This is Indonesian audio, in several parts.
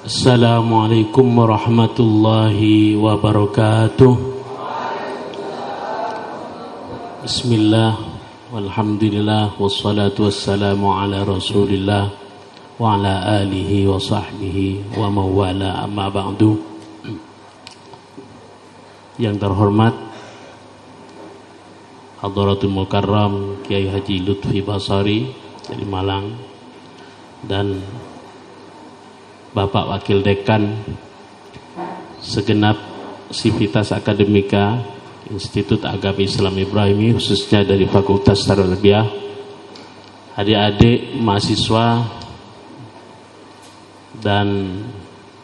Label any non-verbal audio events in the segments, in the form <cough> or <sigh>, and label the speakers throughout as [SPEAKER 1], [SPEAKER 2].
[SPEAKER 1] Assalamualaikum warahmatullahi wabarakatuh. Bismillah Walhamdulillah Wassalatu wassalamu ala rasulillah Wa ala alihi wa sahbihi Wa Yang terhormat Hadratul Mukarram Kiai Haji Lutfi Basari Dari Malang Dan Bapak Wakil Dekan segenap Sivitas Akademika Institut Agama Islam Ibrahimi khususnya dari Fakultas Tarbiyah adik-adik mahasiswa dan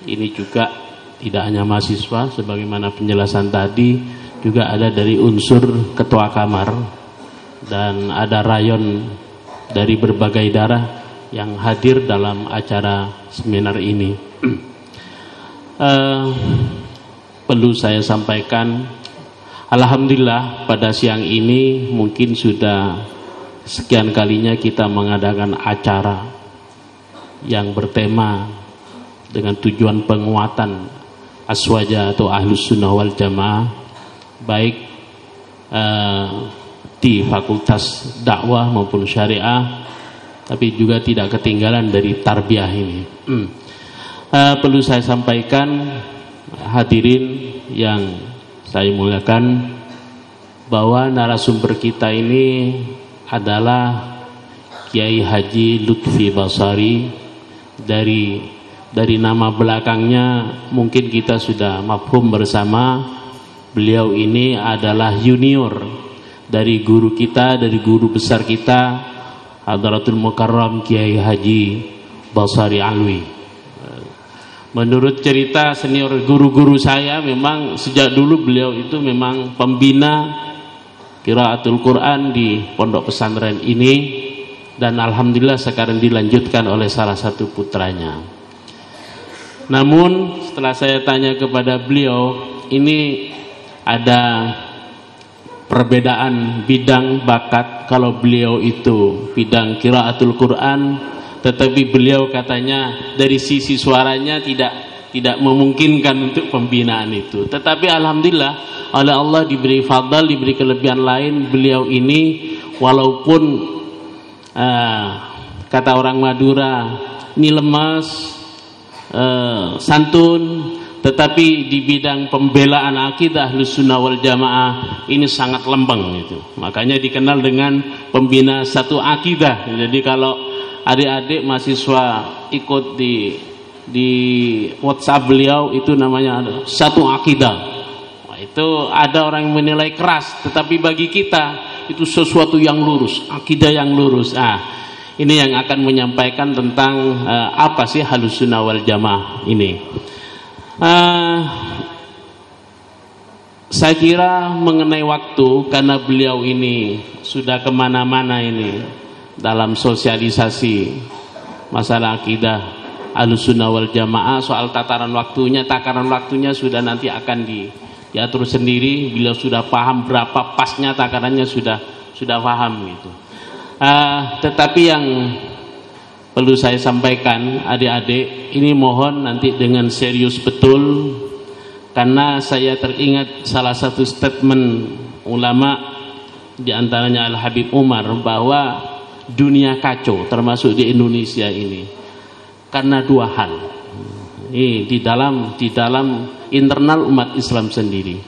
[SPEAKER 1] ini juga tidak hanya mahasiswa sebagaimana penjelasan tadi juga ada dari unsur ketua kamar dan ada rayon dari berbagai daerah yang hadir dalam acara seminar ini. uh, <clears throat> perlu saya sampaikan, Alhamdulillah pada siang ini mungkin sudah sekian kalinya kita mengadakan acara yang bertema dengan tujuan penguatan aswaja atau ahlus sunnah wal jamaah baik uh, di fakultas dakwah maupun syariah tapi juga tidak ketinggalan dari tarbiyah ini. Hmm. Uh, perlu saya sampaikan hadirin yang saya muliakan bahwa narasumber kita ini adalah Kiai Haji Lutfi Basari dari dari nama belakangnya mungkin kita sudah mafhum bersama beliau ini adalah junior dari guru kita dari guru besar kita Hadratul Mukarram Kiai Haji Basari Alwi Menurut cerita senior guru-guru saya memang sejak dulu beliau itu memang pembina kiraatul Quran di pondok pesantren ini dan alhamdulillah sekarang dilanjutkan oleh salah satu putranya. Namun setelah saya tanya kepada beliau, ini ada perbedaan bidang bakat kalau beliau itu bidang kiraatul Quran tetapi beliau katanya dari sisi suaranya tidak tidak memungkinkan untuk pembinaan itu. Tetapi alhamdulillah oleh Allah diberi fadl diberi kelebihan lain beliau ini walaupun uh, kata orang Madura ini lemas uh, santun tetapi di bidang pembelaan akidah sunnah wal jamaah ini sangat lembang itu. Makanya dikenal dengan pembina satu akidah. Jadi kalau adik-adik mahasiswa ikut di di WhatsApp beliau itu namanya satu akidah. Nah, itu ada orang yang menilai keras, tetapi bagi kita itu sesuatu yang lurus, akidah yang lurus. Ah, ini yang akan menyampaikan tentang uh, apa sih halus sunnah wal jamaah ini. Uh, saya kira mengenai waktu karena beliau ini sudah ke mana-mana ini dalam sosialisasi masalah akidah alusunah wal jamaah. Soal tataran waktunya takaran waktunya sudah nanti akan di, diatur sendiri. Beliau sudah paham berapa pasnya takarannya sudah sudah paham gitu. Uh, tetapi yang perlu saya sampaikan adik-adik ini mohon nanti dengan serius betul karena saya teringat salah satu statement ulama di antaranya Al Habib Umar bahwa dunia kacau termasuk di Indonesia ini karena dua hal. Ini di dalam di dalam internal umat Islam sendiri.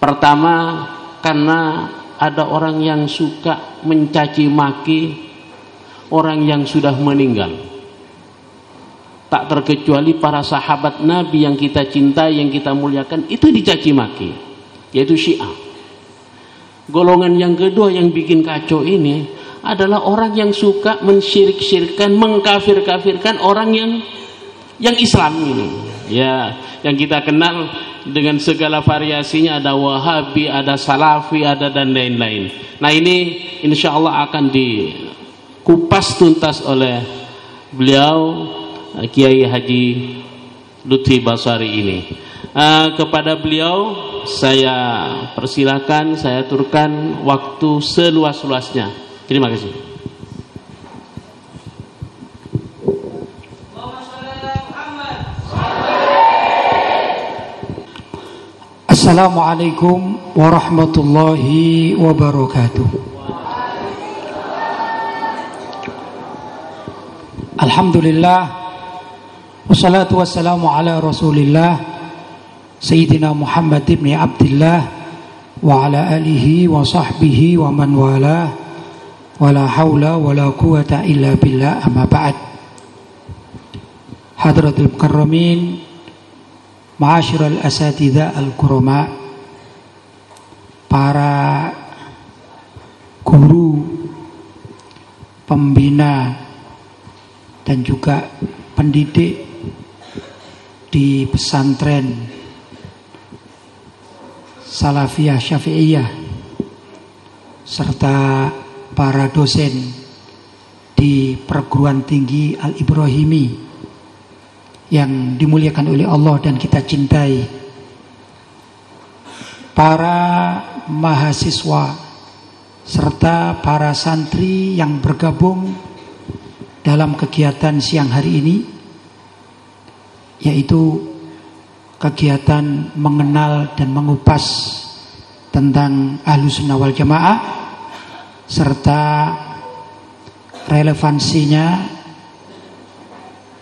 [SPEAKER 1] Pertama karena ada orang yang suka mencaci maki orang yang sudah meninggal. Tak terkecuali para sahabat Nabi yang kita cintai yang kita muliakan itu dicaci maki yaitu Syiah. Golongan yang kedua yang bikin kacau ini adalah orang yang suka mensyirik-syirkan mengkafir-kafirkan orang yang yang Islam ini. Ya yang kita kenal dengan segala variasinya ada Wahabi, ada Salafi, ada dan lain-lain. Nah ini insya Allah akan di dikupas tuntas oleh beliau eh, Kiai Haji Lutfi Basari ini. Uh, kepada beliau saya persilahkan, saya turkan waktu seluas-luasnya. Terima kasih.
[SPEAKER 2] Assalamualaikum warahmatullahi wabarakatuh. الحمد لله والصلاة والسلام على رسول الله سيدنا محمد بن عبد الله وعلى آله وصحبه ومن والاه ولا حول ولا قوة إلا بالله أما بعد حضرة المكرمين معاشر الأساتذة الكرماء para guru pembina Dan juga pendidik Di pesantren Salafiyah Syafi'iyah Serta para dosen Di perguruan tinggi Al-Ibrahimi yang dimuliakan oleh Allah dan kita cintai. Para mahasiswa serta para santri yang bergabung dalam kegiatan siang hari ini yaitu kegiatan mengenal dan mengupas tentang ahlus sunnah wal jamaah serta relevansinya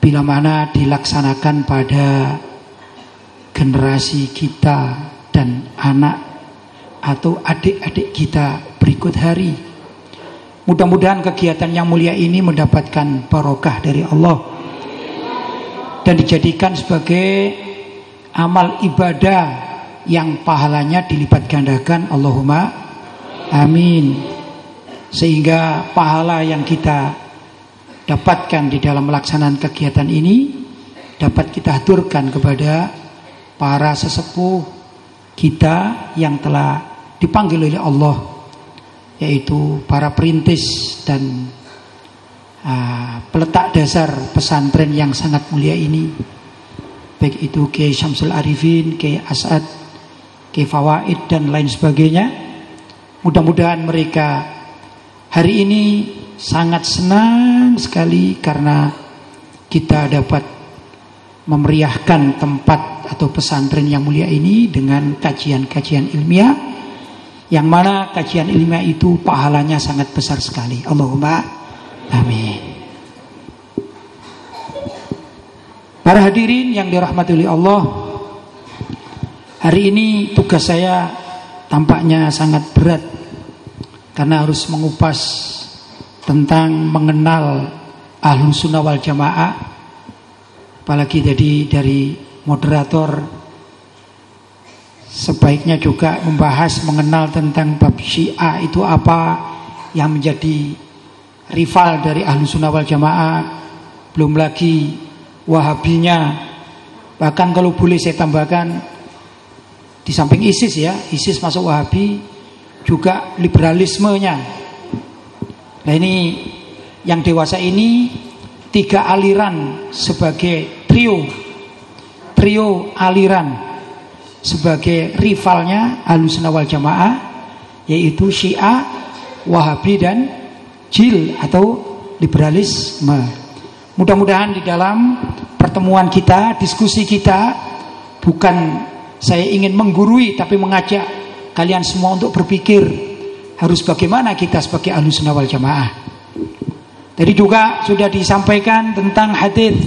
[SPEAKER 2] bila mana dilaksanakan pada generasi kita dan anak atau adik-adik kita berikut hari. Mudah-mudahan kegiatan yang mulia ini mendapatkan barokah dari Allah dan dijadikan sebagai amal ibadah yang pahalanya dilipat gandakan. Allahumma amin. Sehingga pahala yang kita dapatkan di dalam melaksanaan kegiatan ini dapat kita aturkan kepada para sesepuh kita yang telah dipanggil oleh Allah yaitu para perintis dan uh, peletak dasar pesantren yang sangat mulia ini baik itu Kiai Syamsul Arifin, Kiai Asad, Kiai Fawaid dan lain sebagainya. Mudah-mudahan mereka hari ini sangat senang sekali karena kita dapat memeriahkan tempat atau pesantren yang mulia ini dengan kajian-kajian ilmiah yang mana kajian ilmiah itu pahalanya sangat besar sekali. Allahumma amin. Para hadirin yang dirahmati oleh Allah, hari ini tugas saya tampaknya sangat berat karena harus mengupas tentang mengenal ahlu sunnah wal jamaah apalagi jadi dari moderator sebaiknya juga membahas mengenal tentang bab syiah itu apa yang menjadi rival dari ahlu sunnah wal jamaah belum lagi wahabinya. Bahkan kalau boleh saya tambahkan di samping ISIS ya ISIS masuk wahabi juga liberalismenya. Nah ini yang dewasa ini tiga aliran sebagai trio trio aliran sebagai rivalnya Ahlussunnah wal Jamaah yaitu Syiah, Wahabi dan Jil atau liberalisme. Mudah-mudahan di dalam pertemuan kita, diskusi kita bukan saya ingin menggurui tapi mengajak kalian semua untuk berpikir harus bagaimana kita sebagai ahlu sunnah wal jamaah. Tadi juga sudah disampaikan tentang hadis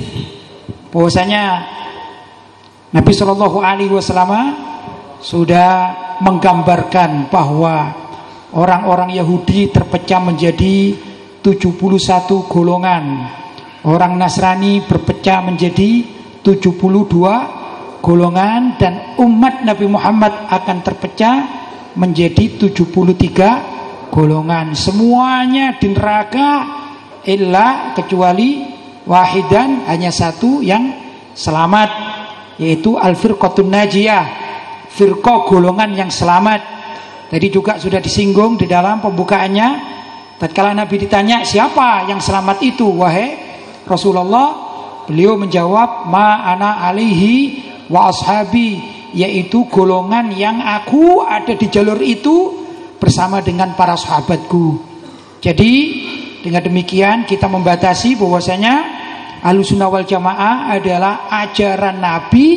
[SPEAKER 2] bahwasanya Nabi Shallallahu Alaihi Wasallam sudah menggambarkan bahwa orang-orang Yahudi terpecah menjadi 71 golongan. Orang Nasrani berpecah menjadi 72 golongan dan umat Nabi Muhammad akan terpecah menjadi 73 golongan semuanya di neraka illa kecuali wahidan hanya satu yang selamat yaitu al-firqatun najiyah firqah golongan yang selamat. Tadi juga sudah disinggung di dalam pembukaannya. Tatkala Nabi ditanya siapa yang selamat itu? Wahai Rasulullah beliau menjawab ma ana alaihi wa ashabi yaitu golongan yang aku ada di jalur itu bersama dengan para sahabatku. Jadi dengan demikian kita membatasi bahwasanya Ahlussunnah wal Jamaah adalah ajaran Nabi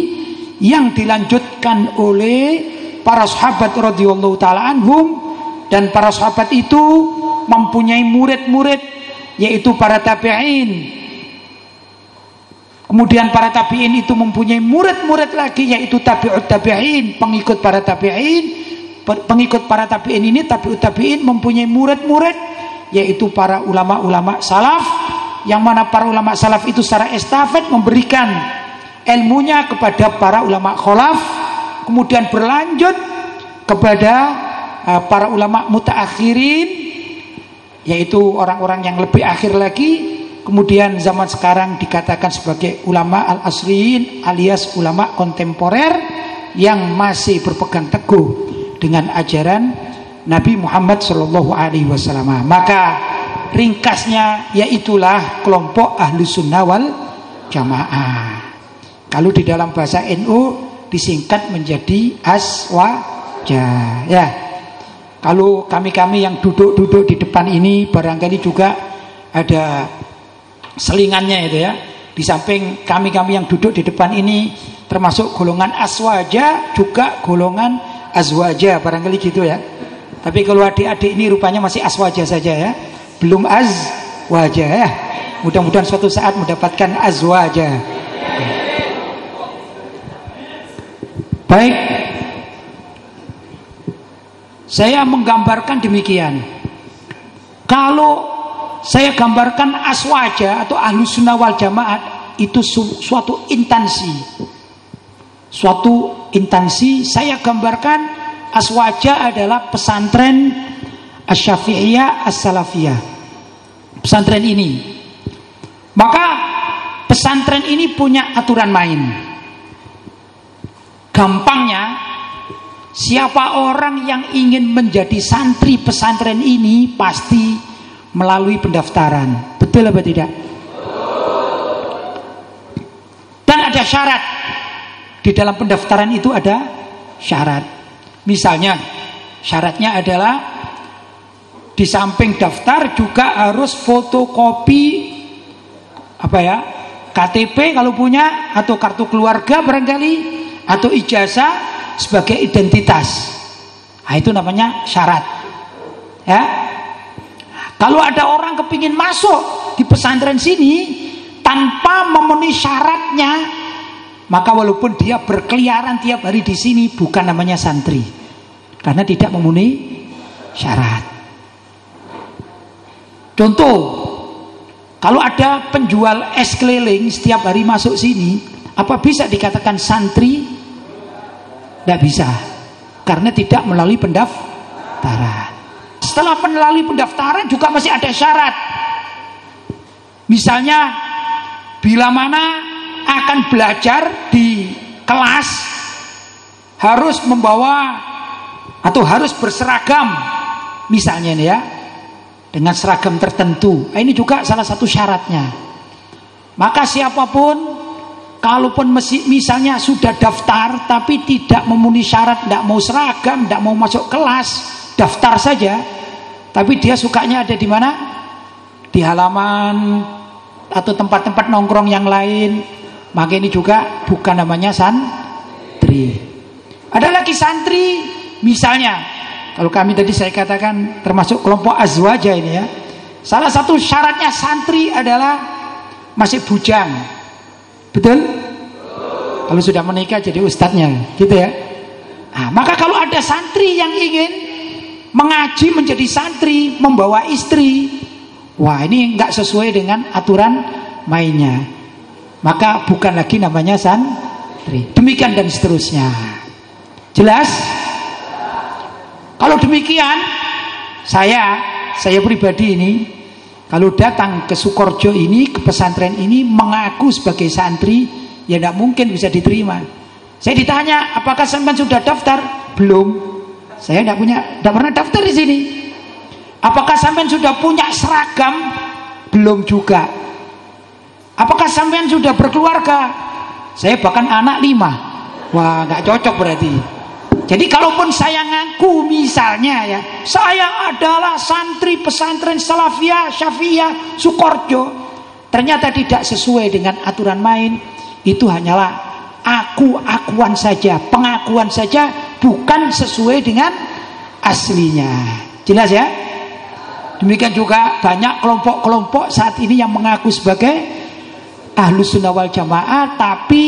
[SPEAKER 2] yang dilanjutkan oleh para sahabat radhiyallahu taala anhum dan para sahabat itu mempunyai murid-murid yaitu para tabi'in. Kemudian para tabi'in itu mempunyai murid-murid lagi yaitu tabi'ut tabi'in, pengikut para tabi'in. Pengikut para tabi'in ini tabi'ut tabi'in mempunyai murid-murid yaitu para ulama-ulama salaf yang mana para ulama salaf itu secara estafet memberikan ilmunya kepada para ulama kholaf kemudian berlanjut kepada uh, para ulama mutaakhirin yaitu orang-orang yang lebih akhir lagi kemudian zaman sekarang dikatakan sebagai ulama al-asriin alias ulama kontemporer yang masih berpegang teguh dengan ajaran Nabi Muhammad Shallallahu Alaihi Wasallam. Maka ringkasnya yaitulah kelompok ahlu sunnah wal jamaah. Kalau di dalam bahasa NU disingkat menjadi aswaja. Ya. Kalau kami-kami yang duduk-duduk di depan ini barangkali juga ada selingannya itu ya. Di samping kami-kami yang duduk di depan ini termasuk golongan aswaja juga golongan azwaja barangkali gitu ya. Tapi kalau adik-adik ini rupanya masih aswaja saja ya. Belum az wajah ya. Mudah-mudahan suatu saat mendapatkan azwaja. Baik. Saya menggambarkan demikian. Kalau saya gambarkan aswaja atau ahlu sunnah wal jamaat itu suatu intansi. Suatu intansi saya gambarkan Aswaja adalah pesantren Asyafi'iyah As-Salafiyah. Pesantren ini. Maka pesantren ini punya aturan main. Gampangnya siapa orang yang ingin menjadi santri pesantren ini pasti melalui pendaftaran. Betul apa tidak? Dan ada syarat. Di dalam pendaftaran itu ada syarat. Misalnya syaratnya adalah di samping daftar juga harus fotokopi apa ya KTP kalau punya atau kartu keluarga barangkali atau ijazah sebagai identitas. Nah, itu namanya syarat. Ya. Kalau ada orang kepingin masuk di pesantren sini tanpa memenuhi syaratnya, maka walaupun dia berkeliaran tiap hari di sini bukan namanya santri karena tidak memenuhi syarat. Contoh, kalau ada penjual es keliling setiap hari masuk sini, apa bisa dikatakan santri? Tidak bisa, karena tidak melalui pendaftaran. Setelah melalui pendaftaran juga masih ada syarat. Misalnya, bila mana akan belajar di kelas harus membawa atau harus berseragam misalnya ini ya dengan seragam tertentu. Nah, ini juga salah satu syaratnya. Maka siapa pun kalaupun misalnya sudah daftar tapi tidak memenuhi syarat tidak mau seragam tidak mau masuk kelas daftar saja. Tapi dia sukanya ada di mana? Di halaman atau tempat-tempat nongkrong yang lain. Maka ini juga bukan namanya santri ada lagi santri Misalnya, kalau kami tadi saya katakan termasuk kelompok azwaja ini ya. Salah satu syaratnya santri adalah masih bujang. Betul? Kalau sudah menikah jadi ustadznya, gitu ya. Nah, maka kalau ada santri yang ingin mengaji menjadi santri, membawa istri, wah ini nggak sesuai dengan aturan mainnya. Maka bukan lagi namanya santri. Demikian dan seterusnya. Jelas? Kalau demikian, saya, saya pribadi ini, kalau datang ke Sukorjo ini, ke pesantren ini, mengaku sebagai santri, ya tidak mungkin bisa diterima. Saya ditanya, apakah sampai sudah daftar? Belum. Saya tidak punya, tidak pernah daftar di sini. Apakah sampai sudah punya seragam? Belum juga. Apakah sampai sudah berkeluarga? Saya bahkan anak lima. Wah, nggak cocok berarti. Jadi kalaupun saya ngaku misalnya ya, saya adalah santri pesantren Salafiyah, Syafi'iyah, Sukorjo, ternyata tidak sesuai dengan aturan main, itu hanyalah aku-akuan saja, pengakuan saja, bukan sesuai dengan aslinya. Jelas ya? Demikian juga banyak kelompok-kelompok saat ini yang mengaku sebagai ahlu sunnah wal jamaah tapi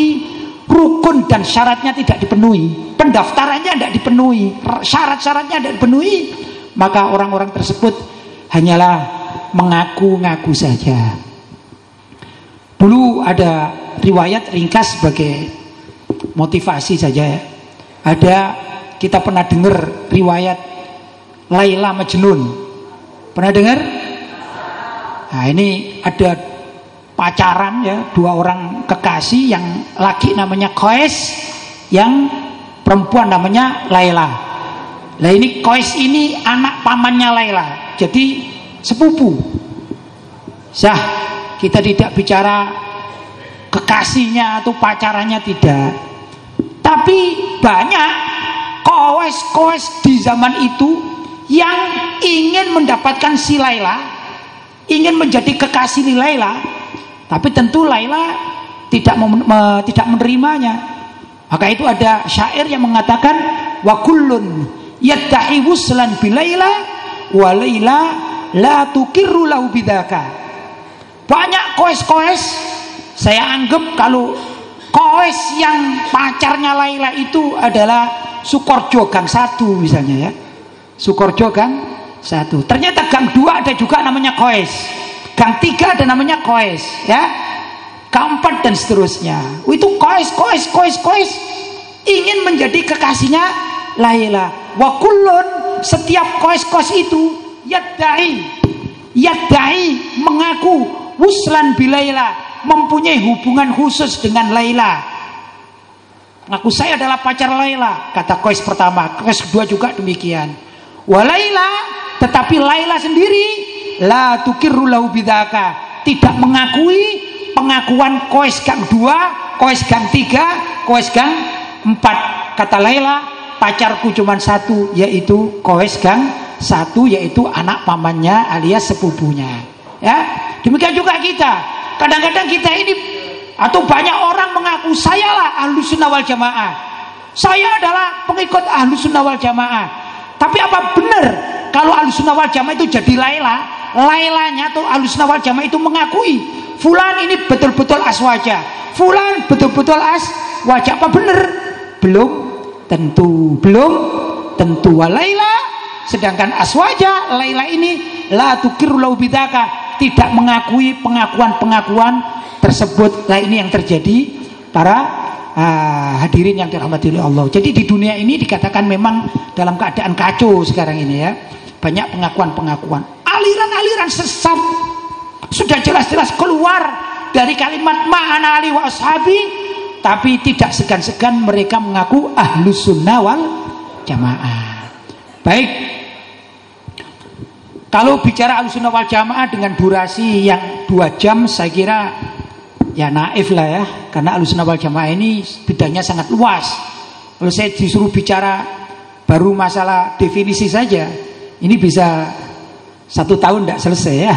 [SPEAKER 2] rukun dan syaratnya tidak dipenuhi. Pendaftarannya tidak dipenuhi. Syarat-syaratnya tidak dipenuhi. Maka orang-orang tersebut hanyalah mengaku-ngaku saja. Dulu ada riwayat ringkas sebagai motivasi saja. Ada kita pernah dengar riwayat Laila Majnun. Pernah dengar? Nah ini ada pacaran ya dua orang kekasih yang laki namanya Koes yang perempuan namanya Laila. Nah ini Koes ini anak pamannya Laila jadi sepupu. Sah kita tidak bicara kekasihnya atau pacarannya tidak. Tapi banyak koes-koes di zaman itu yang ingin mendapatkan si Laila ingin menjadi kekasih Laila tapi tentu Laila tidak me, tidak menerimanya. Maka itu ada syair yang mengatakan wa kullun yadda'i wuslan bilaila wa laila la tukirru lahu bidaka. Banyak koes-koes saya anggap kalau koes yang pacarnya Laila itu adalah Sukorjo Gang satu misalnya ya. Sukorjo Gang satu. Ternyata Gang dua ada juga namanya koes. Gang tiga ada namanya koes, ya. Keempat dan seterusnya. Itu koes, koes, koes, koes. Ingin menjadi kekasihnya Laila. Wa kullun setiap koes-koes itu yadai, yadai mengaku wuslan bilaila mempunyai hubungan khusus dengan Laila. Ngaku saya adalah pacar Laila, kata koes pertama. Koes kedua juga demikian. Wa Laila, tetapi Laila sendiri la tukirru lahu bidaka. Tidak mengakui pengakuan koes gang dua koes gang tiga koes gang empat. Kata Laila pacarku cuma satu yaitu koes gang satu yaitu anak pamannya alias sepupunya. Ya demikian juga kita. Kadang-kadang kita ini atau banyak orang mengaku sayalah ahlu sunnah wal jamaah. Saya adalah pengikut ahlu sunnah wal jamaah. Tapi apa benar kalau ahlu sunnah wal jamaah itu jadi Laila lailanya atau alusna wal jamaah itu mengakui fulan ini betul-betul aswaja fulan betul-betul as wajah apa benar? Belum tentu belum tentu. Walaila sedangkan aswaja laila ini la tukiru lau bidaka tidak mengakui pengakuan-pengakuan tersebut. Lah ini yang terjadi para uh, hadirin yang dirahmati oleh Allah. Jadi di dunia ini dikatakan memang dalam keadaan kacau sekarang ini ya. Banyak pengakuan-pengakuan aliran-aliran sesat sudah jelas-jelas keluar dari kalimat ma'ana ali wa ashabi tapi tidak segan-segan mereka mengaku ahlu sunnah wal jamaah. Baik. Kalau bicara ahlu sunnah wal jamaah dengan durasi yang dua jam saya kira ya naif lah ya. Karena ahlu sunnah wal jamaah ini bedanya sangat luas. Kalau saya disuruh bicara baru masalah definisi saja ini bisa satu tahun tidak selesai ya.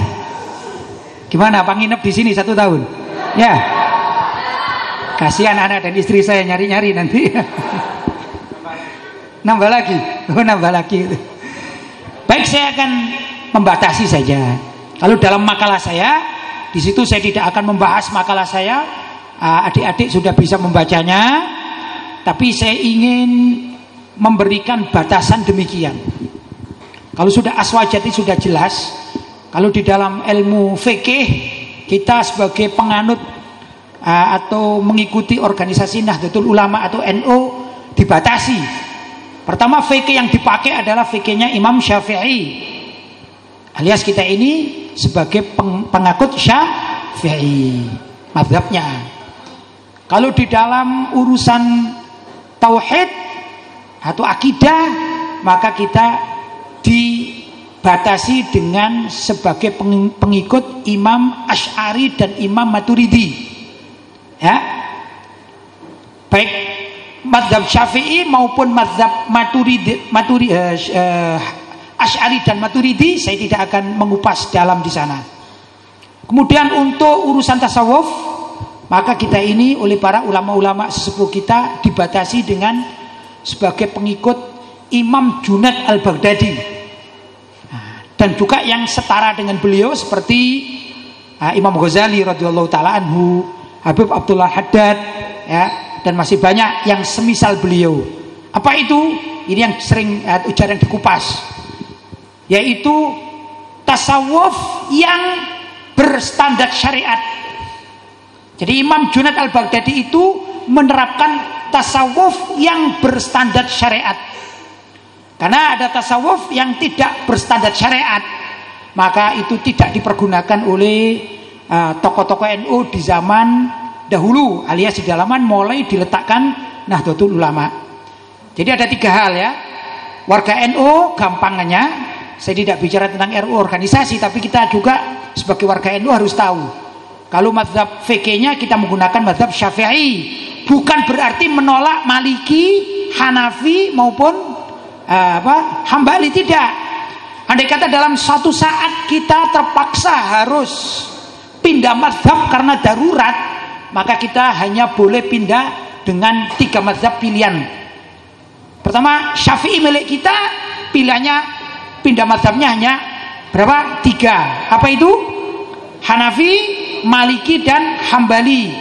[SPEAKER 2] Gimana Pak nginep di sini satu tahun? Ya. Kasihan anak dan istri saya nyari-nyari nanti. <laughs> nambah lagi, oh, nambah lagi. Baik saya akan membatasi saja. Kalau dalam makalah saya, di situ saya tidak akan membahas makalah saya. Ah, adik-adik sudah bisa membacanya, tapi saya ingin memberikan batasan demikian. Kalau sudah aswajati sudah jelas, kalau di dalam ilmu fikih kita sebagai penganut uh, atau mengikuti organisasi Nahdlatul Ulama atau NU dibatasi. Pertama fikih yang dipakai adalah fikihnya Imam Syafi'i. Alias kita ini sebagai peng, pengakut Syafi'i madhabnya. Kalau di dalam urusan tauhid atau akidah maka kita dibatasi dengan sebagai pengikut Imam Ash'ari dan Imam Maturidi. Ya. Baik madhab syafi'i maupun madhab maturidi, maturi, uh, uh, Ash'ari dan Maturidi saya tidak akan mengupas dalam di sana. Kemudian untuk urusan tasawuf maka kita ini oleh para ulama-ulama sesepuh kita dibatasi dengan sebagai pengikut Imam Junaid Al-Baghdadi. Dan juga yang setara dengan beliau seperti uh, Imam Ghazali radhiyallahu taala anhu, Habib Abdullah Haddad ya, dan masih banyak yang semisal beliau. Apa itu? Ini yang sering uh, ujar yang dikupas. Yaitu tasawuf yang berstandar syariat. Jadi Imam Junaid Al-Baghdadi itu menerapkan tasawuf yang berstandar syariat. Karena ada tasawuf yang tidak berstandar syariat, maka itu tidak dipergunakan oleh uh, tokoh-tokoh uh, NU di zaman dahulu alias di dalaman mulai diletakkan Nahdlatul Ulama. Jadi ada tiga hal ya. Warga NU gampangnya saya tidak bicara tentang RU organisasi tapi kita juga sebagai warga NU harus tahu kalau mazhab fikihnya kita menggunakan mazhab Syafi'i, bukan berarti menolak Maliki, Hanafi maupun uh, apa? Hambali tidak. Andai kata dalam satu saat kita terpaksa harus pindah mazhab karena darurat, maka kita hanya boleh pindah dengan tiga mazhab pilihan. Pertama, Syafi'i milik kita, pilihannya pindah mazhabnya hanya berapa? Tiga. Apa itu? Hanafi, Maliki dan Hambali.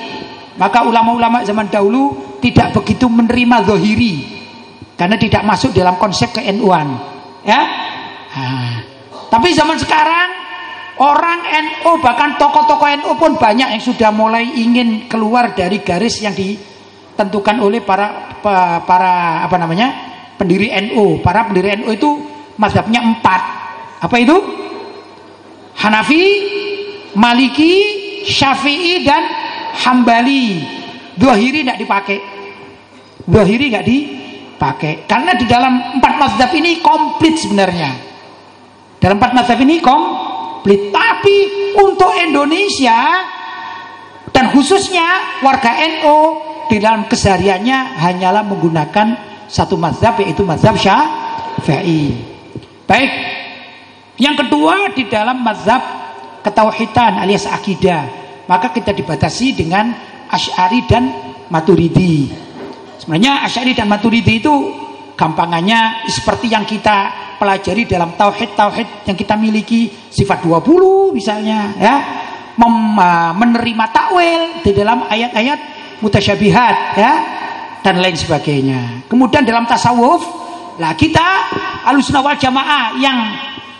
[SPEAKER 2] Maka ulama-ulama zaman dahulu tidak begitu menerima zohiri karena tidak masuk dalam konsep ke NU-an. Ya. Nah. Tapi zaman sekarang orang NU bahkan tokoh-tokoh NU pun banyak yang sudah mulai ingin keluar dari garis yang ditentukan oleh para para apa namanya pendiri NU. Para pendiri NU itu mazhabnya empat. Apa itu? Hanafi, Maliki, Syafi'i dan Hambali. Dohiri tidak dipakai. Dohiri nggak dipakai. Karena di dalam empat mazhab ini komplit sebenarnya. Dalam empat mazhab ini komplit. Tapi untuk Indonesia dan khususnya warga NU di dalam kesehariannya hanyalah menggunakan satu mazhab yaitu mazhab Syafi'i. Baik. Yang kedua di dalam mazhab ketauhidan alias akidah maka kita dibatasi dengan Asy'ari dan Maturidi sebenarnya Asy'ari dan Maturidi itu gampangannya seperti yang kita pelajari dalam tauhid-tauhid yang kita miliki sifat 20 misalnya ya Mem, menerima takwil di dalam ayat-ayat mutasyabihat ya dan lain sebagainya. Kemudian dalam tasawuf lah kita alusna wal jamaah yang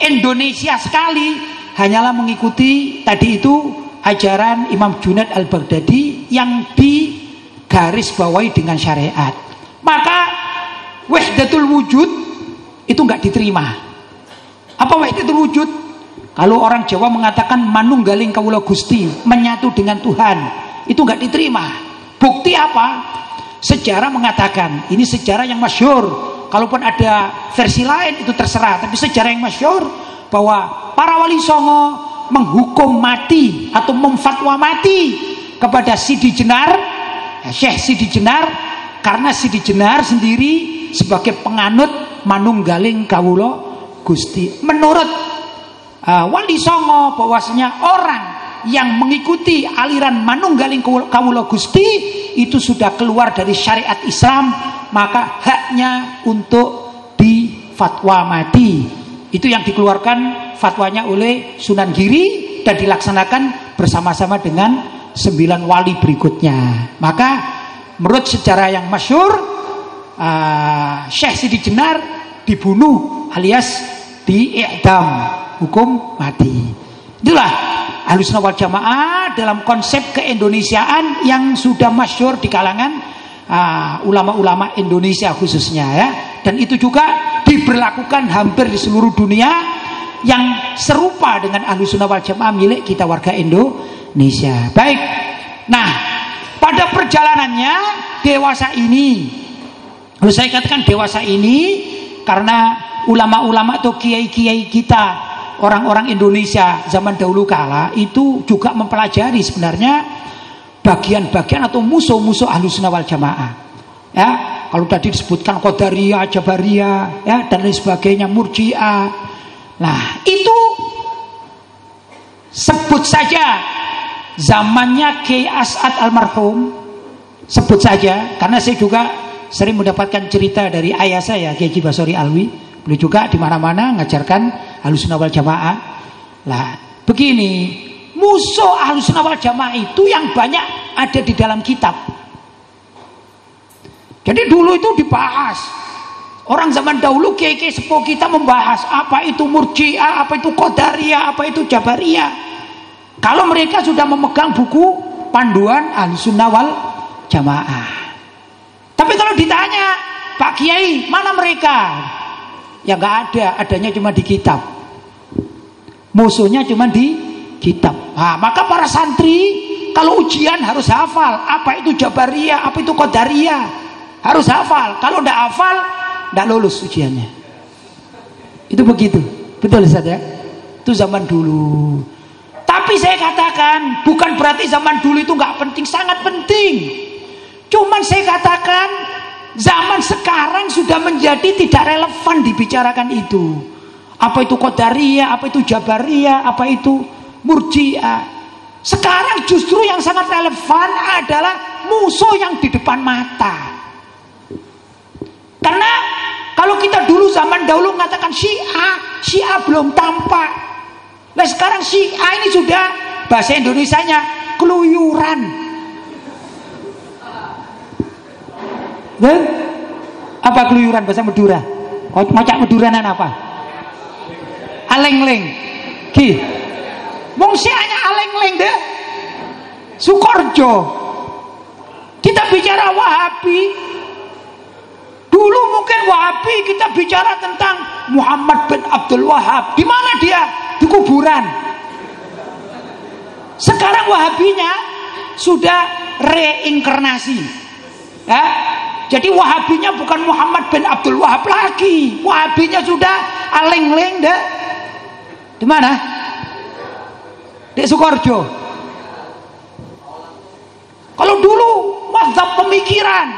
[SPEAKER 2] Indonesia sekali hanyalah mengikuti tadi itu ajaran Imam Junaid Al-Baghdadi yang digaris bawahi dengan syariat. Maka wahdatul wujud itu enggak diterima. Apa wahdatul wujud? Kalau orang Jawa mengatakan manunggaling kawula Gusti, menyatu dengan Tuhan, itu enggak diterima. Bukti apa? Sejarah mengatakan, ini sejarah yang masyur. Kalaupun ada versi lain itu terserah, tapi sejarah yang masyur bahwa para wali songo menghukum mati atau memfatwa mati kepada Sidi Jenar Syekh Sidi Jenar karena Sidi Jenar sendiri sebagai penganut manunggaling kawulo Gusti menurut uh, wali songo bahwasanya orang yang mengikuti aliran manunggaling kawulo Gusti itu sudah keluar dari syariat Islam maka haknya untuk difatwa mati. Itu yang dikeluarkan fatwanya oleh Sunan Giri dan dilaksanakan bersama-sama dengan sembilan wali berikutnya. Maka menurut sejarah yang masyur uh, Syekh Sidi Jenar dibunuh alias diikdam hukum mati. Itulah Ahlussunnah wal Jamaah dalam konsep keindonesiaan yang sudah masyur di kalangan uh, ulama-ulama uh, Indonesia khususnya ya. Dan itu juga diberlakukan hampir di seluruh dunia yang serupa dengan ahlu sunnah wal jamaah milik kita warga Indonesia. Baik. Nah, pada perjalanannya dewasa ini, saya katakan dewasa ini karena ulama-ulama atau kiai-kiai kita orang-orang Indonesia zaman dahulu kala itu juga mempelajari sebenarnya bagian-bagian atau musuh-musuh ahlu sunnah wal jamaah. Ya, kalau tadi disebutkan Qadariyah, Jabariyah, ya dan lain sebagainya, Murji'ah. Nah, itu sebut saja zamannya Kiai As'ad almarhum sebut saja karena saya juga sering mendapatkan cerita dari ayah saya Kiai Basori Alwi. Beliau juga di mana-mana ngajarkan Ahlussunnah wal Jamaah. Lah, begini, musuh Ahlussunnah wal Jamaah itu yang banyak ada di dalam kitab. Jadi dulu itu dibahas. Orang zaman dahulu kiai sepuh kita membahas apa itu murjiah, apa itu qadariyah, apa itu jabariyah. Kalau mereka sudah memegang buku panduan Ahlussunnah wal Jamaah. Tapi kalau ditanya, Pak Kiai, mana mereka? Ya nggak ada, adanya cuma di kitab. Musuhnya cuma di kitab. Nah, maka para santri kalau ujian harus hafal apa itu Jabariyah, apa itu Qadariyah. Harus hafal. Kalau tidak hafal, tidak lulus ujiannya. Itu begitu. Betul saja. Ya? Itu zaman dulu. Tapi saya katakan bukan berarti zaman dulu itu nggak penting, sangat penting. Cuman saya katakan Zaman sekarang sudah menjadi tidak relevan dibicarakan itu. Apa itu Qadariyah, apa itu Jabariyah, apa itu Murji'ah. Sekarang justru yang sangat relevan adalah musuh yang di depan mata. Karena kalau kita dulu zaman dahulu mengatakan Syiah, Syiah belum tampak. Nah sekarang Syiah ini sudah bahasa Indonesianya keluyuran. Dan apa keluyuran bahasa Madura? Macak Maduranan apa? Aleng-leng. Ki. Wong hanya aleng-leng deh. Sukorjo. Kita bicara Wahabi. Dulu mungkin Wahabi kita bicara tentang Muhammad bin Abdul Wahab. Di mana dia? Di kuburan. Sekarang Wahabinya sudah reinkarnasi. Ya, jadi Wahabinya bukan Muhammad bin Abdul Wahab lagi. Wahabinya sudah aleng-leng deh. Di mana? Di Sukorjo. Kalau dulu mazhab pemikiran.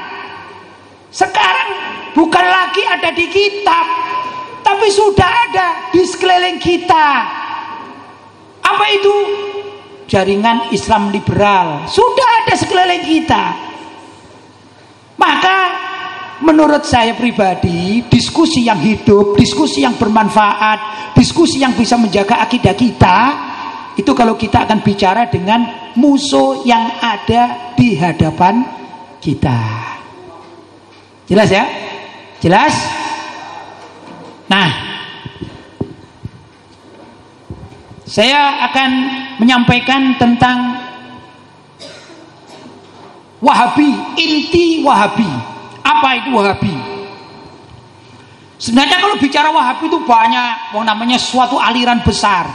[SPEAKER 2] Sekarang bukan lagi ada di kitab. Tapi sudah ada di sekeliling kita. Apa itu? Jaringan Islam liberal. Sudah ada sekeliling kita. Maka menurut saya pribadi diskusi yang hidup, diskusi yang bermanfaat, diskusi yang bisa menjaga akidah kita itu kalau kita akan bicara dengan musuh yang ada di hadapan kita. Jelas ya? Jelas? Nah, saya akan menyampaikan tentang Wahabi, inti Wahabi. Apa itu Wahabi? Sebenarnya kalau bicara Wahabi itu banyak, mau namanya suatu aliran besar.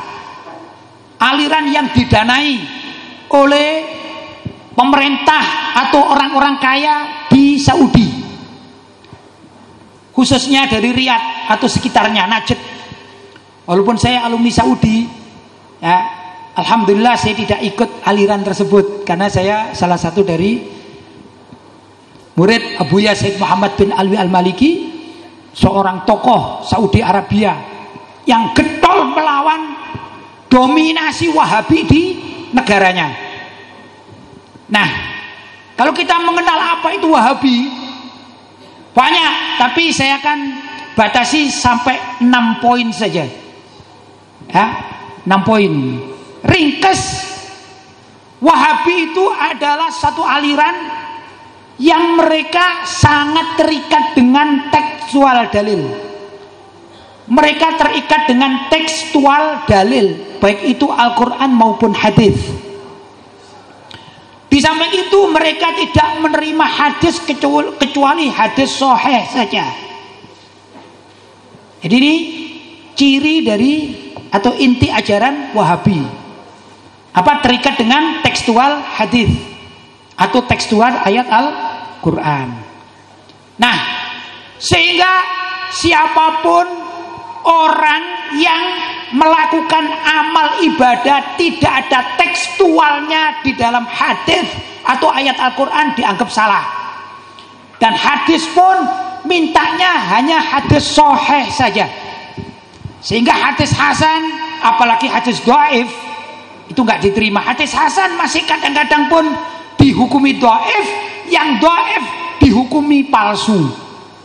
[SPEAKER 2] Aliran yang didanai oleh pemerintah atau orang-orang kaya di Saudi. Khususnya dari Riyadh atau sekitarnya, Najd. Walaupun saya alumni Saudi, ya, Alhamdulillah saya tidak ikut aliran tersebut karena saya salah satu dari murid Abu Yazid Muhammad bin Alwi Al-Maliki seorang tokoh Saudi Arabia yang getol melawan dominasi Wahabi di negaranya. Nah, kalau kita mengenal apa itu Wahabi banyak, tapi saya akan batasi sampai 6 poin saja. Ya, 6 poin. Ringkes Wahabi itu adalah satu aliran yang mereka sangat terikat dengan tekstual dalil. Mereka terikat dengan tekstual dalil, baik itu Al-Quran maupun hadis. Di samping itu mereka tidak menerima hadis kecuali hadis soheh saja. Jadi ini ciri dari atau inti ajaran Wahabi. Apa terikat dengan tekstual hadis atau tekstual ayat Al Quran. Nah, sehingga siapa pun orang yang melakukan amal ibadah tidak ada tekstualnya di dalam hadis atau ayat Al-Quran dianggap salah. Dan hadis pun mintanya hanya hadis soheh saja. Sehingga hadis Hasan, apalagi hadis doaif, itu nggak diterima. Hadis Hasan masih kadang-kadang pun dihukumi doaif yang doaif dihukumi palsu.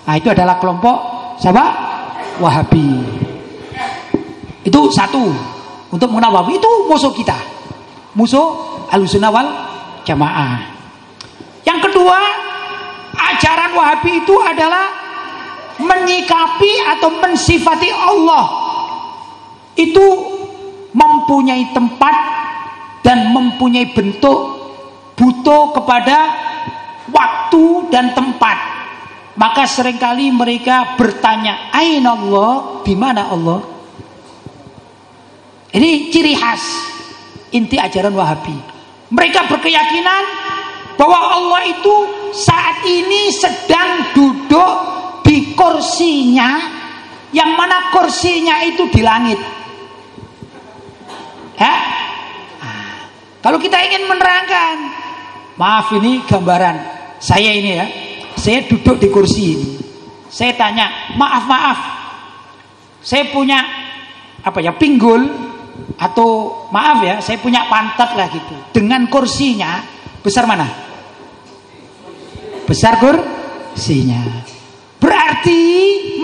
[SPEAKER 2] Nah, itu adalah kelompok siapa? Wahabi. Itu satu. Untuk mengenal itu musuh kita. Musuh Ahlussunnah wal Jamaah. Yang kedua, ajaran Wahabi itu adalah menyikapi atau mensifati Allah. Itu mempunyai tempat dan mempunyai bentuk butuh kepada waktu dan tempat. Maka sering kali mereka bertanya aina Allah? Di mana Allah ini ciri khas inti ajaran Wahabi mereka berkeyakinan bahwa Allah itu saat ini sedang duduk di kursinya yang mana kursinya itu di langit Ya? Kalau kita ingin menerangkan, maaf ini gambaran saya ini ya. Saya duduk di kursi ini. Saya tanya, maaf maaf, saya punya apa ya pinggul atau maaf ya, saya punya pantat lah gitu. Dengan kursinya besar mana? Besar kursinya. Berarti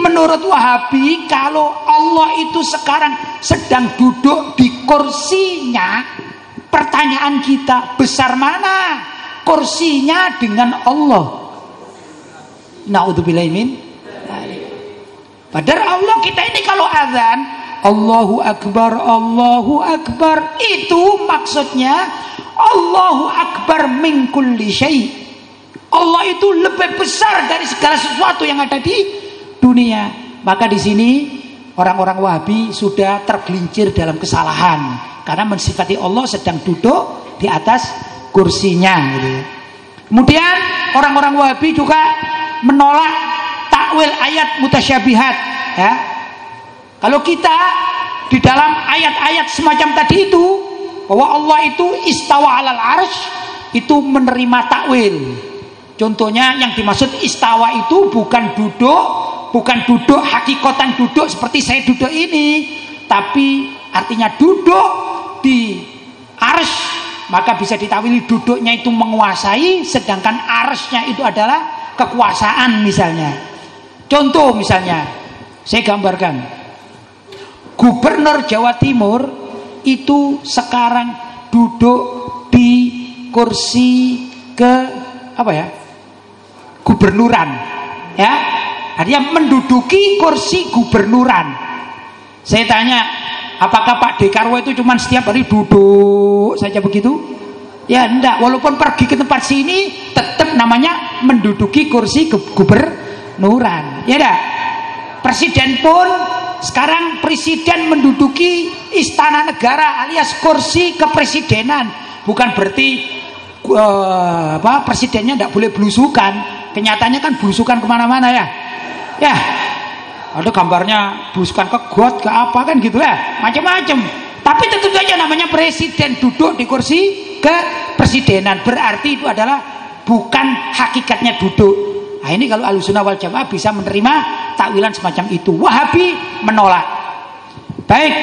[SPEAKER 2] menurut Wahabi kalau Allah itu sekarang sedang duduk di kursinya, pertanyaan kita besar mana kursinya dengan Allah? Naudzubillah min. Padahal Allah kita ini kalau azan Allahu Akbar, Allahu Akbar itu maksudnya Allahu Akbar min kulli syai' Allah itu lebih besar dari segala sesuatu yang ada di dunia. Maka di sini orang-orang Wahabi sudah tergelincir dalam kesalahan karena mensifati Allah sedang duduk di atas kursinya. Gitu. Kemudian orang-orang Wahabi juga menolak takwil ayat mutasyabihat. Ya. Kalau kita di dalam ayat-ayat semacam tadi itu bahwa Allah itu istawa alal arsh itu menerima takwil Contohnya yang dimaksud istawa itu bukan duduk, bukan duduk hakikatan duduk seperti saya duduk ini, tapi artinya duduk di ars maka bisa ditawili duduknya itu menguasai sedangkan arsnya itu adalah kekuasaan misalnya. Contoh misalnya, saya gambarkan. Gubernur Jawa Timur itu sekarang duduk di kursi ke apa ya? gubernuran ya. Artinya menduduki kursi gubernuran. Saya tanya apakah Pak Dekarwo itu cuma setiap hari duduk saja begitu? Ya enggak. Walaupun pergi ke tempat sini tetap namanya menduduki kursi gubernuran. Ya enggak? Presiden pun sekarang presiden menduduki istana negara alias kursi kepresidenan. Bukan berarti uh, apa presidennya tidak boleh belusukan. Kenyataannya kan belusukan ke mana-mana ya. Ya ada gambarnya belusukan ke got ke apa kan gitu ya. Macam-macam. Tapi tentu saja namanya presiden duduk di kursi ke presidenan berarti itu adalah bukan hakikatnya duduk. Nah ini kalau alusuna wal jamaah bisa menerima takwilan semacam itu wahabi menolak baik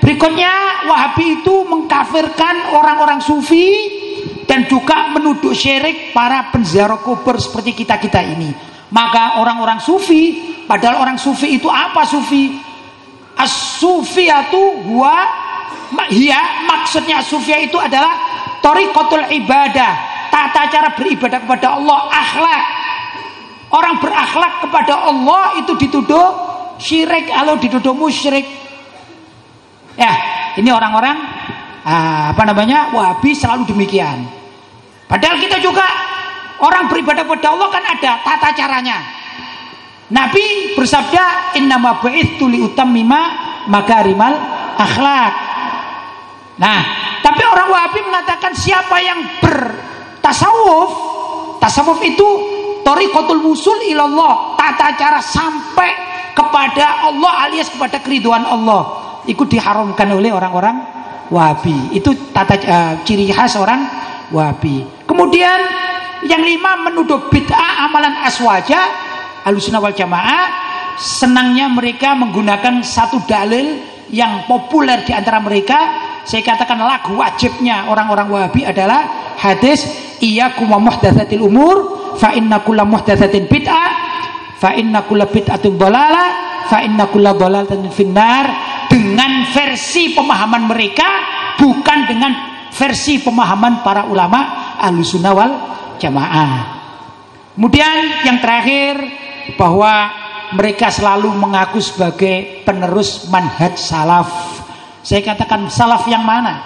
[SPEAKER 2] berikutnya wahabi itu mengkafirkan orang-orang sufi dan juga menuduh syirik para penziarah kubur seperti kita-kita ini. Maka orang-orang sufi, padahal orang sufi itu apa sufi? As-sufiyatu huwa ya maksudnya sufia itu adalah tariqatul ibadah, tata cara beribadah kepada Allah, akhlak. Orang berakhlak kepada Allah itu dituduh syirik atau dituduh musyrik. Ya, ini orang-orang ah, apa namanya? Wahabi selalu demikian. Padahal kita juga orang beribadah kepada Allah kan ada tata caranya. Nabi bersabda innama bu'itsu utammima makarimal akhlak. Nah, tapi orang Wahabi mengatakan siapa yang bertasawuf, tasawuf itu tariqatul wusul ilallah, tata cara sampai kepada Allah alias kepada keriduan Allah. Itu diharamkan oleh orang-orang Wahabi. Itu tata uh, ciri khas orang Wahabi. Kemudian yang lima menuduh bid'ah amalan aswaja alusuna wal jamaah senangnya mereka menggunakan satu dalil yang populer di antara mereka saya katakan lagu wajibnya orang-orang wahabi adalah hadis iya muhdatsatil umur fa inna kulla muhdatsatin bid'ah fa inna kulla bid'atin dhalalah fa inna kulla dhalalatin finnar dengan versi pemahaman mereka bukan dengan versi pemahaman para ulama Ahlussunnah wal Jamaah. Kemudian yang terakhir bahwa mereka selalu mengaku sebagai penerus manhaj salaf. Saya katakan salaf yang mana?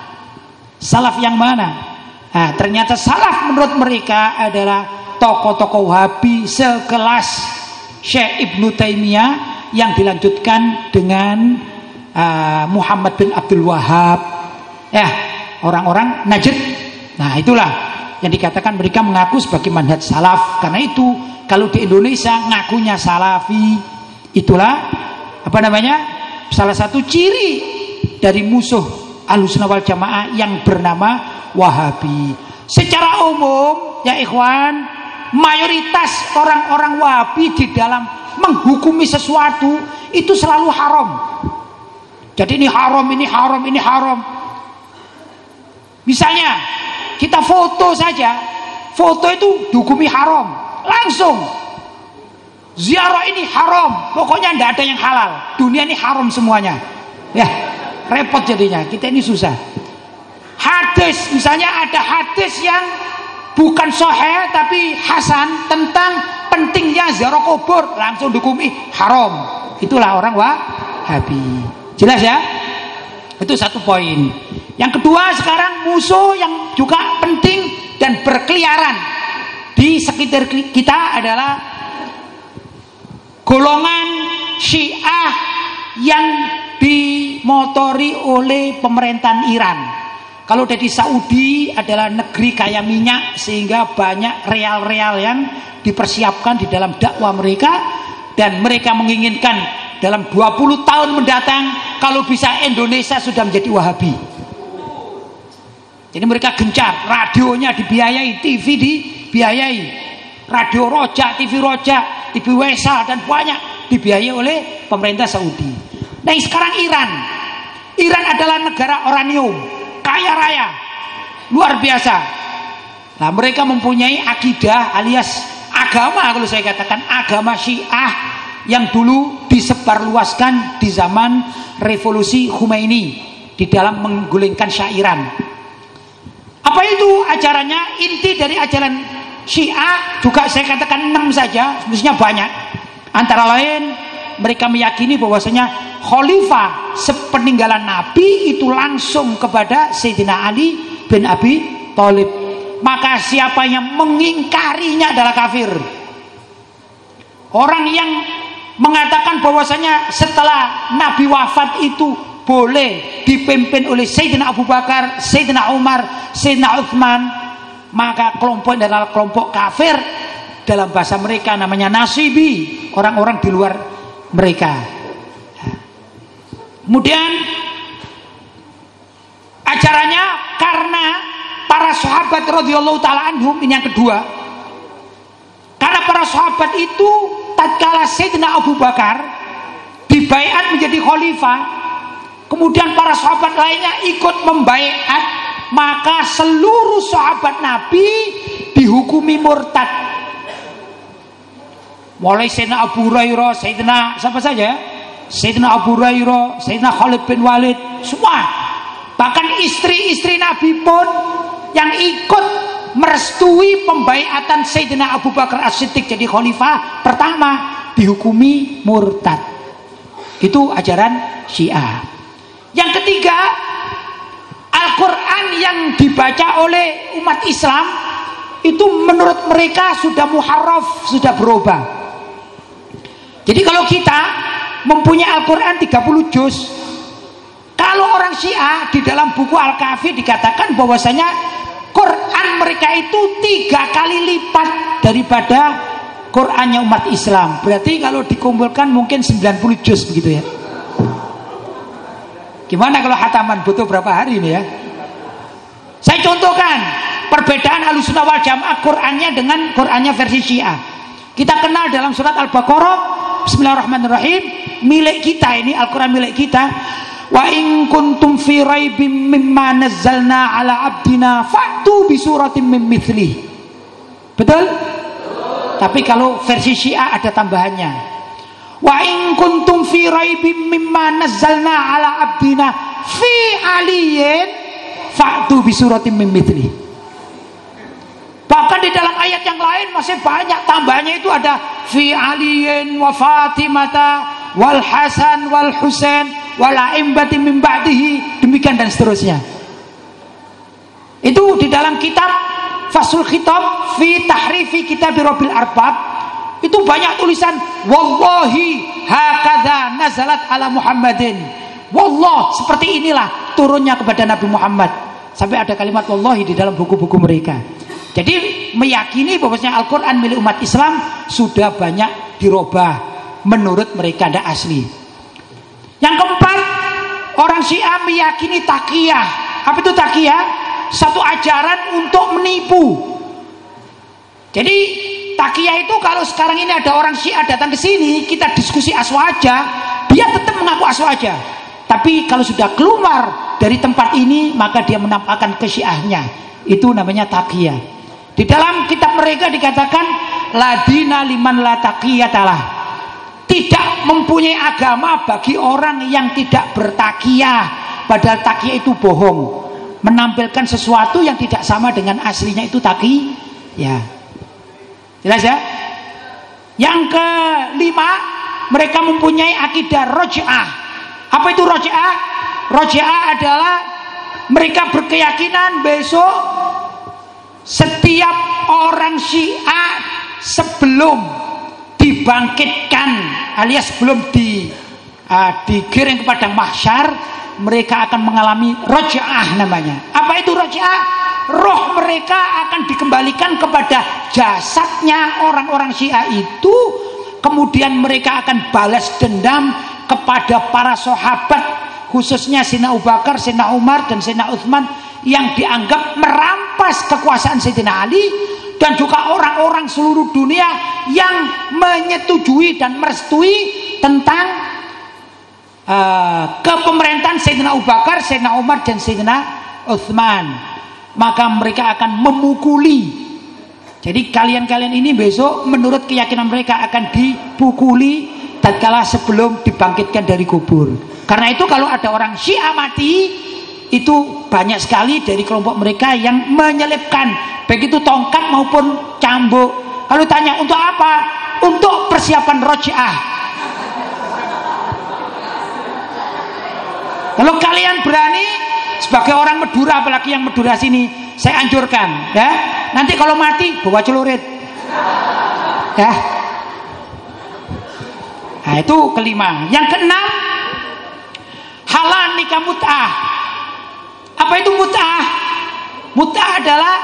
[SPEAKER 2] Salaf yang mana? Nah, ternyata salaf menurut mereka adalah tokoh-tokoh Wahabi sekelas Syekh Ibnu Taimiyah yang dilanjutkan dengan uh, Muhammad bin Abdul Wahab. Ya, orang-orang Najd. Nah, itulah yang dikatakan mereka mengaku sebagai manhaj salaf. Karena itu kalau di Indonesia ngakunya salafi, itulah apa namanya? Salah satu ciri dari musuh Ahlussunnah wal Jamaah yang bernama Wahabi. Secara umum, ya ikhwan, mayoritas orang-orang Wahabi di dalam menghukumi sesuatu itu selalu haram. Jadi ini haram, ini haram, ini haram. Misalnya kita foto saja, foto itu dihukumi haram, langsung. Ziarah ini haram, pokoknya tidak ada yang halal. Dunia ini haram semuanya. Ya, repot jadinya. Kita ini susah. Hadis, misalnya ada hadis yang bukan sohe tapi hasan tentang pentingnya ziarah kubur, langsung dihukumi haram. Itulah orang Wahabi. Jelas ya? Itu satu poin. Yang kedua sekarang musuh yang juga penting dan berkeliaran di sekitar kita adalah golongan Syiah yang dimotori oleh pemerintahan Iran. Kalau dari Saudi adalah negeri kaya minyak sehingga banyak real-real yang dipersiapkan di dalam dakwah mereka dan mereka menginginkan dalam 20 tahun mendatang kalau bisa Indonesia sudah menjadi Wahabi. Jadi mereka gencar, radionya dibiayai, TV dibiayai. Radio Roja, TV Roja, TV Wesa dan banyak dibiayai oleh pemerintah Saudi. Nah sekarang Iran. Iran adalah negara uranium, kaya raya, luar biasa. Nah mereka mempunyai akidah alias agama kalau saya katakan agama Syiah yang dulu disebarluaskan di zaman revolusi Khomeini di dalam menggulingkan syairan. Apa itu ajarannya? Inti dari ajaran Syiah juga saya katakan enam saja, mestinya banyak. Antara lain mereka meyakini bahwasanya khalifah sepeninggalan Nabi itu langsung kepada Sayyidina Ali bin Abi Thalib. Maka siapa yang mengingkarinya adalah kafir. Orang yang mengatakan bahwasanya setelah Nabi wafat itu boleh dipimpin oleh Sayyidina Abu Bakar, Sayyidina Umar, Sayyidina Uthman, maka kelompok adalah kelompok kafir dalam bahasa mereka namanya nasibi, orang-orang di luar mereka. Kemudian acaranya karena para sahabat radhiyallahu taala anhum ini yang kedua. Karena para sahabat itu tatkala Sayyidina Abu Bakar dibaiat menjadi khalifah, kemudian para sahabat lainnya ikut membaiat, maka seluruh sahabat Nabi dihukumi murtad. Mulai Sayyidina Abu Hurairah, Sayyidina siapa saja? Sayyidina Abu Hurairah, Sayyidina Khalid bin Walid, semua. Bahkan istri-istri Nabi pun yang ikut merestui pembaiatan Sayyidina Abu Bakar As-Siddiq jadi khalifah pertama dihukumi murtad. Itu ajaran Syiah. Yang ketiga, Al-Qur'an yang dibaca oleh umat Islam itu menurut mereka sudah muharraf, sudah berubah. Jadi kalau kita mempunyai Al-Quran 30 juz kalau orang Syiah di dalam buku Al-Kafi dikatakan bahwasanya Quran mereka itu tiga kali lipat daripada Qurannya umat Islam berarti kalau dikumpulkan mungkin 90 juz begitu ya gimana kalau hataman butuh berapa hari ini ya? Saya contohkan perbedaan Ahlussunnah wal Jamaah Qurannya dengan Qurannya versi Syiah. Kita kenal dalam surat Al-Baqarah Bismillahirrahmanirrahim milik kita ini Al-Quran milik kita wa in kuntum fi raibim mimma nazzalna ala abdina fa'tu bi suratin min mithli. Betul? Tapi kalau versi Syiah ada tambahannya. Wa in kuntum fi raibim mimma nazzalna ala abdina fi aliyin fa'tu bi suratim min mithli. Bahkan di dalam ayat yang lain masih banyak tambahnya itu ada fi aliyin wa fatimata wal hasan wal husain wal aimbati min ba'dihi demikian dan seterusnya. Itu di dalam kitab Fasul Khitab fi tahrifi kitab Rabbil Arbab itu banyak tulisan wallahi hakadha nazalat ala Muhammadin. Wallah seperti inilah turunnya kepada Nabi Muhammad. Sampai ada kalimat wallahi di dalam buku-buku mereka. Jadi meyakini bahwasanya Al-Qur'an milik umat Islam sudah banyak dirubah menurut mereka tidak asli. Yang keempat, orang Syiah meyakini takiyah. Apa itu takiyah? Satu ajaran untuk menipu. Jadi takiyah itu kalau sekarang ini ada orang Syiah datang ke sini, kita diskusi aswaja, dia tetap mengaku aswaja. Tapi kalau sudah keluar dari tempat ini, maka dia menampakkan kesyiahnya. Itu namanya takiyah. Di dalam kitab mereka dikatakan ladina liman la taqiyatalah. Tidak mempunyai agama bagi orang yang tidak bertakiyah. Padahal takiyah itu bohong. Menampilkan sesuatu yang tidak sama dengan aslinya itu taki. Ya. Jelas ya? Yang kelima, mereka mempunyai akidah roj'ah. Apa itu roj'ah? Roj'ah adalah mereka berkeyakinan besok setiap orang Syiah sebelum dibangkitkan alias sebelum di uh, digiring kepada mahsyar mereka akan mengalami rojaah namanya. Apa itu rojaah? Roh mereka akan dikembalikan kepada jasadnya orang-orang Syiah itu, kemudian mereka akan balas dendam kepada para sahabat khususnya Sina Abu Bakar, Sina Umar dan Sina Uthman yang dianggap merampas kekuasaan Sayyidina Ali dan juga orang-orang seluruh dunia yang menyetujui dan merestui tentang uh, kepemerintahan Sayyidina Abu Bakar, Sayyidina Umar dan Sayyidina Uthman. Maka mereka akan memukuli. Jadi kalian-kalian ini besok menurut keyakinan mereka akan dipukuli tatkala sebelum dibangkitkan dari kubur. Karena itu kalau ada orang Syiah mati itu banyak sekali dari kelompok mereka yang menyelipkan. Baik itu tongkat maupun cambuk. Lalu tanya untuk apa? Untuk persiapan rojiah kalau kalian berani sebagai orang Madura apalagi yang Madura sini saya anjurkan ya. Nanti kalau mati bawa celurit. Ya. Nah itu kelima. Yang keenam halal nikah mut'ah apa itu mut'ah? Mut'ah adalah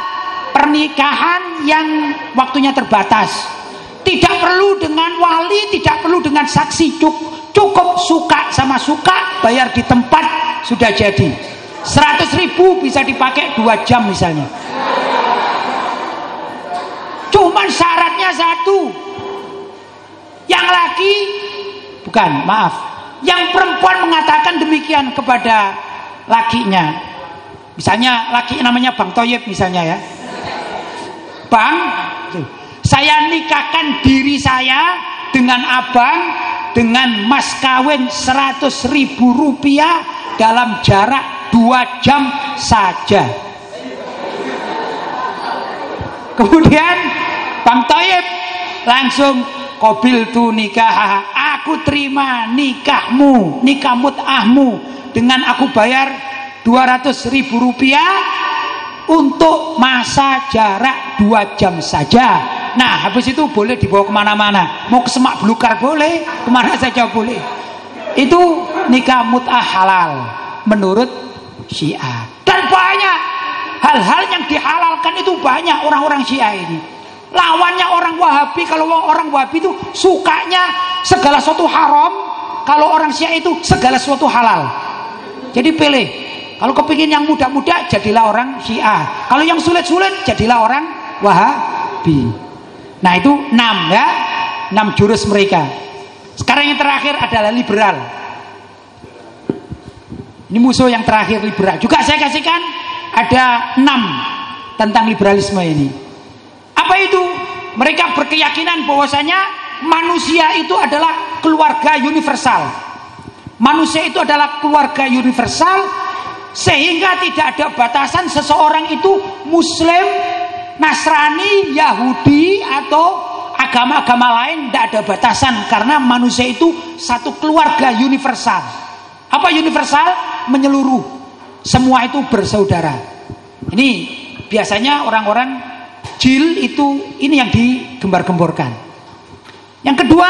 [SPEAKER 2] pernikahan yang waktunya terbatas. Tidak perlu dengan wali, tidak perlu dengan saksi, cukup suka sama suka, bayar di tempat sudah jadi. 100 ribu bisa dipakai dua jam misalnya. Cuman syaratnya satu. Yang laki, bukan, maaf. Yang perempuan mengatakan demikian kepada lakinya Misalnya laki namanya Bang Toyib misalnya ya. Bang, saya nikahkan diri saya dengan abang dengan mas kawin 100 ribu rupiah dalam jarak dua jam saja. Kemudian Bang Toyib langsung kobil tu nikah aku terima nikahmu nikah mut'ahmu dengan aku bayar 200 ribu rupiah untuk masa jarak 2 jam saja nah habis itu boleh dibawa ke mana-mana. Mau ke semak belukar boleh ke mana <laughs> saja boleh. Itu nikah mut'ah halal menurut syiah. Dan banyak hal-hal yang dihalalkan itu banyak orang-orang syiah ini. Lawannya orang wahabi kalau orang wahabi itu sukanya segala sesuatu haram kalau orang syiah itu segala sesuatu halal. Jadi pilih. Kalau kepingin yang muda-muda, jadilah orang Syiah. Kalau yang sulit-sulit, jadilah orang Wahabi. Nah itu enam ya, enam jurus mereka. Sekarang yang terakhir adalah liberal. Ini musuh yang terakhir liberal. Juga saya kasihkan ada enam tentang liberalisme ini. Apa itu? mereka berkeyakinan bahwasanya manusia itu adalah keluarga universal. Manusia itu adalah keluarga universal sehingga tidak ada batasan seseorang itu muslim, Nasrani, Yahudi atau agama-agama lain tidak ada batasan karena manusia itu satu keluarga universal. Apa universal? Menyeluruh. Semua itu bersaudara. Ini biasanya orang-orang jil itu ini yang digembar-gemborkan. Yang kedua,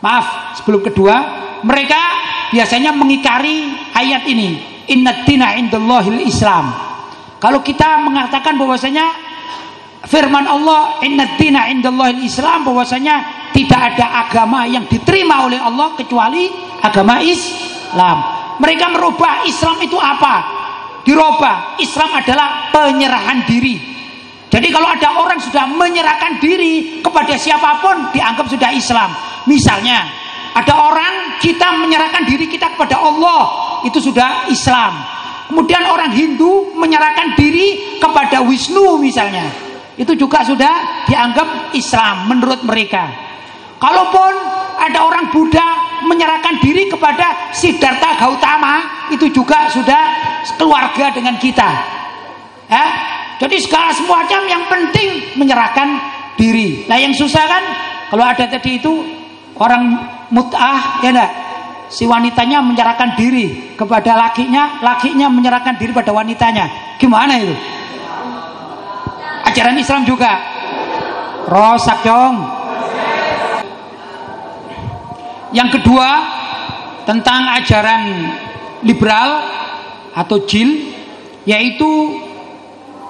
[SPEAKER 2] maaf sebelum kedua, mereka biasanya mengikari ayat ini. Inna dina indallahil Islam. Kalau kita mengatakan bahwasanya firman Allah inna dina indallahil Islam bahwasanya tidak ada agama yang diterima oleh Allah kecuali agama Islam. Mereka merubah Islam itu apa? Dirubah. Islam adalah penyerahan diri. Jadi kalau ada orang sudah menyerahkan diri kepada siapa pun dianggap sudah Islam. Misalnya ada orang kita menyerahkan diri kita kepada Allah, itu sudah Islam. Kemudian orang Hindu menyerahkan diri kepada Wisnu misalnya. Itu juga sudah dianggap Islam menurut mereka. Kalaupun ada orang Buddha menyerahkan diri kepada Siddhartha Gautama, itu juga sudah keluarga dengan kita. Ya? Jadi segala semacam yang penting menyerahkan diri. Nah yang susah kan kalau ada tadi itu orang mut'ah ya enggak si wanitanya menyerahkan diri kepada lakinya lakinya menyerahkan diri pada wanitanya. Gimana itu? Ajaran Islam juga. Rosak dong. Yang kedua tentang ajaran liberal atau jil yaitu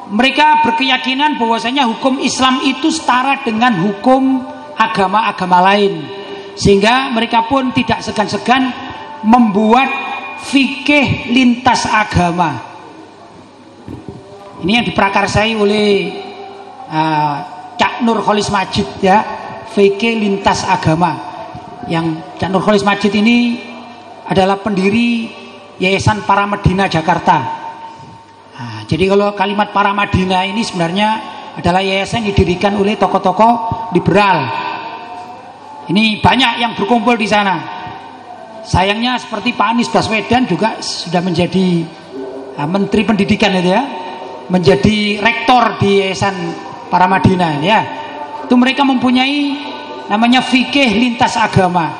[SPEAKER 2] mereka berkeyakinan bahwasanya hukum Islam itu setara dengan hukum agama-agama lain sehingga mereka pun tidak segan-segan membuat fikih lintas agama. Ini yang diprakarsai oleh uh, Cak Nur Kholis Majid ya, fikih lintas agama. Yang Cak Nur Kholis Majid ini adalah pendiri Yayasan Para Medina Jakarta. Nah, jadi kalau kalimat Para Medina ini sebenarnya adalah yayasan yang didirikan oleh tokoh-tokoh liberal ini banyak yang berkumpul di sana. Sayangnya seperti Pak Anies Baswedan juga sudah menjadi uh, Menteri Pendidikan itu ya, menjadi rektor di Yayasan Para Madinah ya. Itu mereka mempunyai namanya fikih lintas agama.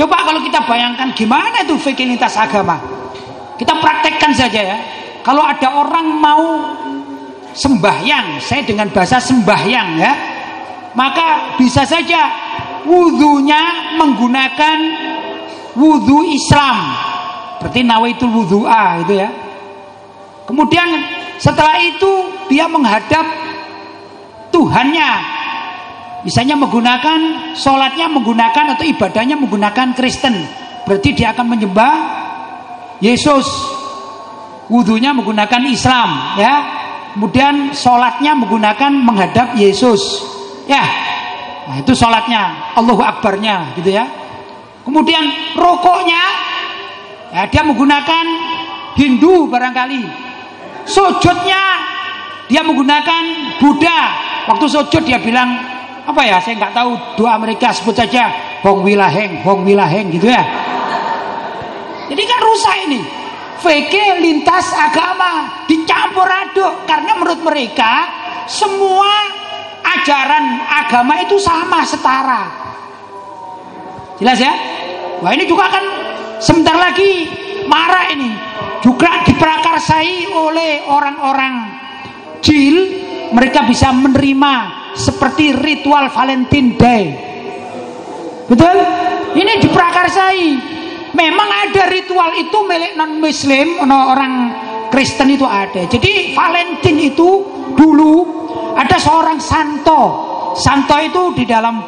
[SPEAKER 2] Coba kalau kita bayangkan gimana itu fikih lintas agama. Kita praktekkan saja ya. Kalau ada orang mau sembahyang, saya dengan bahasa sembahyang ya, maka bisa saja wudhunya menggunakan wudhu Islam. Berarti nawaitul wudhu'a itu ya. Kemudian setelah itu dia menghadap Tuhannya. Misalnya menggunakan sholatnya menggunakan atau ibadahnya menggunakan Kristen. Berarti dia akan menyembah Yesus. Wudhunya menggunakan Islam ya. Kemudian sholatnya menggunakan menghadap Yesus. Ya Nah, itu sholatnya, Allahu Akbarnya, gitu ya. Kemudian rokoknya, ya, dia menggunakan Hindu barangkali. Sujudnya, dia menggunakan Buddha. Waktu sujud dia bilang, apa ya, saya nggak tahu doa mereka sebut saja Hong Wilaheng, Hong Wilaheng gitu ya. Jadi kan rusak ini. VK lintas agama dicampur aduk karena menurut mereka semua ajaran agama itu sama setara. Jelas ya? Wah ini juga kan sebentar lagi marah ini juga diprakarsai oleh orang-orang jil mereka bisa menerima seperti ritual Valentine Day. Betul? Ini diprakarsai. Memang ada ritual itu milik non muslim, orang Kristen itu ada. Jadi Valentine itu dulu ada seorang santo. Santo itu di dalam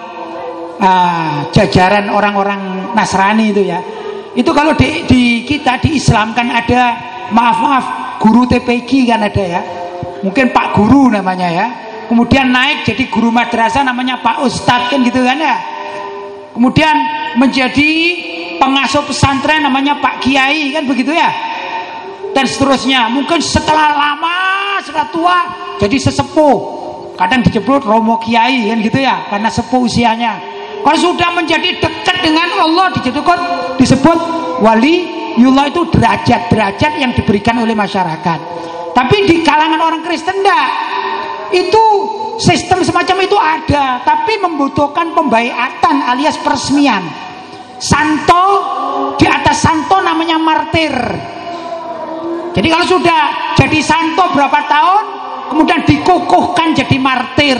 [SPEAKER 2] uh, jajaran orang-orang Nasrani itu ya. Itu kalau di, di kita di Islam kan ada maaf-maaf guru TPG kan ada ya. Mungkin Pak Guru namanya ya. Kemudian naik jadi guru madrasah namanya Pak Ustadz kan gitu kan ya. Kemudian menjadi pengasuh pesantren namanya Pak Kiai kan begitu ya. Dan seterusnya. Mungkin setelah lama sudah tua jadi sesepuh. Kadang disebut Romo Kiai kan gitu ya karena sepuh usianya. Kalau sudah menjadi dekat dengan Allah disebut disebut wali Yullah itu derajat-derajat yang diberikan oleh masyarakat. Tapi di kalangan orang Kristen enggak. Itu sistem semacam itu ada tapi membutuhkan pembaiatan alias peresmian. Santo di atas santo namanya martir jadi kalau sudah jadi santo berapa tahun, kemudian dikukuhkan jadi martir.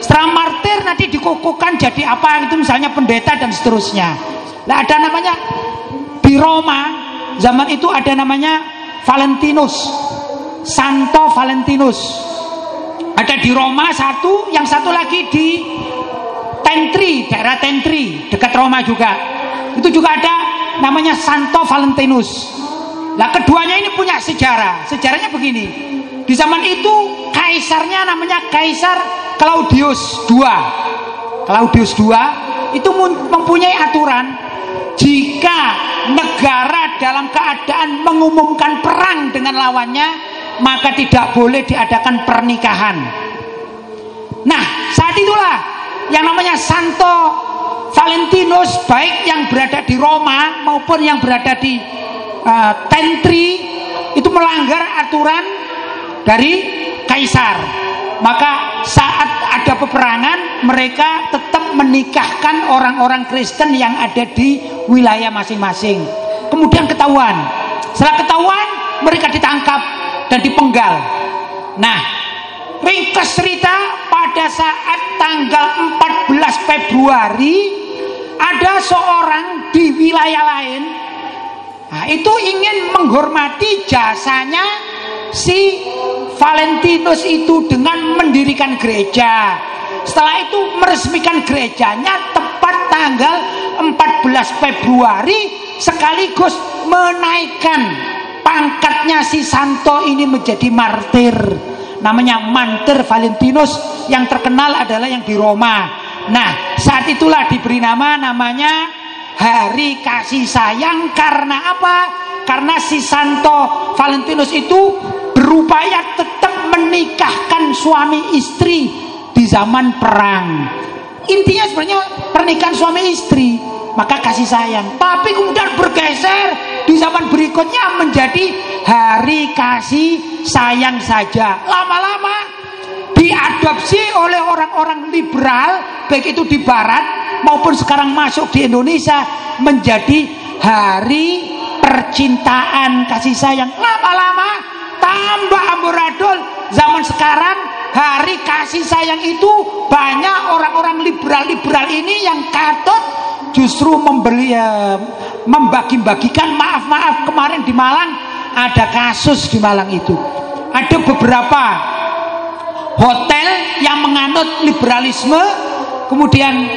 [SPEAKER 2] Setelah martir nanti dikukuhkan jadi apa itu misalnya pendeta dan seterusnya. Nah ada namanya di Roma zaman itu ada namanya Valentinus, Santo Valentinus. Ada di Roma satu, yang satu lagi di Tentri, daerah Tentri, dekat Roma juga. Itu juga ada namanya Santo Valentinus. Nah keduanya ini punya sejarah. Sejarahnya begini. Di zaman itu kaisarnya namanya Kaisar Claudius II. Claudius II itu mempunyai aturan jika negara dalam keadaan mengumumkan perang dengan lawannya maka tidak boleh diadakan pernikahan. Nah, saat itulah yang namanya Santo Valentinus baik yang berada di Roma maupun yang berada di uh, tentri itu melanggar aturan dari kaisar. Maka saat ada peperangan mereka tetap menikahkan orang-orang Kristen yang ada di wilayah masing-masing. Kemudian ketahuan. Setelah ketahuan mereka ditangkap dan dipenggal. Nah ringkas cerita pada saat tanggal 14 Februari ada seorang di wilayah lain Nah, itu ingin menghormati jasanya si Valentinus itu dengan mendirikan gereja. Setelah itu meresmikan gerejanya tepat tanggal 14 Februari sekaligus menaikkan pangkatnya si Santo ini menjadi martir. Namanya Mantir Valentinus yang terkenal adalah yang di Roma. Nah, saat itulah diberi nama namanya hari kasih sayang karena apa? Karena si Santo Valentinus itu berupaya tetap menikahkan suami istri di zaman perang. Intinya sebenarnya pernikahan suami istri, maka kasih sayang. Tapi kemudian bergeser di zaman berikutnya menjadi hari kasih sayang saja. Lama-lama diadopsi oleh orang-orang liberal baik itu di barat maupun sekarang masuk di Indonesia menjadi hari percintaan kasih sayang. Lama-lama tambah amburadul. Zaman sekarang hari kasih sayang itu banyak orang-orang liberal-liberal ini yang katut justru membeli ya, membagi-bagikan. Maaf-maaf kemarin di Malang ada kasus di Malang itu. Ada beberapa hotel yang menganut liberalisme kemudian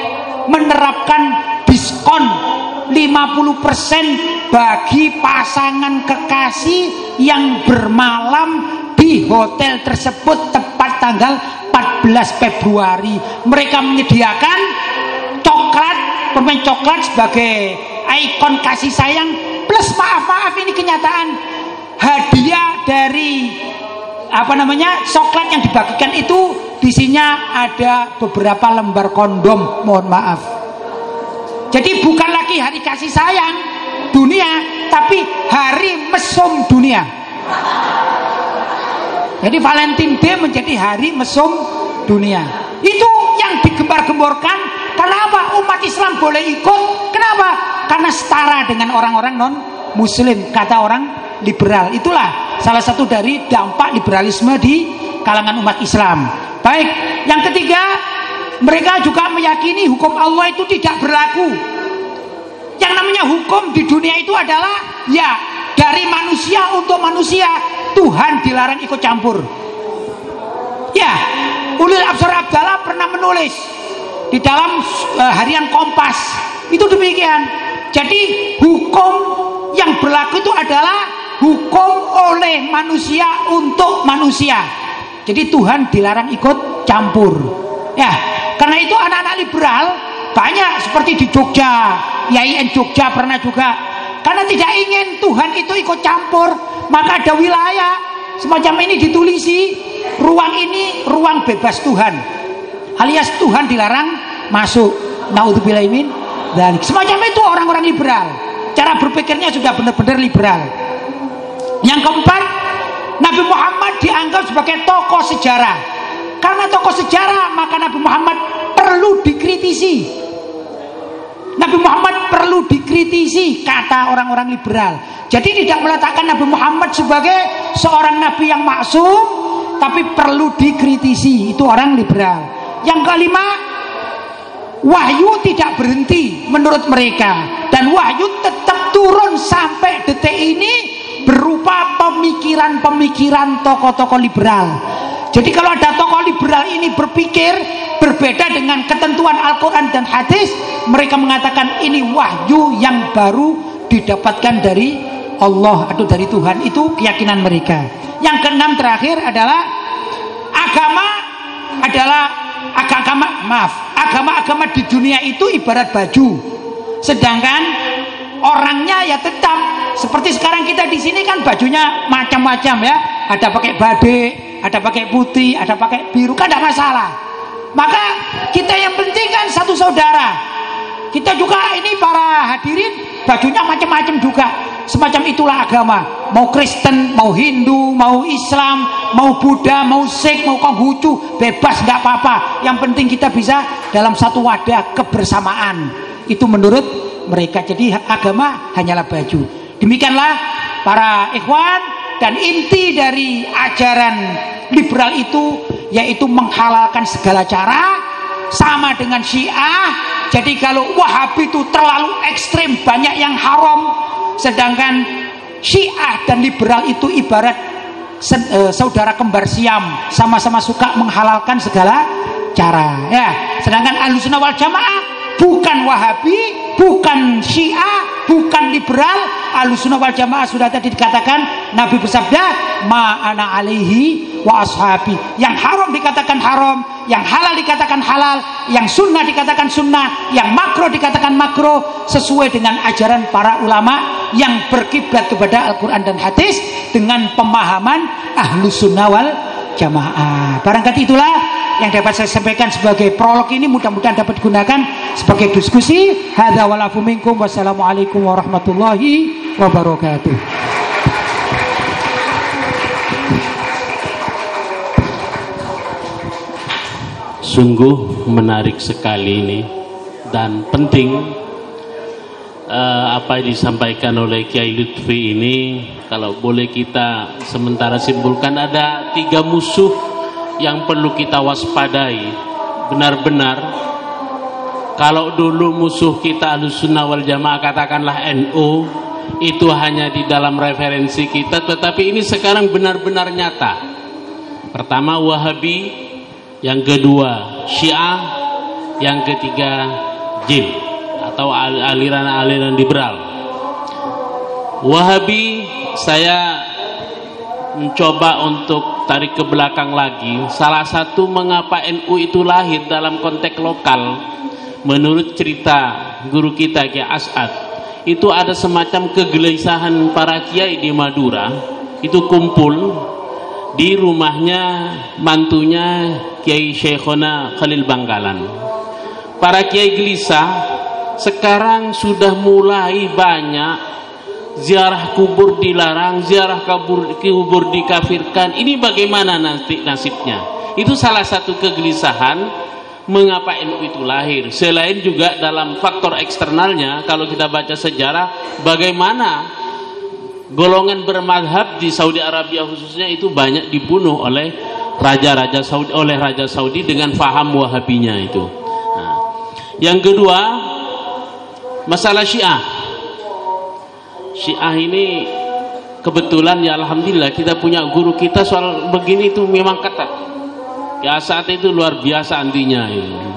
[SPEAKER 2] menerapkan diskon 50% bagi pasangan kekasih yang bermalam di hotel tersebut tepat tanggal 14 Februari. Mereka menyediakan coklat permen coklat sebagai ikon kasih sayang. Plus maaf-maaf ini kenyataan. Hadiah dari apa namanya coklat yang dibagikan itu isinya ada beberapa lembar kondom mohon maaf. Jadi bukan lagi hari kasih sayang dunia tapi hari mesum dunia. Jadi Valentine Day menjadi hari mesum dunia. Itu yang digembar-gemborkan kenapa umat Islam boleh ikut? Kenapa? Karena setara dengan orang-orang non muslim kata orang liberal itulah salah satu dari dampak liberalisme di kalangan umat Islam. Baik, yang ketiga, mereka juga meyakini hukum Allah itu tidak berlaku. Yang namanya hukum di dunia itu adalah ya dari manusia untuk manusia. Tuhan dilarang ikut campur. Ya, Ulil Absar Abdallah pernah menulis di dalam uh, harian Kompas. Itu demikian. Jadi hukum yang berlaku itu adalah hukum oleh manusia untuk manusia. Jadi Tuhan dilarang ikut campur. Ya, karena itu anak-anak liberal banyak seperti di Jogja, IAIN Jogja pernah juga. Karena tidak ingin Tuhan itu ikut campur, maka ada wilayah semacam ini ditulisi ruang ini ruang bebas Tuhan alias Tuhan dilarang masuk naudzubillah dan semacam itu orang-orang liberal cara berpikirnya sudah benar-benar liberal yang keempat Nabi Muhammad dianggap sebagai tokoh sejarah. Karena tokoh sejarah maka Nabi Muhammad perlu dikritisi. Nabi Muhammad perlu dikritisi kata orang-orang liberal. Jadi tidak meletakkan Nabi Muhammad sebagai seorang nabi yang maksum tapi perlu dikritisi. Itu orang liberal. Yang kelima wahyu tidak berhenti menurut mereka. Dan wahyu tetap turun sampai detik ini berupa pemikiran-pemikiran tokoh-tokoh liberal. Jadi kalau ada tokoh liberal ini berpikir berbeda dengan ketentuan Al-Quran dan hadis mereka mengatakan ini wahyu yang baru didapatkan dari Allah atau dari Tuhan. Itu keyakinan mereka. Yang keenam terakhir adalah agama adalah agama maaf agama-agama di dunia itu ibarat baju. Sedangkan orangnya ya tetap. Seperti sekarang kita di sini kan bajunya macam-macam ya. Ada pakai badik ada pakai putih ada pakai biru kan tidak masalah. Maka kita yang penting kan satu saudara. Kita juga ini para hadirin bajunya macam-macam juga. Semacam itulah agama. Mau Kristen mau Hindu mau Islam mau Buddha mau Sikh mau Konghucu bebas nggak apa-apa. Yang penting kita bisa dalam satu wadah kebersamaan. Itu menurut mereka. Jadi agama hanyalah baju. Demikianlah para ikhwan dan inti dari ajaran liberal itu yaitu menghalalkan segala cara sama dengan Syiah. Jadi kalau Wahabi itu terlalu ekstrim, banyak yang haram, sedangkan Syiah dan liberal itu ibarat e, saudara kembar siam, sama-sama suka menghalalkan segala cara. Ya, sedangkan Ahlussunnah wal Jamaah bukan Wahabi, bukan Syiah, bukan liberal. Ahlussunnah wal Jamaah sudah tadi dikatakan Nabi bersabda, "Ma ana alaihi wa ashabi." Yang haram dikatakan haram, yang halal dikatakan halal, yang sunnah dikatakan sunnah, yang makro dikatakan makro sesuai dengan ajaran para ulama yang berkiblat kepada Al-Quran dan hadis dengan pemahaman ahlu sunnah wal jamaah. Barangkali itulah yang dapat saya sampaikan sebagai prolog ini mudah-mudahan dapat digunakan sebagai diskusi. Hadza walafu minkum wassalamualaikum warahmatullahi wabarakatuh.
[SPEAKER 1] Sungguh menarik sekali ini dan penting uh, apa yang disampaikan oleh Kiai Lutfi ini kalau boleh kita sementara simpulkan ada tiga musuh yang perlu kita waspadai benar-benar kalau dulu musuh kita Ahlussunnah wal Jamaah katakanlah NU itu hanya di dalam referensi kita tetapi ini sekarang benar-benar nyata pertama Wahabi yang kedua Syiah, yang ketiga Jin atau aliran-aliran liberal. Wahabi saya mencoba untuk tarik ke belakang lagi. Salah satu mengapa NU itu lahir dalam konteks lokal menurut cerita guru kita Kiai As'ad itu ada semacam kegelisahan para kiai di Madura itu kumpul di rumahnya mantunya Kiai Syekhona Khalil Bangkalan. Para kiai gelisah sekarang sudah mulai banyak ziarah kubur dilarang, ziarah kubur, kubur dikafirkan. Ini bagaimana nanti nasibnya? Itu salah satu kegelisahan mengapa NU itu lahir. Selain juga dalam faktor eksternalnya, kalau kita baca sejarah, bagaimana golongan bermadhab di Saudi Arabia khususnya itu banyak dibunuh oleh raja-raja Saudi oleh raja Saudi dengan faham wahabinya itu. Nah, yang kedua masalah Syiah. Syiah ini kebetulan ya alhamdulillah kita punya guru kita soal begini itu memang ketat. Ya saat itu luar biasa antinya itu.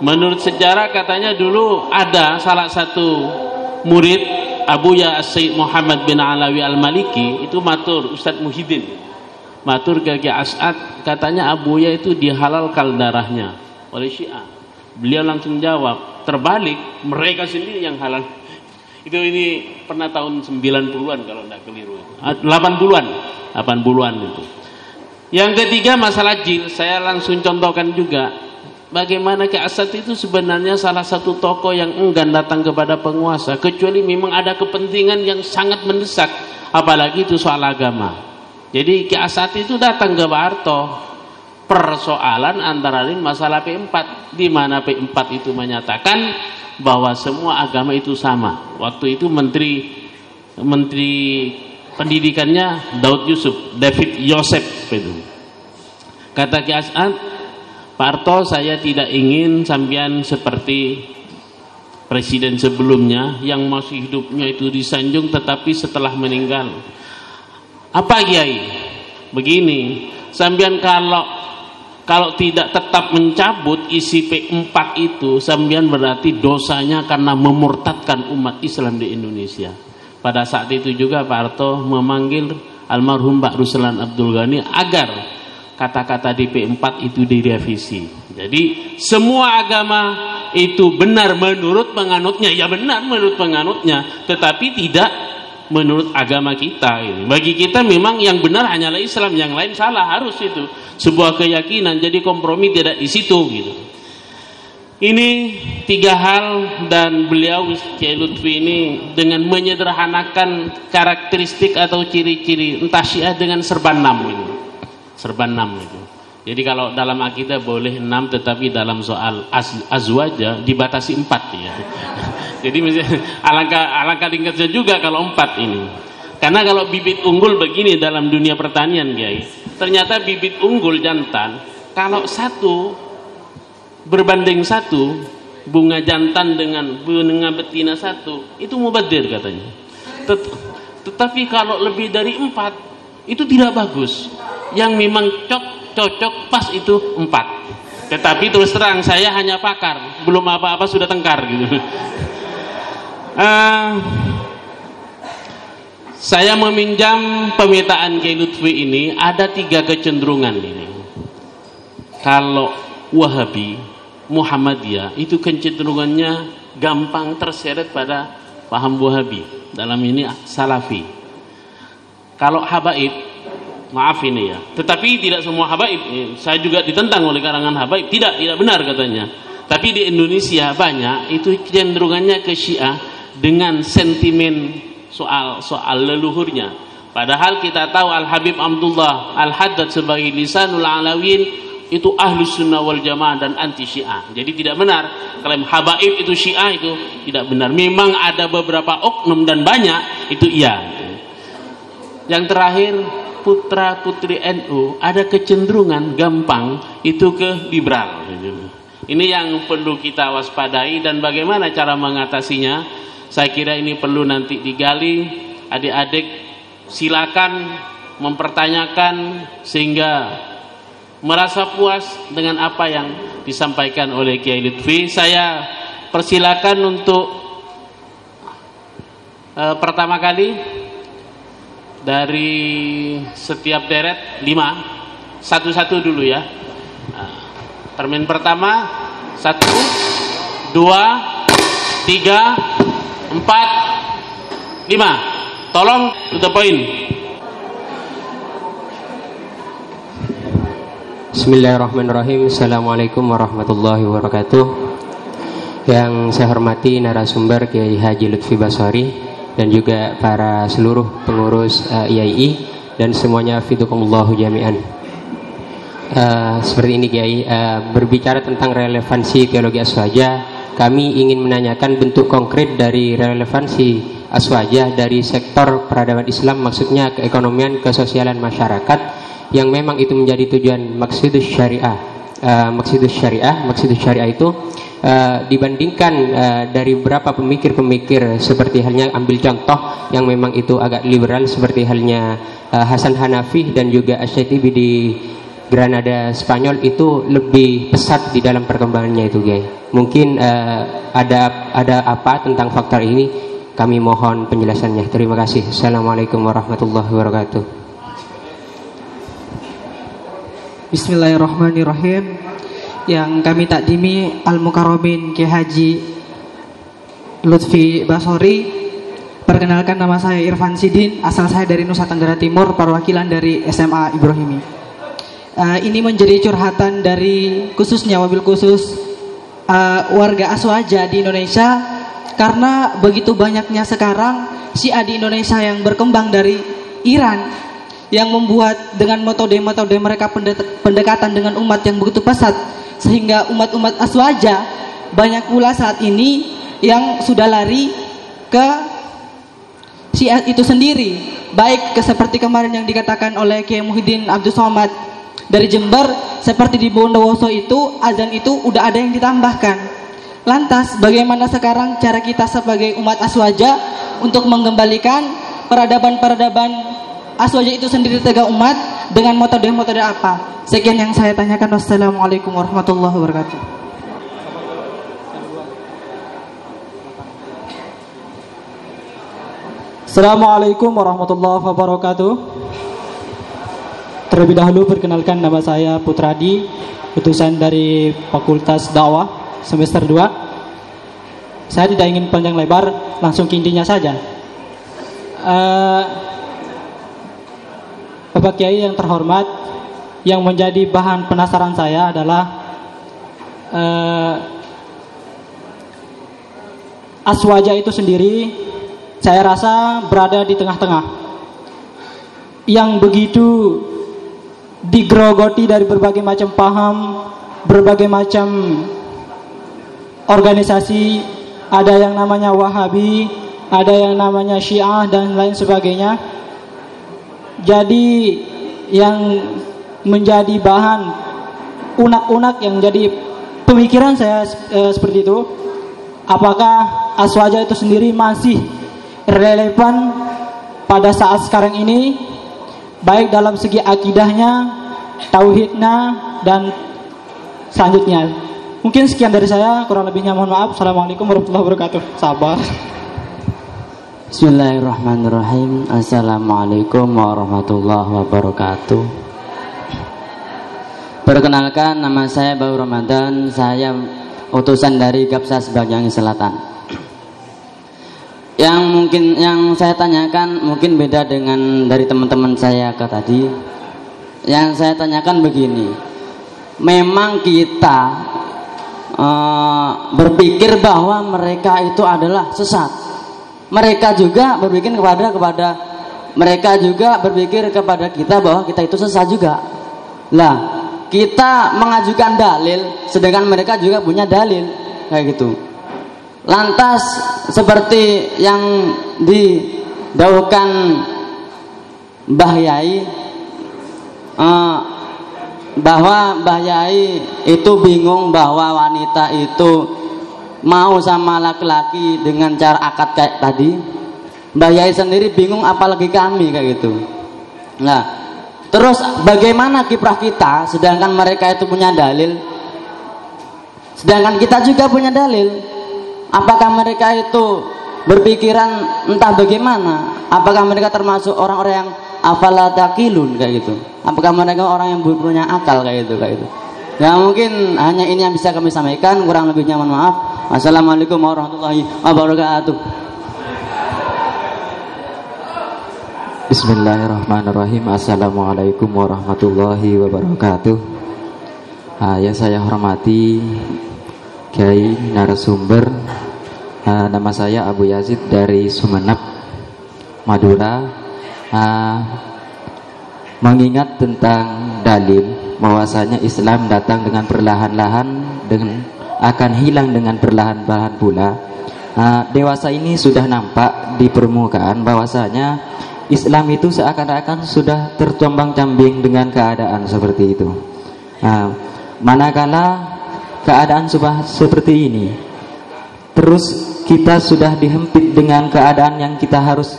[SPEAKER 1] Menurut sejarah katanya dulu ada salah satu murid Abu Ya Sayyid Muhammad bin Alawi Al-Maliki itu matur Ustaz Muhyiddin matur ke As'ad katanya Abu Ya itu dihalalkan darahnya oleh Syiah beliau langsung jawab terbalik mereka sendiri yang halal itu ini pernah tahun 90-an kalau tidak keliru 80-an 80-an itu Yang ketiga masalah jil, saya langsung contohkan juga. Bagaimana Ki Asad itu sebenarnya salah satu tokoh yang enggan datang kepada penguasa kecuali memang ada kepentingan yang sangat mendesak apalagi itu soal agama. Jadi Ki Asad itu datang ke Pak Harto persoalan antara lain masalah P4 di mana P4 itu menyatakan bahwa semua agama itu sama. Waktu itu menteri menteri pendidikannya Daud Yusuf, David Yosef itu. Kata Ki Asad, Pak Harto saya tidak ingin sambian seperti presiden sebelumnya yang masih hidupnya itu disanjung tetapi setelah meninggal. Apa Kiai? Begini, sambian kalau kalau tidak tetap mencabut isi P4 itu sambian berarti dosanya karena memurtadkan umat Islam di Indonesia. Pada saat itu juga Pak Harto memanggil almarhum Pak Ruslan Abdul Ghani agar kata-kata di P4 itu direvisi. Jadi semua agama itu benar menurut penganutnya. Ya benar menurut penganutnya tetapi tidak menurut agama kita ini. Bagi kita memang yang benar hanyalah Islam, yang lain salah harus itu. Sebuah keyakinan jadi kompromi tidak di situ gitu. Ini tiga hal dan beliau Kiai Lutfi ini dengan menyederhanakan karakteristik atau ciri-ciri entah Syiah dengan serban enam ini. Serban enam. Jadi kalau dalam akidah boleh enam tetapi dalam soal az azwaja dibatasi empat ya. <laughs> Jadi alangkah alangkah tingkatnya juga kalau empat ini. Karena kalau bibit unggul begini dalam dunia pertanian, guys, ternyata bibit unggul jantan kalau satu berbanding satu bunga jantan dengan bunga betina satu itu mubadir katanya. Tet tetapi kalau lebih dari empat itu tidak bagus. Yang memang cocok cocok pas itu empat. Tetapi terus terang saya hanya pakar, belum apa-apa sudah tengkar gitu. Uh, <laughs> saya meminjam pemetaan Kiai Lutfi ini ada tiga kecenderungan ini. Kalau Wahabi, Muhammadiyah itu kecenderungannya gampang terseret pada paham Wahabi. Dalam ini Salafi. Kalau Habaib, maaf ini ya. Tetapi tidak semua Habaib. Saya juga ditentang oleh karangan Habaib. Tidak, tidak benar katanya. Tapi di Indonesia banyak itu kecenderungannya ke Syiah dengan sentimen soal soal leluhurnya. Padahal kita tahu Al Habib Abdullah Al Haddad sebagai lisanul alawin itu ahlu sunnah wal jamaah dan anti syiah. Jadi tidak benar klaim habaib itu syiah itu tidak benar. Memang ada beberapa oknum dan banyak itu iya. Yang terakhir putra putri NU ada kecenderungan gampang itu ke liberal. Ini yang perlu kita waspadai dan bagaimana cara mengatasinya saya kira ini perlu nanti digali. Adik-adik silakan mempertanyakan sehingga merasa puas dengan apa yang disampaikan oleh Kiai Lutfi. Saya persilakan untuk uh, pertama kali dari setiap deret lima satu-satu dulu ya. Uh, termin pertama satu, dua, tiga, empat, lima. Tolong to the point.
[SPEAKER 3] Bismillahirrahmanirrahim. Assalamualaikum warahmatullahi wabarakatuh. Yang saya hormati narasumber Kiai Haji Lutfi Basari dan juga para seluruh pengurus uh, eh, IAI dan semuanya fidukumullahu jami'an. Uh, seperti ini Kiai, uh, berbicara tentang relevansi teologi aswaja kami ingin menanyakan bentuk konkret dari relevansi aswajah dari sektor peradaban Islam maksudnya keekonomian kesosialan masyarakat yang memang itu menjadi tujuan maksudus syariah uh, maksudus syariah maksudus syariah itu uh, dibandingkan uh, dari beberapa pemikir-pemikir seperti halnya ambil contoh yang memang itu agak liberal seperti halnya uh, Hasan Hanafi dan juga Asyatibi di Granada Spanyol itu lebih pesat di dalam perkembangannya itu, guys. Mungkin uh, ada ada apa tentang faktor ini? Kami mohon penjelasannya. Terima kasih. Assalamualaikum warahmatullahi wabarakatuh.
[SPEAKER 4] Bismillahirrahmanirrahim. Yang kami takdimi Al Mukarramin Ki Haji Lutfi Basori. Perkenalkan nama saya Irfan Sidin, asal saya dari Nusa Tenggara Timur, perwakilan dari SMA Ibrahimi. uh, ini menjadi curhatan dari khususnya mobil khusus uh, warga Aswaja di Indonesia karena begitu banyaknya sekarang Syiah di Indonesia yang berkembang dari Iran yang membuat dengan metode-metode mereka pendekatan dengan umat yang begitu pesat sehingga umat-umat Aswaja banyak pula saat ini yang sudah lari ke Syiah itu sendiri. Baik ke seperti kemarin yang dikatakan oleh Kiai Muhyiddin Abdul Somad dari Jember seperti di Bondowoso itu azan itu udah ada yang ditambahkan. Lantas bagaimana sekarang cara kita sebagai umat Aswaja untuk mengembalikan peradaban-peradaban Aswaja itu sendiri tegak umat dengan metode-metode apa sekian yang saya tanyakan wassalamualaikum warahmatullahi wabarakatuh
[SPEAKER 5] Assalamualaikum warahmatullahi wabarakatuh. Terlebih dahulu perkenalkan nama saya Putradi, utusan dari Fakultas Dakwah semester 2. Saya tidak ingin panjang lebar, langsung ke intinya saja. Uh, Bapak Kiai yang terhormat, yang menjadi bahan penasaran saya adalah uh, aswaja itu sendiri saya rasa berada di tengah-tengah yang begitu digrogoti dari berbagai macam paham, berbagai macam organisasi, ada yang namanya Wahabi, ada yang namanya Syiah dan lain sebagainya. Jadi yang menjadi bahan unak-unak yang jadi pemikiran saya e, seperti itu, apakah aswaja itu sendiri masih relevan pada saat sekarang ini baik dalam segi akidahnya, tauhidnya dan selanjutnya. Mungkin sekian dari saya, kurang lebihnya mohon maaf. Assalamualaikum warahmatullahi wabarakatuh. Sabar.
[SPEAKER 6] Bismillahirrahmanirrahim. Assalamualaikum warahmatullahi wabarakatuh. Perkenalkan nama saya Bau Ramadan, saya utusan dari Gapsa Sebagian Selatan. Yang mungkin yang saya tanyakan mungkin beda dengan dari teman-teman saya ke tadi. Yang saya tanyakan begini. Memang kita uh, berpikir bahwa mereka itu adalah sesat mereka juga berpikir kepada kepada mereka juga berpikir kepada kita bahwa kita itu sesat juga. Lah kita mengajukan dalil sedangkan mereka juga punya dalil kayak gitu. Lantas seperti yang didauhkan Mbah Yai uh, bahwa Mbah Yai itu bingung bahwa wanita itu mau sama laki-laki dengan cara akad kayak tadi. Mbah Yai sendiri bingung apalagi kami kayak gitu. Nah, terus bagaimana kiprah kita sedangkan mereka itu punya dalil sedangkan kita juga punya dalil Apakah mereka itu berpikiran entah bagaimana? Apakah mereka termasuk orang-orang yang afala takilun kayak gitu? Apakah mereka orang yang punya akal kayak gitu kayak gitu? Ya mungkin hanya ini yang bisa kami sampaikan, kurang lebihnya mohon maaf. Assalamualaikum warahmatullahi wabarakatuh.
[SPEAKER 7] Bismillahirrahmanirrahim. Assalamualaikum warahmatullahi wabarakatuh. Ah, Yang saya hormati Kiai narasumber. Uh, nama saya Abu Yazid dari Sumeneb Madura. Uh, mengingat tentang dalil bahwasanya Islam datang dengan perlahan-lahan dengan akan hilang dengan perlahan-lahan pula uh, dewasa ini sudah nampak di permukaan bahwasanya Islam itu seakan-akan sudah tertombang cambing dengan keadaan seperti itu. Uh, manakala keadaan seperti ini terus kita sudah dihempit dengan keadaan yang kita harus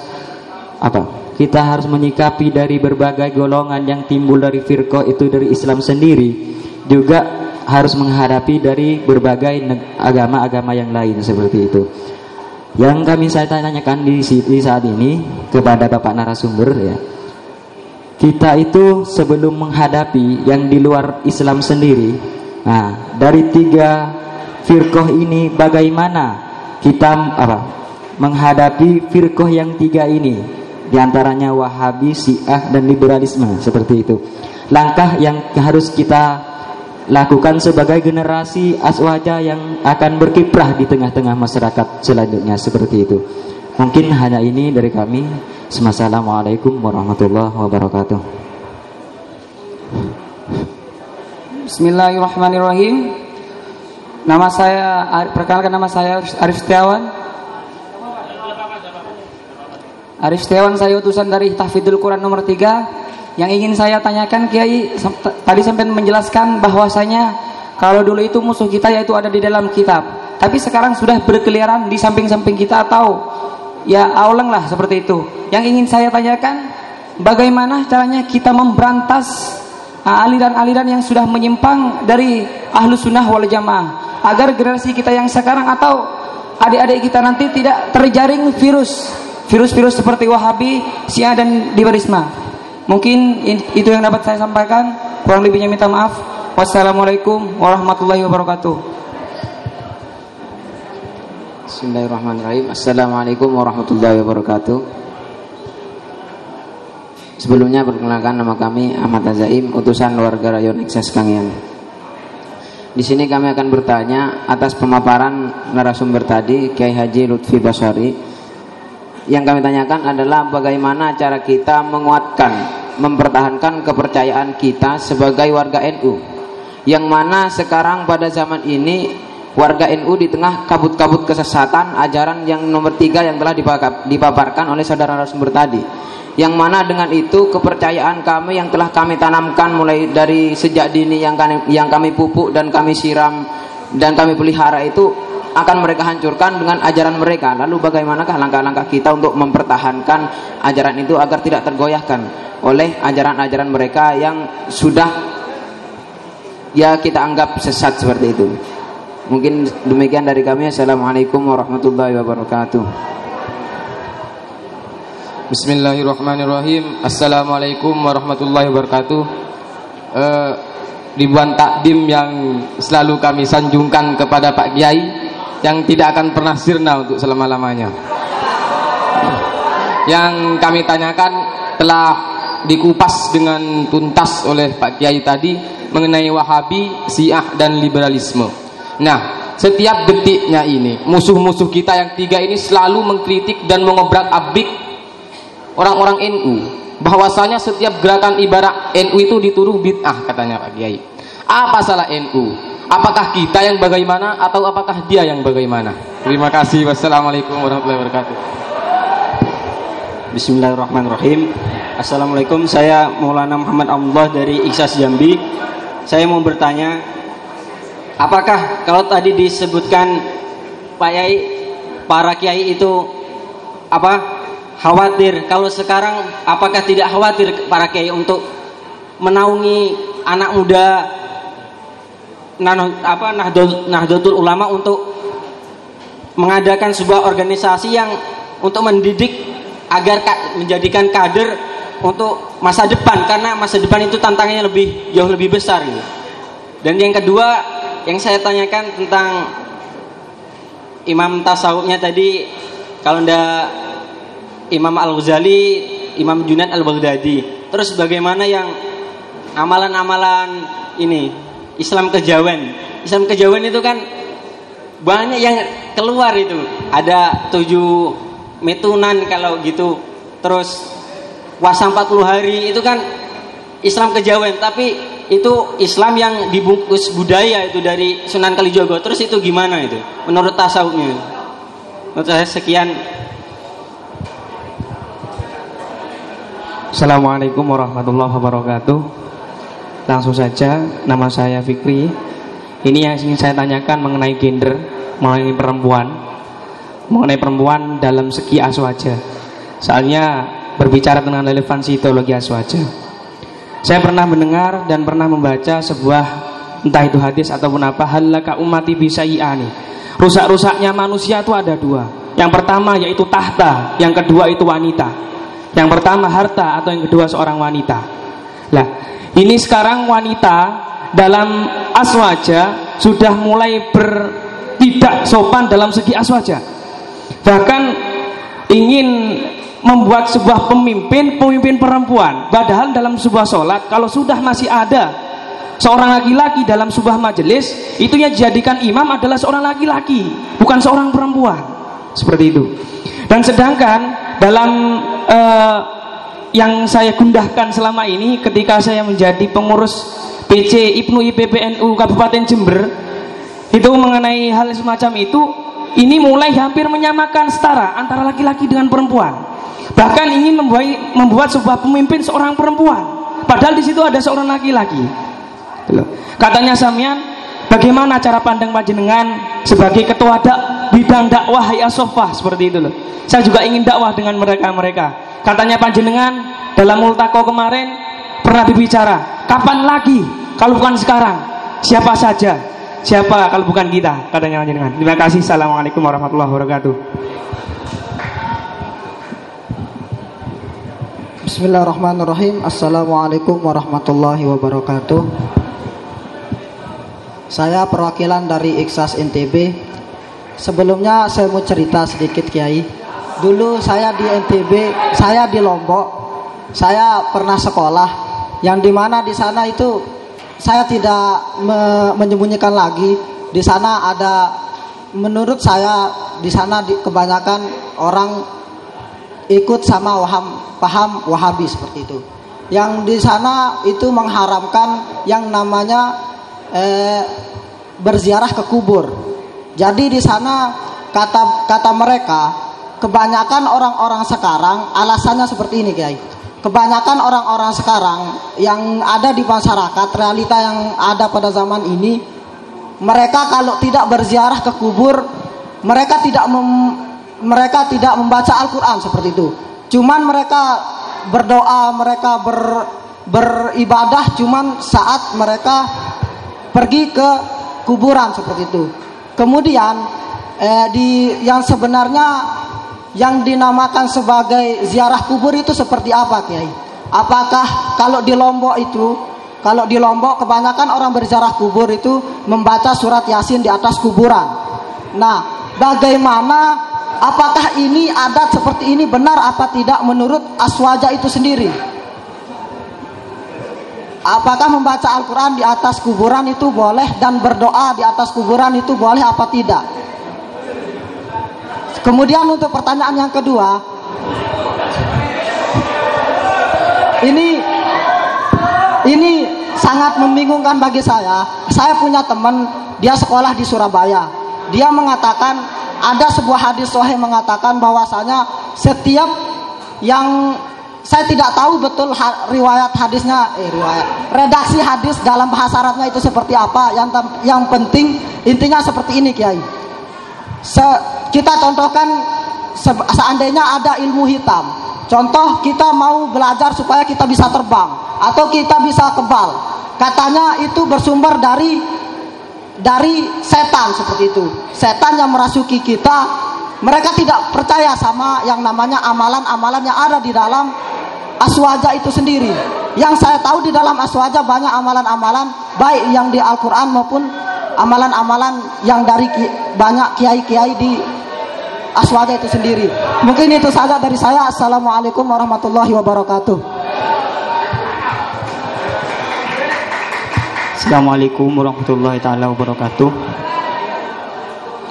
[SPEAKER 7] apa kita harus menyikapi dari berbagai golongan yang timbul dari firqah itu dari Islam sendiri juga harus menghadapi dari berbagai agama-agama yang lain seperti itu. Yang kami saya tanyakan di, di saat ini kepada Bapak narasumber ya. Kita itu sebelum menghadapi yang di luar Islam sendiri Nah, dari tiga firqah ini bagaimana kita apa menghadapi firqah yang tiga ini?
[SPEAKER 8] Di antaranya Wahabi, Syiah dan liberalisme seperti itu. Langkah yang harus kita lakukan sebagai generasi aswaja yang akan berkiprah di tengah-tengah masyarakat selanjutnya seperti itu. Mungkin hanya ini dari kami. Assalamualaikum warahmatullahi wabarakatuh.
[SPEAKER 2] Bismillahirrahmanirrahim. Nama saya perkenalkan nama saya Arif Setiawan. Arif Setiawan saya utusan dari Tahfidzul Quran nomor 3 yang ingin saya tanyakan Kiai tadi sampai menjelaskan bahwasanya kalau dulu itu musuh kita yaitu ada di dalam kitab. Tapi sekarang sudah berkeliaran di samping-samping kita atau ya aulang lah seperti itu. Yang ingin saya tanyakan bagaimana caranya kita memberantas uh, aliran-aliran yang sudah menyimpang dari ahlu sunnah wal jamaah agar generasi kita yang sekarang atau adik-adik kita nanti tidak terjaring virus virus-virus seperti Wahabi, Syiah dan Liberisme. Mungkin itu yang dapat saya sampaikan. Kurang lebihnya minta maaf. Wassalamualaikum warahmatullahi wabarakatuh.
[SPEAKER 8] Bismillahirrahmanirrahim. Assalamualaikum warahmatullahi wabarakatuh. Sebelumnya perkenalkan nama kami Ahmad Azaim, utusan warga Rayon Ikses Kangian. Di sini kami akan bertanya atas pemaparan narasumber tadi Kiai Haji Lutfi Basari yang kami tanyakan adalah bagaimana cara kita menguatkan, mempertahankan kepercayaan kita sebagai warga NU. Yang mana sekarang pada zaman ini warga NU di tengah kabut-kabut kesesatan ajaran yang nomor tiga yang telah dipaparkan oleh saudara narasumber tadi. Yang mana dengan itu kepercayaan kami yang telah kami tanamkan mulai dari sejak dini yang kami, yang kami pupuk dan kami siram dan kami pelihara itu akan mereka hancurkan dengan ajaran mereka. Lalu bagaimanakah langkah-langkah kita untuk mempertahankan ajaran itu agar tidak tergoyahkan oleh ajaran-ajaran mereka yang sudah ya kita anggap sesat seperti itu. Mungkin demikian dari kami. Assalamualaikum warahmatullahi wabarakatuh.
[SPEAKER 9] Bismillahirrahmanirrahim. Assalamualaikum warahmatullahi wabarakatuh. Uh, ribuan takdim yang selalu kami sanjungkan kepada Pak Kiai yang tidak akan pernah sirna untuk selama-lamanya. Yang kami tanyakan telah dikupas dengan tuntas oleh Pak Kiai tadi mengenai Wahabi, Syiah dan liberalisme. Nah, setiap detiknya ini musuh-musuh kita yang tiga ini selalu mengkritik dan mengobrak-abrik orang-orang NU bahwasanya setiap gerakan ibarat NU itu dituduh bid'ah katanya Pak Kiai. Apa salah NU? Apakah kita yang bagaimana atau apakah dia yang bagaimana? Terima kasih. Wassalamualaikum warahmatullahi wabarakatuh.
[SPEAKER 10] Bismillahirrahmanirrahim. Assalamualaikum. Saya Maulana Muhammad Allah dari Iksas Jambi. Saya mau bertanya, apakah kalau tadi disebutkan Pak Yai, para kiai itu apa khawatir? Kalau sekarang apakah tidak khawatir para kiai untuk menaungi anak muda apa Nahdlatul Ulama untuk mengadakan sebuah organisasi yang untuk mendidik agar menjadikan kader untuk masa depan karena masa depan itu tantangannya lebih jauh lebih besar gitu. Dan yang kedua yang saya tanyakan tentang Imam tasawufnya tadi kalau ndak Imam Al-Ghazali, Imam Junaid Al-Baghdadi. Terus bagaimana yang amalan-amalan ini Islam kejawen. Islam kejawen itu kan banyak yang keluar itu. Ada tujuh metunan kalau gitu. Terus puasa 40 hari itu kan Islam kejawen. Tapi itu Islam yang dibungkus budaya itu dari Sunan Kalijogo. Terus itu gimana itu? Menurut tasawufnya. Menurut saya sekian.
[SPEAKER 11] Assalamualaikum warahmatullahi wabarakatuh. Langsung saja, nama saya Fikri. Ini yang ingin saya tanyakan mengenai gender, mengenai perempuan, mengenai perempuan dalam segi aswaja. Soalnya berbicara tentang relevansi teologi aswaja. Saya pernah mendengar dan pernah membaca sebuah entah itu hadis ataupun apa halaka umati bisa nih. Rusak-rusaknya manusia itu ada dua. Yang pertama yaitu tahta, yang kedua itu wanita. Yang pertama harta atau yang kedua seorang wanita. Lah, ini sekarang wanita dalam aswaja sudah mulai ber tidak sopan dalam segi aswaja. Bahkan ingin
[SPEAKER 10] membuat sebuah pemimpin pemimpin perempuan. Padahal dalam sebuah sholat kalau sudah masih ada seorang laki-laki dalam sebuah majelis itu yang dijadikan imam adalah seorang laki-laki bukan seorang perempuan. Seperti itu. Dan sedangkan dalam uh, yang saya gundahkan selama ini ketika saya menjadi pengurus PC Ibnu IPPNU Kabupaten Jember itu mengenai hal semacam itu ini mulai hampir menyamakan setara antara laki-laki dengan perempuan. Bahkan ingin membuat, membuat sebuah pemimpin seorang perempuan. Padahal di situ ada seorang laki-laki. Katanya Samian, bagaimana cara pandang panjenengan sebagai ketua dak bidang dakwah ya sofa seperti itu loh. Saya juga ingin dakwah dengan mereka-mereka. Katanya panjenengan dalam multako kemarin pernah berbicara, kapan lagi kalau bukan sekarang? Siapa saja Siapa kalau bukan kita? Katanya dengan. Terima kasih. Assalamualaikum warahmatullahi wabarakatuh.
[SPEAKER 12] Bismillahirrahmanirrahim. Assalamualaikum warahmatullahi wabarakatuh. Saya perwakilan dari Iksas NTB. Sebelumnya saya mau cerita sedikit Kiai. Dulu saya di NTB, saya di Lombok. Saya pernah sekolah. Yang di mana di sana itu saya tidak me menyembunyikan lagi. Di sana ada menurut saya di sana di, kebanyakan orang ikut sama waham paham wahabi seperti itu. Yang di sana itu mengharamkan yang namanya eh, berziarah ke kubur. Jadi di sana kata kata mereka kebanyakan orang-orang sekarang alasannya seperti ini kiai. Kebanyakan orang-orang sekarang yang ada di masyarakat realita yang ada pada zaman ini mereka kalau tidak berziarah ke kubur mereka tidak mem, mereka tidak membaca Al-Qur'an seperti itu. Cuman mereka berdoa mereka ber, beribadah cuman saat mereka pergi ke kuburan seperti itu. Kemudian eh, di yang sebenarnya yang dinamakan sebagai ziarah kubur itu seperti apa Kiai? Apakah kalau di Lombok itu kalau di Lombok kebanyakan orang berziarah kubur itu membaca surat Yasin di atas kuburan. Nah, bagaimana apakah ini adat seperti ini benar apa tidak menurut Aswaja itu sendiri? Apakah membaca Al-Quran di atas kuburan itu boleh dan berdoa di atas kuburan itu boleh apa tidak? Kemudian untuk pertanyaan yang kedua, ini ini sangat membingungkan bagi saya. Saya punya teman, dia sekolah di Surabaya. Dia mengatakan ada sebuah hadis sohe mengatakan bahwasanya setiap yang saya tidak tahu betul ha, riwayat hadisnya, eh, riwayat redaksi hadis dalam bahasa Arabnya itu seperti apa. Yang yang penting intinya seperti ini, Kiai. Se kita contohkan seandainya ada ilmu hitam. Contoh kita mau belajar supaya kita bisa terbang atau kita bisa kebal. Katanya itu bersumber dari dari setan seperti itu. Setan yang merasuki kita. Mereka tidak percaya sama yang namanya amalan-amalan yang ada di dalam aswaja itu sendiri. Yang saya tahu di dalam aswaja banyak amalan-amalan baik yang di Al-Qur'an maupun amalan-amalan yang dari banyak kiai-kiai di aswaja itu sendiri. Mungkin itu saja dari saya. Assalamualaikum warahmatullahi wabarakatuh.
[SPEAKER 13] Assalamualaikum warahmatullahi taala wabarakatuh.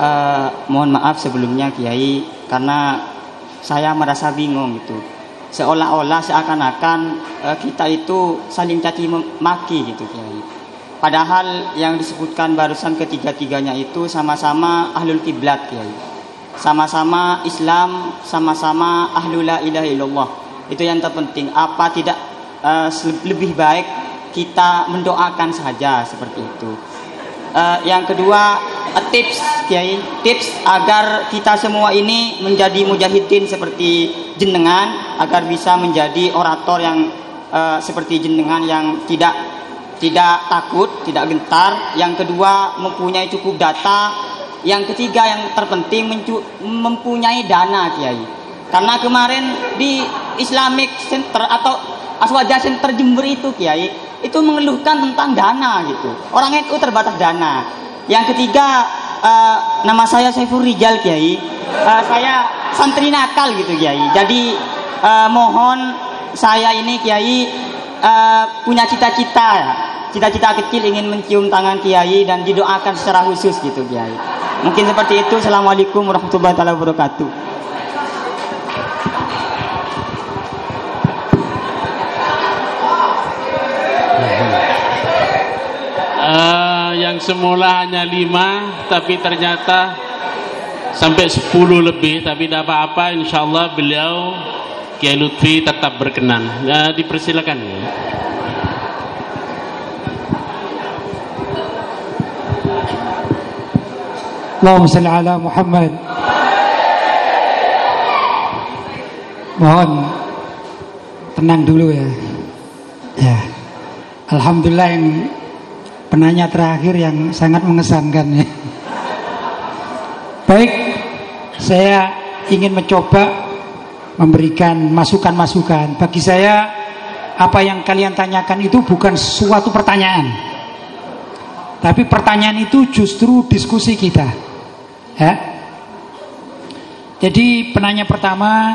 [SPEAKER 13] Uh, mohon maaf sebelumnya Kiai karena saya merasa bingung gitu. Seolah-olah seakan-akan uh, kita itu saling caci maki gitu Kiai. Padahal yang disebutkan barusan ketiga-tiganya itu sama-sama ahlul kiblat Kiai sama-sama Islam, sama-sama ahlul la ilaha illallah. Itu yang terpenting. Apa tidak uh, lebih baik kita mendoakan saja seperti itu. Uh, yang kedua, tips Kiai, tips agar kita semua ini menjadi mujahidin seperti jenengan agar bisa menjadi orator yang uh, seperti jenengan yang tidak tidak takut, tidak gentar. Yang kedua, mempunyai cukup data yang ketiga yang terpenting mempunyai dana Kiai. Karena kemarin di Islamic Center atau Aswaja Center Jember itu Kiai itu mengeluhkan tentang dana gitu. Orang itu terbatas dana. Yang ketiga uh, nama saya Saiful Rijal Kiai. Uh, saya santri nakal gitu Kiai. Jadi eh, mohon saya ini Kiai eh, punya cita-cita ya. Cita-cita kecil ingin mencium tangan Kiai dan didoakan secara khusus gitu Kiai. Mungkin seperti itu. Assalamualaikum warahmatullahi wabarakatuh.
[SPEAKER 1] Eh, yang semula hanya lima tapi ternyata sampai sepuluh lebih tapi tidak apa-apa insya Allah beliau Kiai Lutfi tetap berkenan ya, dipersilakan
[SPEAKER 2] Allahumma salli ala Muhammad Mohon tenang dulu ya. Ya. Alhamdulillah yang penanya terakhir yang sangat mengesankan ya. Baik Saya ingin mencoba Memberikan masukan-masukan. Bagi saya Apa yang kalian tanyakan itu bukan suatu pertanyaan. Tapi pertanyaan itu justru diskusi kita Ya. Jadi penanya pertama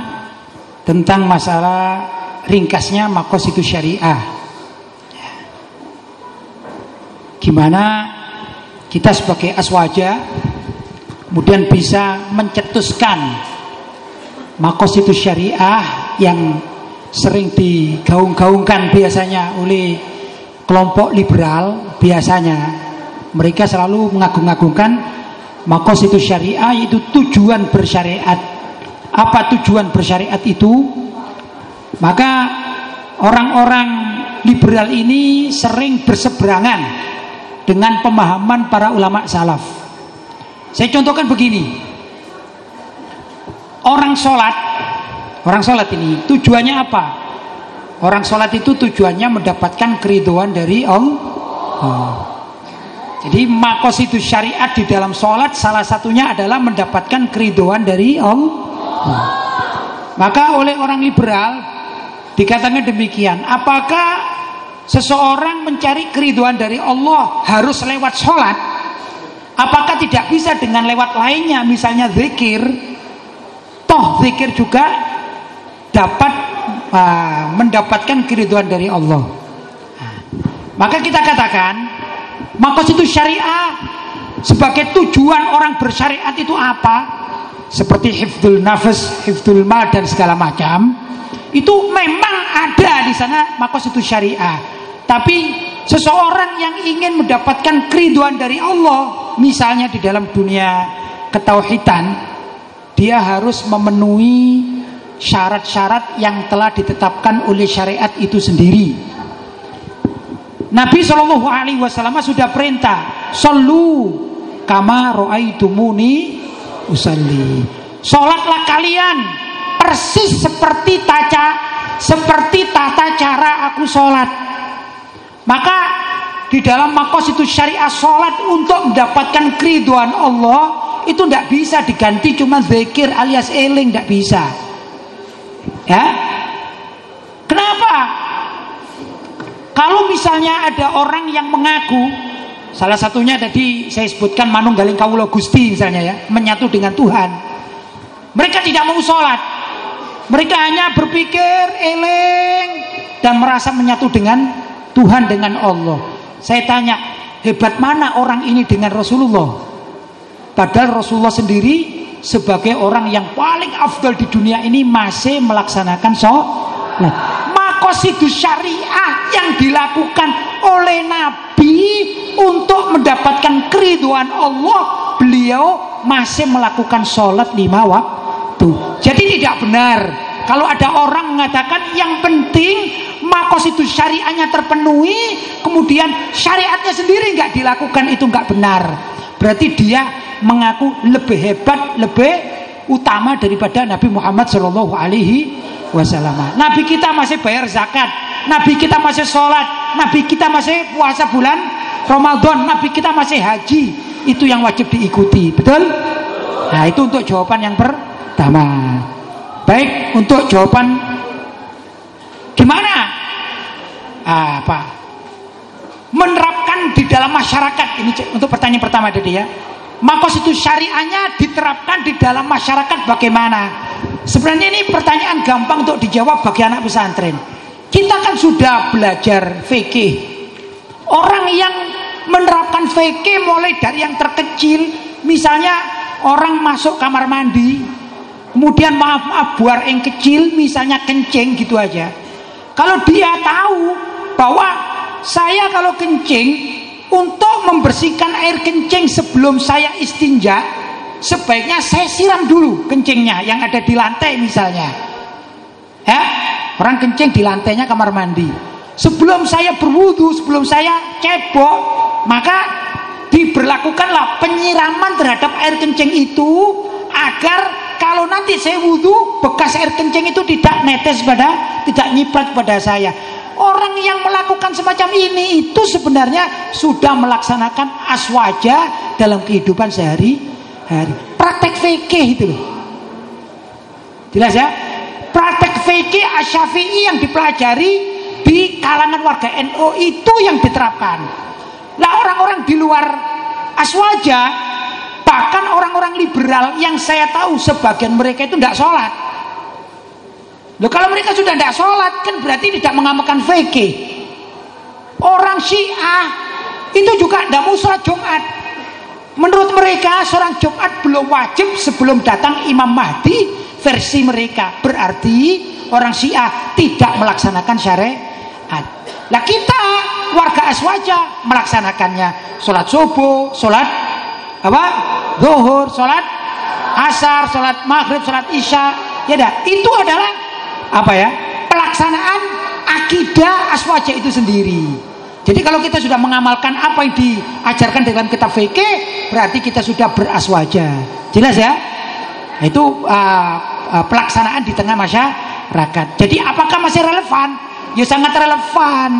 [SPEAKER 2] tentang masalah ringkasnya makos itu syariah. Ya. Gimana kita sebagai aswaja kemudian bisa mencetuskan makos itu syariah yang sering digaung-gaungkan biasanya oleh kelompok liberal biasanya mereka selalu mengagung-agungkan Makos itu syariah itu tujuan bersyariat. Apa tujuan bersyariat itu? Maka orang-orang liberal ini sering berseberangan dengan pemahaman para ulama salaf. Saya contohkan begini. Orang sholat, orang sholat ini tujuannya apa? Orang sholat itu tujuannya mendapatkan keriduan dari Allah. Jadi makos itu syariat di dalam sholat salah satunya adalah mendapatkan keridoan dari Allah. Maka oleh orang liberal dikatakan demikian. Apakah seseorang mencari keridoan dari Allah harus lewat sholat? Apakah tidak bisa dengan lewat lainnya, misalnya zikir? Toh zikir juga dapat uh, mendapatkan keriduan dari Allah. Maka kita katakan maka itu syariah sebagai tujuan orang bersyariat itu apa? Seperti hifdul nafas, hifdul mal dan segala macam. Itu memang ada di sana maka itu syariah. Tapi seseorang yang ingin mendapatkan keriduan dari Allah, misalnya di dalam dunia ketauhidan, dia harus memenuhi syarat-syarat yang telah ditetapkan oleh syariat itu sendiri. Nabi Shallallahu Alaihi Wasallam sudah perintah, solu kama roaitumuni usalli. Sholatlah kalian persis seperti taca seperti tata cara aku sholat. Maka di dalam makos itu syariah sholat untuk mendapatkan keriduan Allah itu tidak bisa diganti cuma zikir alias eling tidak bisa. Ya, kenapa? Kalau misalnya ada orang yang mengaku Salah satunya tadi saya sebutkan Manunggaling Kawulo Gusti misalnya ya Menyatu dengan Tuhan. Mereka tidak mau sholat. Mereka hanya berpikir eling Dan merasa menyatu dengan Tuhan dengan Allah. Saya tanya Hebat mana orang ini dengan Rasulullah? Padahal Rasulullah sendiri Sebagai orang yang paling afdal di dunia ini Masih melaksanakan sholat Makosidu syariah yang dilakukan oleh Nabi untuk mendapatkan keriduan Allah beliau masih melakukan sholat lima waktu. Jadi tidak benar. Kalau ada orang mengatakan yang penting makosidu syariahnya terpenuhi kemudian syariatnya sendiri nggak dilakukan itu nggak benar. Berarti dia mengaku lebih hebat lebih utama daripada Nabi Muhammad Shallallahu Alaihi wasallam. Nabi kita masih bayar zakat, Nabi kita masih sholat, Nabi kita masih puasa bulan Ramadan, Nabi kita masih haji. Itu yang wajib diikuti, betul? Nah itu untuk jawaban yang pertama. Baik, untuk jawaban gimana? Apa? Menerapkan di dalam masyarakat ini untuk pertanyaan pertama tadi ya. Makos itu syariahnya diterapkan di dalam masyarakat bagaimana? Sebenarnya ini pertanyaan gampang untuk dijawab bagi anak pesantren. Kita kan sudah belajar fikih. Orang yang menerapkan fikih mulai dari yang terkecil, misalnya orang masuk kamar mandi, kemudian maaf maaf buar yang kecil, misalnya kencing gitu aja. Kalau dia tahu bahwa saya kalau kencing untuk membersihkan air kencing sebelum saya istinja, sebaiknya saya siram dulu kencingnya yang ada di lantai misalnya. Ya, orang kencing di lantainya kamar mandi. Sebelum saya berwudu, sebelum saya cebok, maka diberlakukanlah penyiraman terhadap air kencing itu agar kalau nanti saya wudhu bekas air kencing itu tidak netes pada tidak nyiprat pada saya orang yang melakukan semacam ini itu sebenarnya sudah melaksanakan aswaja dalam kehidupan sehari-hari praktek fikih itu loh. Jelas ya? Praktek fikih asyafi'i yang dipelajari di kalangan warga NU itu yang diterapkan. Lah orang-orang di luar aswaja bahkan orang-orang liberal yang saya tahu sebagian mereka itu tidak sholat. Loh kalau mereka sudah tidak sholat kan berarti tidak mengamalkan fikih. Orang Syiah itu juga tidak mau sholat Jumat. Menurut mereka seorang Jumat belum wajib sebelum datang Imam Mahdi versi mereka. Berarti orang Syiah tidak melaksanakan syariat. Nah kita warga Aswaja melaksanakannya. Sholat subuh, sholat apa? Zuhur, sholat asar, sholat maghrib, sholat isya. Ya dah, itu adalah apa ya pelaksanaan akidah aswaja itu sendiri. Jadi kalau kita sudah mengamalkan apa yang diajarkan dalam kitab fikih, berarti kita sudah beraswaja. Jelas ya? Itu uh, uh, pelaksanaan di tengah masyarakat. Jadi apakah masih relevan? Ya sangat relevan.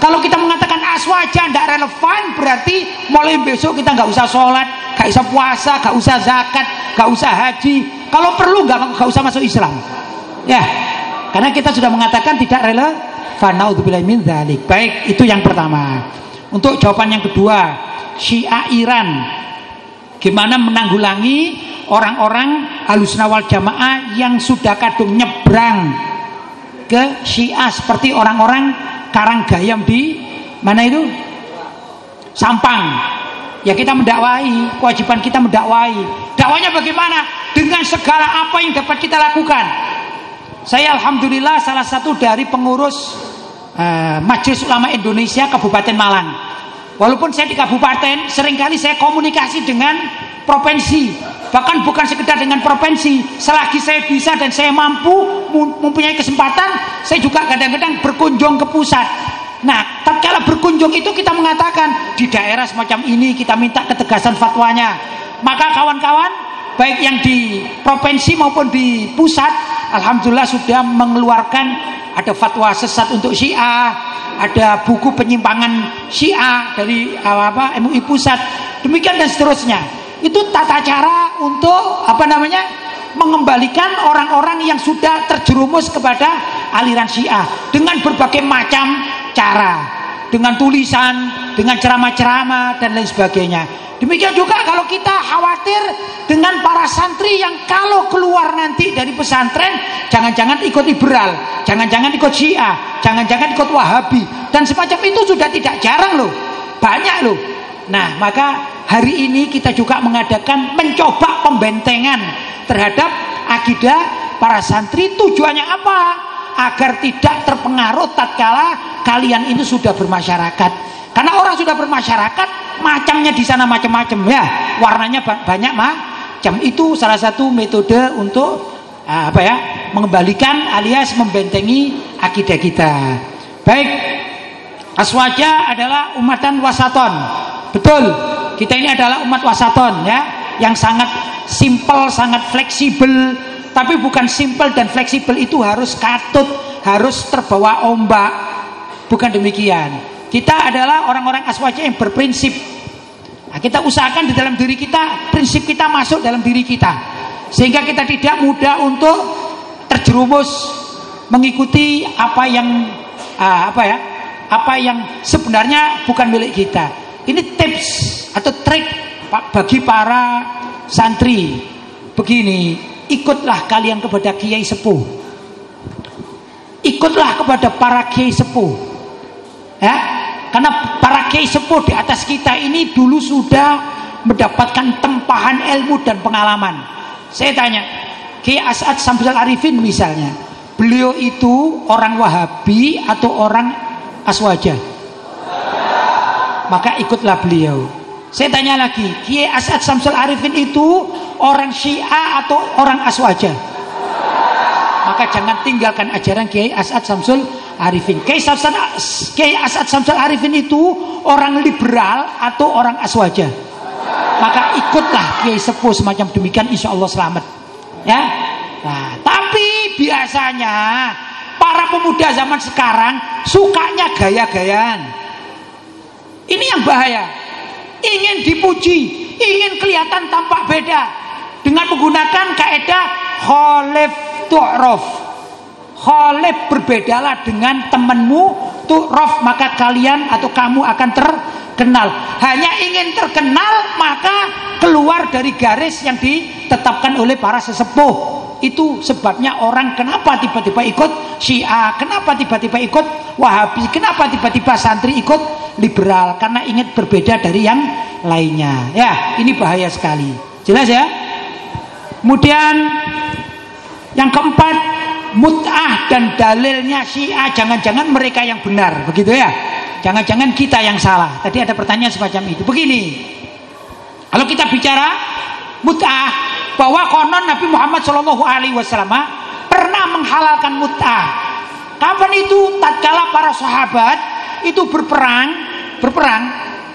[SPEAKER 2] Kalau kita mengatakan aswaja tidak relevan, berarti mulai besok kita nggak usah sholat, nggak usah puasa, nggak usah zakat, nggak usah haji. Kalau perlu nggak nggak usah masuk Islam. Ya, karena kita sudah mengatakan tidak relevan. Naudzubillah min dzalik. Baik, itu yang pertama. Untuk jawaban yang kedua, Syiah Iran gimana menanggulangi orang-orang Ahlussunnah wal Jamaah yang sudah kadung nyebrang ke Syiah seperti orang-orang Karanggayam di mana itu? Sampang. Ya kita mendakwai, kewajiban kita mendakwai. Dakwanya bagaimana? Dengan segala apa yang dapat kita lakukan saya alhamdulillah salah satu dari pengurus uh, Majelis Ulama Indonesia Kabupaten Malang. Walaupun saya di kabupaten, sering kali saya komunikasi dengan provinsi. Bahkan bukan sekedar dengan provinsi, selagi saya bisa dan saya mampu mempunyai kesempatan, saya juga kadang-kadang berkunjung ke pusat. Nah, tatkala berkunjung itu kita mengatakan di daerah semacam ini kita minta ketegasan fatwanya. Maka kawan-kawan baik yang di provinsi maupun di pusat alhamdulillah sudah mengeluarkan ada fatwa sesat untuk Syiah, ada buku penyimpangan Syiah dari apa MUI pusat, demikian dan seterusnya. Itu tata cara untuk apa namanya? mengembalikan orang-orang yang sudah terjerumus kepada aliran Syiah dengan berbagai macam cara, dengan tulisan, dengan ceramah-ceramah dan lain sebagainya. Demikian juga kalau kita khawatir dengan para santri yang kalau keluar nanti dari pesantren jangan-jangan ikut liberal, jangan-jangan ikut syiah, jangan-jangan ikut wahabi dan semacam itu sudah tidak jarang loh, banyak loh. Nah maka hari ini kita juga mengadakan mencoba pembentengan terhadap akidah para santri tujuannya apa? Agar tidak terpengaruh tatkala kalian ini sudah bermasyarakat. Karena orang sudah bermasyarakat macamnya di sana macam-macam ya. Warnanya banyak macam itu salah satu metode untuk ah, apa ya mengembalikan alias membentengi akidah kita. Baik. Aswaja adalah umatan wasaton. Betul. Kita ini adalah umat wasaton ya. Yang sangat simple sangat fleksibel tapi bukan simple dan fleksibel itu harus katut harus terbawa ombak bukan demikian kita adalah orang-orang aswaja yang berprinsip. Nah, kita usahakan di dalam diri kita, prinsip kita masuk dalam diri kita. Sehingga kita tidak mudah untuk terjerumus mengikuti apa yang uh, apa ya? Apa yang sebenarnya bukan milik kita. Ini tips atau trik bagi para santri. Begini, ikutlah kalian kepada kiai sepuh. Ikutlah kepada para kiai sepuh. Ya, karena para kiai sepuh di atas kita ini dulu sudah mendapatkan tempahan ilmu dan pengalaman. Saya tanya, Kiai As'ad Samsul Arifin misalnya, beliau itu orang Wahabi atau orang Aswaja? Maka ikutlah beliau. Saya tanya lagi, Kiai As'ad Samsul Arifin itu orang Syiah atau orang Aswaja? Maka jangan tinggalkan ajaran Kiai As'ad Samsul Arifin. Kiai As'ad, Samsul Arifin itu orang liberal atau orang Aswaja? Maka ikutlah Kiai Sepuh semacam demikian insya Allah selamat. Ya. Nah, tapi biasanya para pemuda zaman sekarang sukanya gaya-gayaan. Ini yang bahaya. Ingin dipuji, ingin kelihatan tampak beda dengan menggunakan kaidah khalif tu'raf. Khalif berbedalah dengan temanmu tu'raf maka kalian atau kamu akan terkenal. Hanya ingin terkenal maka keluar dari garis yang ditetapkan oleh para sesepuh. Itu sebabnya orang kenapa tiba-tiba ikut Syiah, kenapa tiba-tiba ikut Wahabi, kenapa tiba-tiba santri ikut liberal karena ingin berbeda dari yang lainnya. Ya, ini bahaya sekali. Jelas ya? Kemudian yang keempat, mut'ah dan dalilnya Syiah jangan-jangan mereka yang benar, begitu ya? Jangan-jangan kita yang salah. Tadi ada pertanyaan semacam itu. Begini. Kalau kita bicara mut'ah bahwa konon Nabi Muhammad Shallallahu alaihi wasallam pernah menghalalkan mut'ah. Kapan itu? Tatkala para sahabat itu berperang, berperang.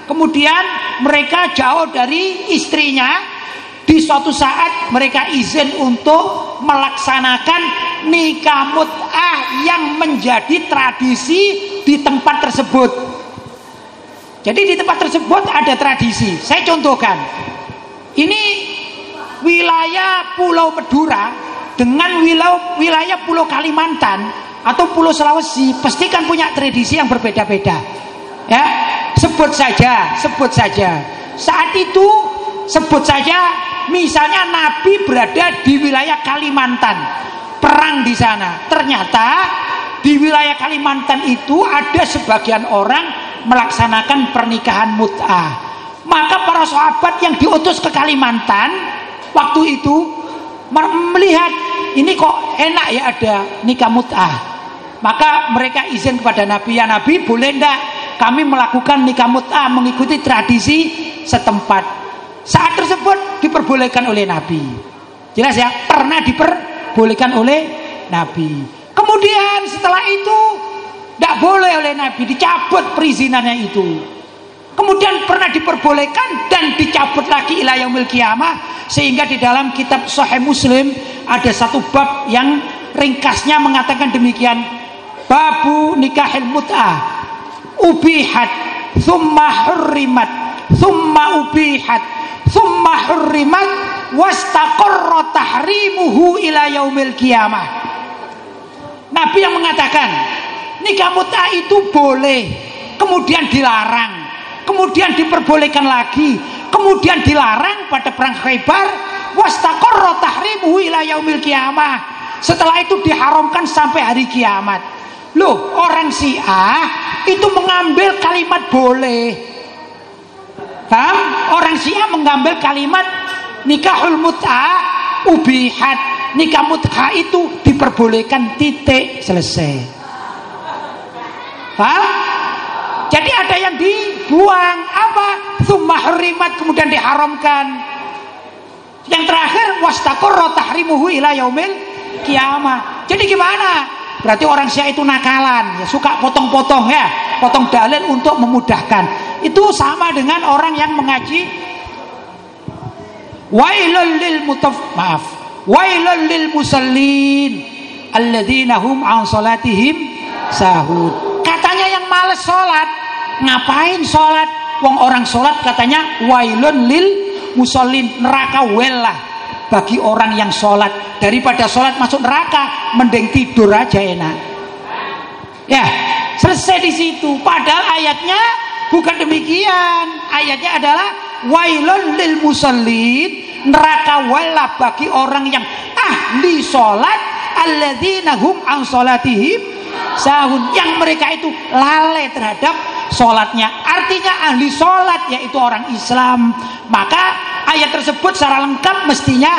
[SPEAKER 2] Kemudian mereka jauh dari istrinya. Di suatu saat mereka izin untuk melaksanakan nikah mut'ah yang menjadi tradisi di tempat tersebut. Jadi di tempat tersebut ada tradisi. Saya contohkan. Ini wilayah Pulau Madura dengan wilayah, wilayah Pulau Kalimantan atau Pulau Sulawesi pastikan punya tradisi yang berbeda-beda. Ya, sebut saja, sebut saja. Saat itu sebut saja misalnya Nabi berada di wilayah Kalimantan, perang di sana. Ternyata di wilayah Kalimantan itu ada sebagian orang melaksanakan pernikahan mut'ah. Maka para sahabat yang diutus ke Kalimantan waktu itu melihat ini kok enak ya ada nikah mut'ah. Maka mereka izin kepada Nabi, ya Nabi boleh ndak kami melakukan nikah mut'ah mengikuti tradisi setempat. Saat tersebut diperbolehkan oleh Nabi. Jelas ya, pernah diperbolehkan oleh Nabi. Kemudian setelah itu tidak boleh oleh Nabi dicabut perizinannya itu. Kemudian pernah diperbolehkan dan dicabut lagi ila yaumil kiamah sehingga di dalam kitab Sahih Muslim ada satu bab yang ringkasnya mengatakan demikian. Babu nikahil mut'ah ubihat thumma hurrimat thumma ubihat thumma hurrimat wastaqarra tahrimuhu ila yaumil kiamah. Nabi yang mengatakan nikah mut'ah itu boleh, kemudian dilarang, kemudian diperbolehkan lagi, kemudian dilarang pada perang Khaybar, wastaqarra tahrimuhu ila yaumil kiamah. Setelah itu diharamkan sampai hari kiamat. Loh, orang Syiah itu mengambil kalimat boleh. Paham? Orang Syiah mengambil kalimat nikahul mut'ah ubihat. Nikah mut'ah itu diperbolehkan titik selesai. Paham? Jadi ada yang dibuang apa? Tsumma kemudian diharamkan. Yang terakhir wastaqarra tahrimuhu ila kiamah. Jadi gimana? Berarti orang Syiah itu nakalan, ya suka potong-potong ya, potong dalil untuk memudahkan. Itu sama dengan orang yang mengaji wailul lil mutaf maaf, wailul lil musallin alladzina hum an salatihim sahud. Katanya yang males salat, ngapain salat? Wong orang salat katanya wailun lil musallin neraka welah bagi orang yang sholat daripada sholat masuk neraka mending tidur aja enak. Ya selesai di situ. Padahal ayatnya bukan demikian. Ayatnya adalah wailun lil musallin. Neraka wala bagi orang yang ahli sholat alladzina hum an sholatihim sahun yang mereka itu lalai terhadap sholatnya. Artinya ahli sholat yaitu orang Islam. Maka ayat tersebut secara lengkap mestinya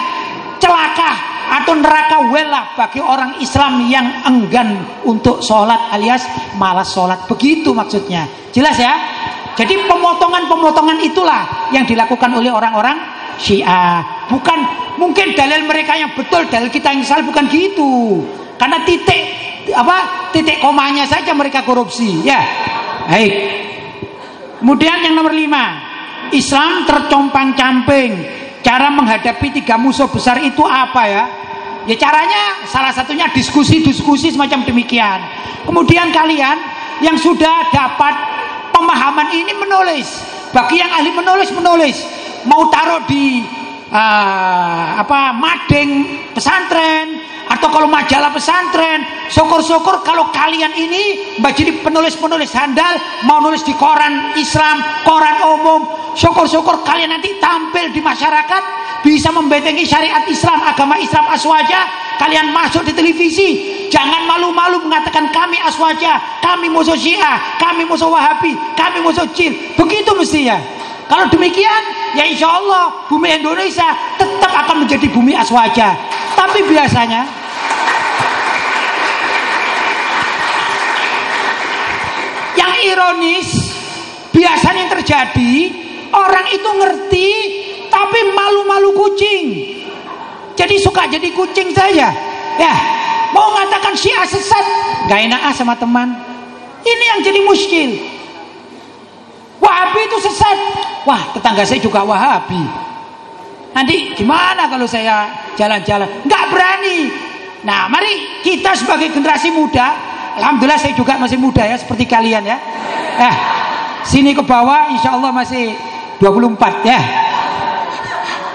[SPEAKER 2] celaka atau neraka welah bagi orang Islam yang enggan untuk sholat alias malas sholat. Begitu maksudnya. Jelas ya? Jadi pemotongan-pemotongan itulah yang dilakukan oleh orang-orang Syiah. Bukan mungkin dalil mereka yang betul dalil kita yang salah bukan gitu. Karena titik apa titik komanya saja mereka korupsi ya. Baik. Kemudian yang nomor lima Islam tercompang camping. Cara menghadapi tiga musuh besar itu apa ya? Ya caranya salah satunya diskusi-diskusi semacam demikian. Kemudian kalian yang sudah dapat pemahaman ini menulis. Bagi yang ahli menulis menulis. Mau taruh di uh, apa mading pesantren atau kalau majalah pesantren syukur-syukur kalau kalian ini jadi penulis-penulis handal mau nulis di koran Islam koran umum syukur-syukur kalian nanti tampil di masyarakat bisa membentengi syariat Islam agama Islam aswaja kalian masuk di televisi jangan malu-malu mengatakan kami aswaja kami musuh syiah kami musuh wahabi kami musuh jin begitu mestinya. Kalau demikian ya insya Allah bumi Indonesia tetap akan menjadi bumi aswaja. Tapi biasanya Yang ironis biasanya yang terjadi orang itu ngerti tapi malu-malu kucing. Jadi suka jadi kucing saja. Ya, mau mengatakan Syiah sesat, gak enak ah sama teman. Ini yang jadi muskil. Wahabi itu sesat. Wah, tetangga saya juga Wahabi. Nanti gimana kalau saya jalan-jalan? Gak berani. Nah, mari kita sebagai generasi muda Alhamdulillah saya juga masih muda ya seperti kalian ya. Eh, sini ke bawah insya Allah masih 24 ya.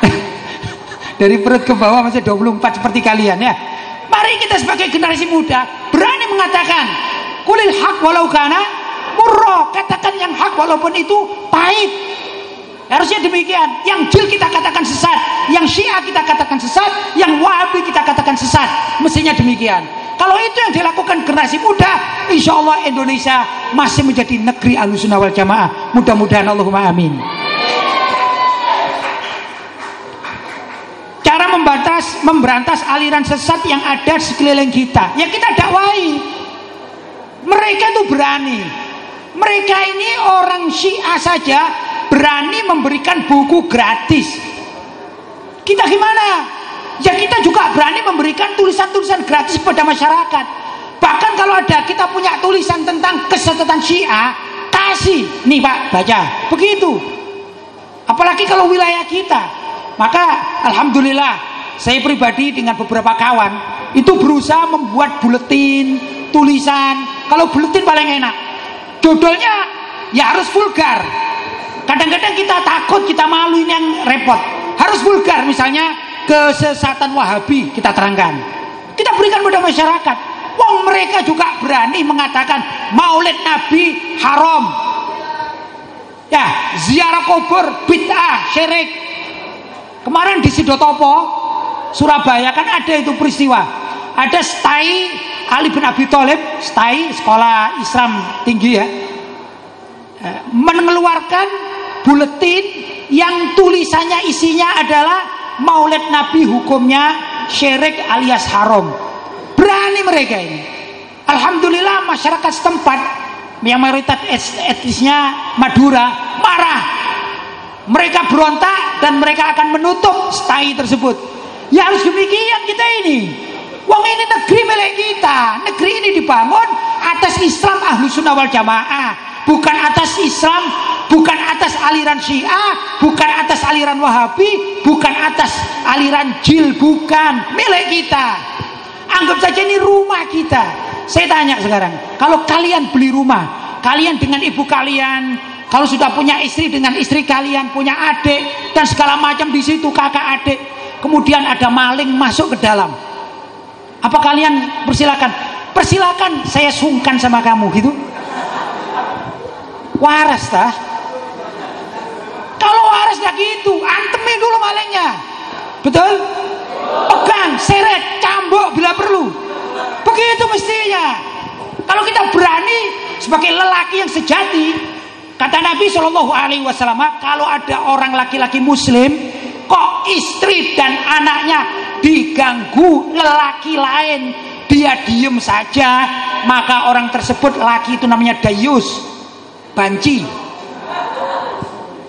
[SPEAKER 2] <laughs> Dari perut ke bawah masih 24 seperti kalian ya. Mari kita sebagai generasi muda berani mengatakan kulil hak walau kana murro katakan yang hak walaupun itu pahit harusnya demikian yang jil kita katakan sesat yang syiah kita katakan sesat yang wahabi kita katakan sesat mestinya demikian kalau itu yang dilakukan generasi muda, insya Allah Indonesia masih menjadi negeri alusunah wal jamaah. Mudah-mudahan Allahumma amin. Cara membatas, memberantas aliran sesat yang ada sekeliling kita, ya kita dakwai. Mereka itu berani. Mereka ini orang Syiah saja berani memberikan buku gratis. Kita gimana? ya kita juga berani memberikan tulisan-tulisan gratis kepada masyarakat. Bahkan kalau ada kita punya tulisan tentang kesesatan Syiah, kasih nih Pak baca. Begitu. Apalagi kalau wilayah kita. Maka alhamdulillah saya pribadi dengan beberapa kawan itu berusaha membuat buletin, tulisan. Kalau buletin paling enak. Judulnya ya harus vulgar. Kadang-kadang kita takut, kita malu ini yang repot. Harus vulgar misalnya kesesatan Wahabi kita terangkan. Kita berikan pada masyarakat. Wong mereka juga berani mengatakan Maulid Nabi haram. Ya, ziarah kubur bid'ah, syirik. Kemarin di Sidotopo, Surabaya kan ada itu peristiwa. Ada stai Ali bin Abi Thalib, stai sekolah Islam tinggi ya. Eh, mengeluarkan buletin yang tulisannya isinya adalah maulid Nabi hukumnya syirik alias haram. Berani mereka ini. Alhamdulillah masyarakat setempat yang mayoritas etnisnya Madura marah. Mereka berontak dan mereka akan menutup stai tersebut. Ya harus demikian kita ini. Wong ini negeri milik kita. Negeri ini dibangun atas Islam ahlu sunnah wal jamaah bukan atas Islam, bukan atas aliran Syiah, bukan atas aliran Wahabi, bukan atas aliran Jil, bukan milik kita. Anggap saja ini rumah kita. Saya tanya sekarang, kalau kalian beli rumah, kalian dengan ibu kalian, kalau sudah punya istri dengan istri kalian, punya adik dan segala macam di situ kakak adik, kemudian ada maling masuk ke dalam. Apa kalian persilakan? Persilakan saya sungkan sama kamu gitu waras tah kalau waras gak gitu antemin dulu malingnya betul pegang seret, cambuk bila perlu. Begitu mestinya. Kalau kita berani sebagai lelaki yang sejati, kata Nabi Shallallahu Alaihi Wasallam, kalau ada orang laki-laki Muslim, kok istri dan anaknya diganggu lelaki lain, dia diem saja, maka orang tersebut laki itu namanya dayus, banci.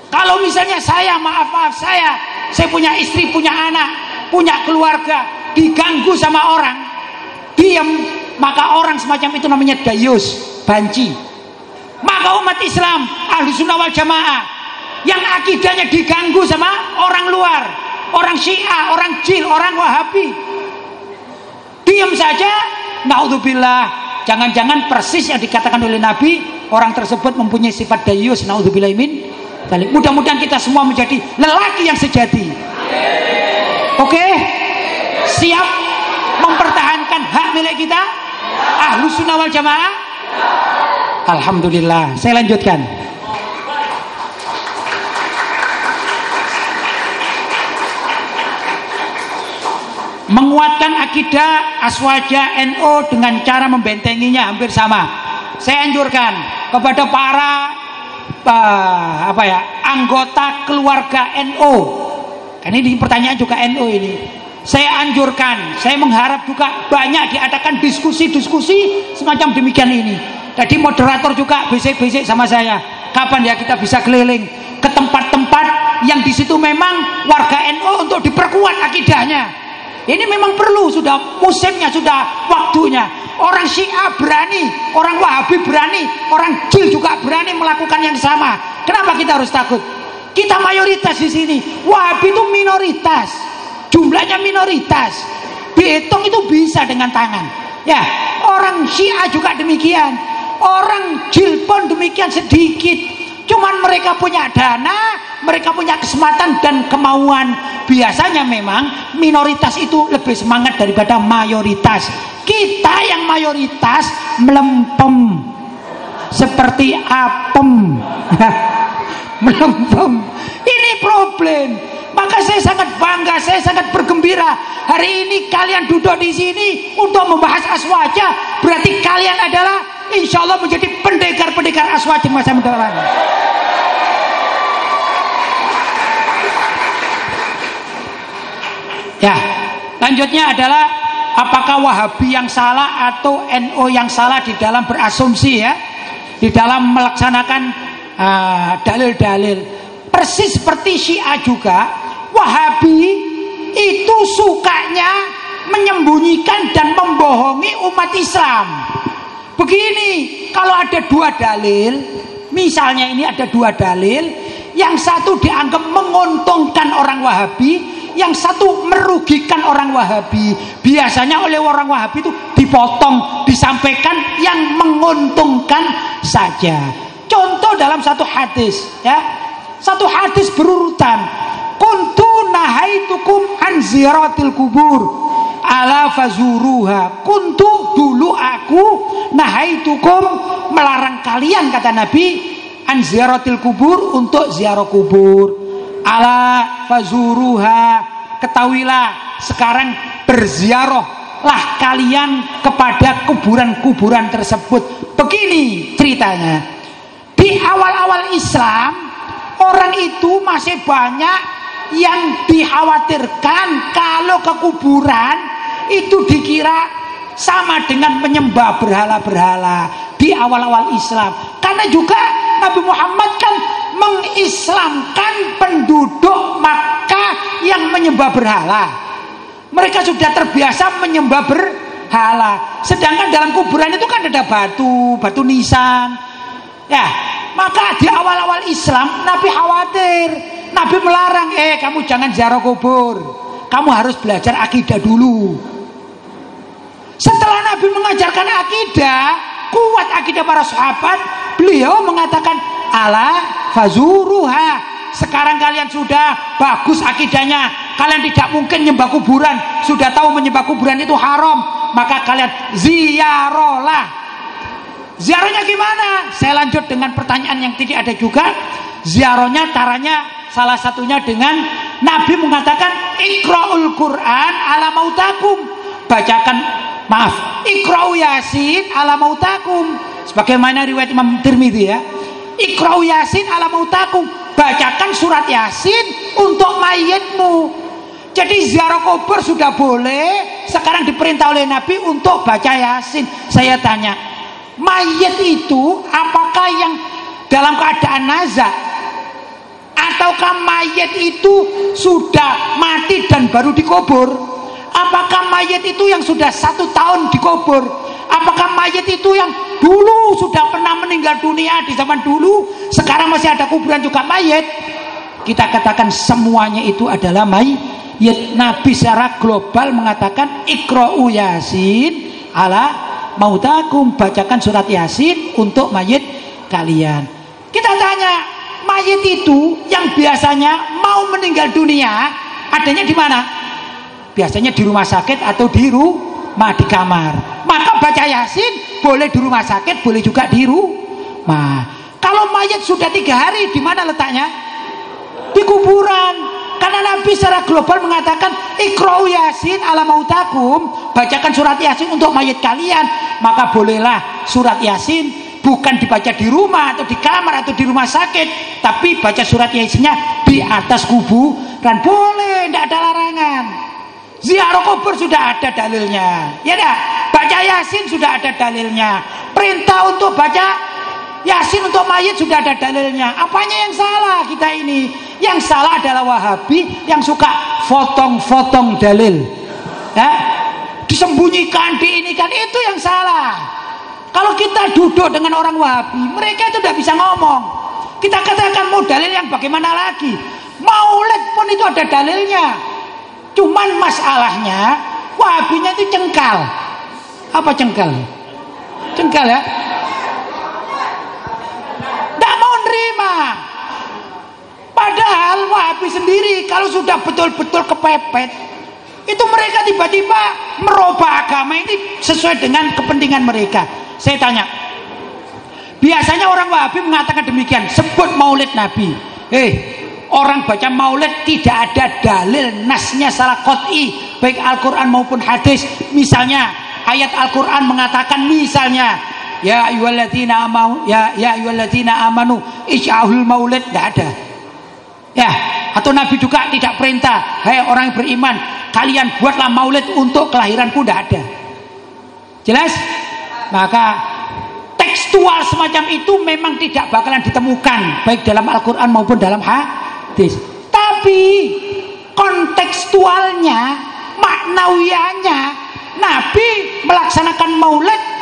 [SPEAKER 2] Kalau misalnya saya, maaf maaf saya, saya punya istri, punya anak, punya keluarga, diganggu sama orang, diem, maka orang semacam itu namanya dayus, banci. Maka umat Islam, ahli sunnah wal jamaah, yang akidahnya diganggu sama orang luar, orang syiah, orang jil, orang wahabi. Diam saja, naudzubillah. Jangan-jangan persis yang dikatakan oleh Nabi, orang tersebut mempunyai sifat dayus, naudzubillah min. Mudah-mudahan kita semua menjadi lelaki yang sejati. Oke? Siap mempertahankan hak milik kita? Ahlu sunnah wal jamaah? Alhamdulillah. Saya lanjutkan. Menguatkan akidah aswaja NO dengan cara membentenginya hampir sama. Saya anjurkan kepada para uh, apa ya anggota keluarga NO. Kan ini pertanyaan juga NO ini. Saya anjurkan, saya mengharap juga banyak diadakan diskusi-diskusi semacam demikian ini. Jadi moderator juga bisik-bisik sama saya. Kapan ya kita bisa keliling ke tempat-tempat yang di situ memang warga NO untuk diperkuat akidahnya. Ini memang perlu sudah musimnya sudah waktunya. Orang Syiah berani, orang Wahabi berani, orang Jil juga berani melakukan yang sama. Kenapa kita harus takut? Kita mayoritas di sini. Wahabi itu minoritas. Jumlahnya minoritas. Dihitung itu bisa dengan tangan. Ya, orang Syiah juga demikian. Orang Jil pun demikian sedikit. Cuman mereka punya dana, mereka punya kesempatan dan kemauan. Biasanya memang minoritas itu lebih semangat daripada mayoritas. Kita yang mayoritas melempem seperti apem. <laughs> melempem. Ini problem. Maka saya sangat bangga, saya sangat bergembira. Hari ini kalian duduk di sini untuk membahas aswaja. Berarti kalian adalah insya Allah menjadi pendekar-pendekar aswaja masa mendatang. Ya, lanjutnya adalah apakah Wahabi yang salah atau NO yang salah di dalam berasumsi ya, di dalam melaksanakan dalil-dalil. Uh, Persis seperti Syiah juga, Wahabi itu sukanya menyembunyikan dan membohongi umat Islam. Begini, kalau ada dua dalil, misalnya ini ada dua dalil, yang satu dianggap menguntungkan orang Wahabi, yang satu merugikan orang Wahabi. Biasanya oleh orang Wahabi itu dipotong, disampaikan yang menguntungkan saja. Contoh dalam satu hadis, ya, satu hadis berurutan kuntu nahaitukum an ziyaratil kubur. Ala fazuruha. Kuntu dulu aku nahaitukum melarang kalian kata Nabi an kubur untuk ziarah kubur. Ala fazuruha. Ketahuilah sekarang berziarah lah kalian kepada kuburan-kuburan tersebut. Begini ceritanya. Di awal-awal Islam orang itu masih banyak yang dikhawatirkan kalau ke kuburan itu dikira sama dengan menyembah berhala-berhala di awal-awal Islam. Karena juga Nabi Muhammad kan mengislamkan penduduk Makkah yang menyembah berhala. Mereka sudah terbiasa menyembah berhala. Sedangkan dalam kuburan itu kan ada batu, batu nisan. Ya, maka di awal-awal Islam Nabi khawatir Nabi melarang, eh kamu jangan ziarah kubur. Kamu harus belajar akidah dulu. Setelah Nabi mengajarkan akidah, kuat akidah para sahabat, beliau mengatakan, ala fazuruha. Sekarang kalian sudah bagus akidahnya. Kalian tidak mungkin nyembah kuburan. Sudah tahu menyembah kuburan itu haram. Maka kalian ziarahlah. Ziarahnya gimana? Saya lanjut dengan pertanyaan yang tidak ada juga. Ziarahnya caranya salah satunya dengan Nabi mengatakan Iqra'ul Quran ala mautakum. Bacakan maaf, Iqra'u Yasin ala mautakum. Sebagaimana riwayat Imam Tirmidzi ya. Iqra'u Yasin ala mautakum. Bacakan surat Yasin untuk mayitmu. Jadi ziarah kubur sudah boleh, sekarang diperintah oleh Nabi untuk baca Yasin. Saya tanya, mayit itu apakah yang dalam keadaan nazar ataukah mayit itu sudah mati dan baru dikubur? Apakah mayit itu yang sudah satu tahun dikubur? Apakah mayit itu yang dulu sudah pernah meninggal dunia di zaman dulu, sekarang masih ada kuburan juga mayit? Kita katakan semuanya itu adalah mayit ya Nabi secara global mengatakan ikra'u yasin ala mautakum bacakan surat yasin untuk mayit kalian. Kita tanya mayit itu yang biasanya mau meninggal dunia adanya di mana? Biasanya di rumah sakit atau di rumah di kamar. Maka baca yasin boleh di rumah sakit boleh juga di rumah kalau mayat sudah tiga hari di mana letaknya? Di kuburan karena Nabi secara global mengatakan Iqra'u Yasin ala mautakum, bacakan surat Yasin untuk mayat kalian, maka bolehlah surat Yasin bukan dibaca di rumah atau di kamar atau di rumah sakit, tapi baca surat Yasinnya di atas kubu dan boleh, tidak ada larangan. Ziarah kubur sudah ada dalilnya. Ya dah, baca Yasin sudah ada dalilnya. Perintah untuk baca Yasin untuk mayat sudah ada dalilnya. Apanya yang salah kita ini? Yang salah adalah Wahabi yang suka fotong-fotong dalil. Ya? Disembunyikan, diinikan itu yang salah. Kalau kita duduk dengan orang Wahabi, mereka itu tidak bisa ngomong. Kita katakan mau dalil yang bagaimana lagi? Maulid pun itu ada dalilnya. Cuman masalahnya Wahabinya itu cengkal. Apa cengkal? Cengkal ya? Padahal Wahabi sendiri kalau sudah betul-betul kepepet, itu mereka tiba-tiba merubah agama ini sesuai dengan kepentingan mereka. Saya tanya, biasanya orang Wahabi mengatakan demikian, sebut maulid Nabi. Eh, orang baca maulid tidak ada dalil nasnya salah kot'i, baik Al-Quran maupun hadis. Misalnya, ayat Al-Quran mengatakan misalnya, ya ayyuhalladzina amanu ya ya ayyuhalladzina amanu isyahul maulid. Tidak ada. Ya atau Nabi juga tidak perintah hai orang yang beriman kalian buatlah maulid untuk kelahiranku. Tidak ada. Jelas? Maka tekstual semacam itu memang tidak bakalan ditemukan baik dalam Al-Quran maupun dalam hadis. Tapi kontekstualnya maknawiannya Nabi melaksanakan maulid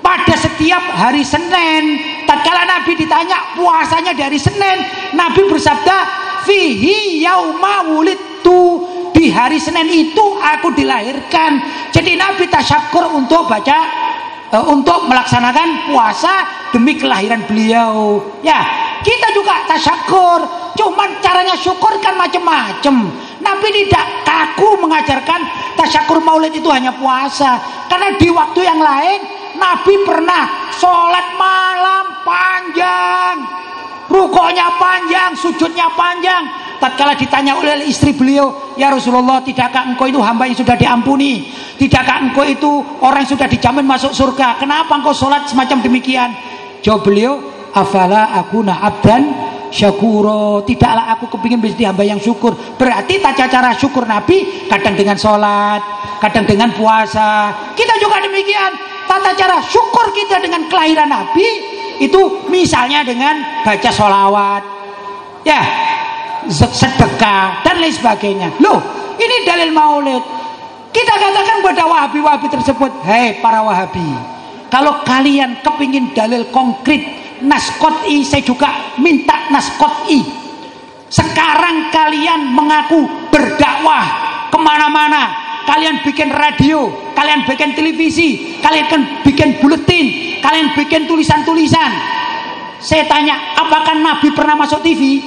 [SPEAKER 2] pada setiap hari Senin tatkala Nabi ditanya puasanya dari Senin Nabi bersabda fihi yauma wulidtu. Di hari Senin itu aku dilahirkan. Jadi Nabi tasyakur untuk baca uh, untuk melaksanakan puasa demi kelahiran beliau. Ya kita juga tasyakur. Cuman caranya syukur kan macam-macam Nabi tidak kaku mengajarkan tasyakur maulid itu hanya puasa. Karena di waktu yang lain Nabi pernah sholat malam panjang, rukonya panjang, sujudnya panjang. Tatkala ditanya oleh istri beliau, ya Rasulullah, tidakkah engkau itu hamba yang sudah diampuni? Tidakkah engkau itu orang yang sudah dijamin masuk surga? Kenapa engkau sholat semacam demikian? Jawab beliau, afala aku abdan syakuro tidaklah aku kepingin menjadi hamba yang syukur berarti tata cara syukur Nabi kadang dengan sholat kadang dengan puasa kita juga demikian tata cara syukur kita dengan kelahiran Nabi itu misalnya dengan baca sholawat ya sedekah dan lain sebagainya. Loh ini dalil maulid. Kita katakan pada wahabi-wahabi tersebut hei para wahabi kalau kalian kepingin dalil konkret naskoti saya juga minta naskoti sekarang kalian mengaku berdakwah ke mana-mana kalian bikin radio, kalian bikin televisi, kalian kan bikin buletin, kalian bikin tulisan-tulisan. Saya tanya, apakah Nabi pernah masuk TV?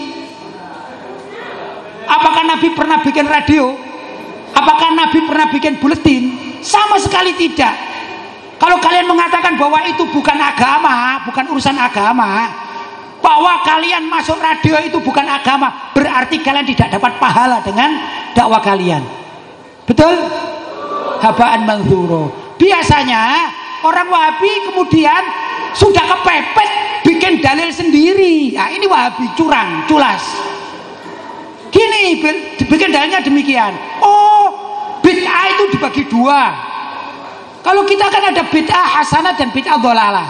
[SPEAKER 2] Apakah Nabi pernah bikin radio? Apakah Nabi pernah bikin buletin? Sama sekali tidak. Kalau kalian mengatakan bahwa itu bukan agama, bukan urusan agama, bahwa kalian masuk radio itu bukan agama, berarti kalian tidak dapat pahala dengan dakwah kalian. Betul? Habaan manzuro. Biasanya orang Wahabi kemudian sudah kepepet bikin dalil sendiri. Nah, ini Wahabi curang, culas. Gini, bikin dalilnya demikian. Oh, bid'ah itu dibagi dua. Kalau kita kan ada bid'ah hasanah dan bid'ah dolalah.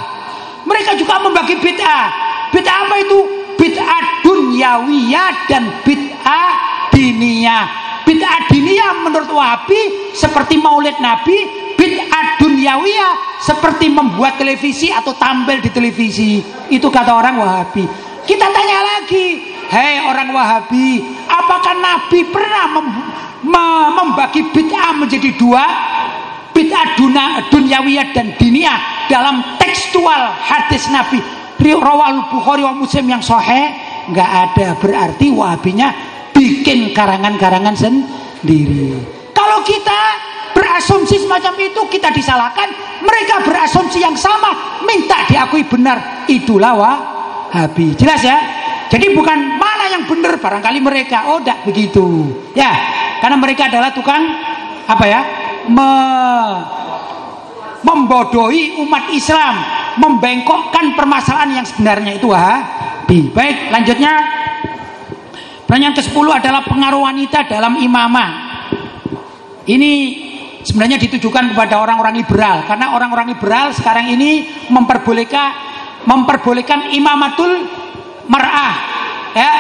[SPEAKER 2] Mereka juga membagi bid'ah. Bid'ah apa itu? Bid'ah dunyawiyah dan bid'ah diniyah. Bid'ah diniyah menurut Wahabi seperti maulid Nabi, bid'ah dunyawiyah seperti membuat televisi atau tampil di televisi. Itu kata orang Wahabi. Kita tanya lagi, hei orang Wahabi, apakah Nabi pernah mem membagi bid'ah menjadi dua? Bid'ah dunyawiyah dan diniyah dalam tekstual hadis Nabi rawal Bukhari wa Muslim yang sahih nggak ada berarti wahabinya bikin karangan-karangan sendiri. Kalau kita berasumsi semacam itu kita disalahkan. Mereka berasumsi yang sama minta diakui benar. Itulah wahabi. Jelas ya? Jadi bukan mana yang benar barangkali mereka. Oh tidak begitu. Ya karena mereka adalah tukang apa ya me, membodohi umat Islam. Membengkokkan permasalahan yang sebenarnya itu Wahabi. Baik, lanjutnya pertanyaan ke-10 adalah pengaruh wanita dalam imamah. Ini sebenarnya ditujukan kepada orang-orang liberal karena orang-orang liberal sekarang ini memperbolehkan memperbolehkan imamatul mar'ah ya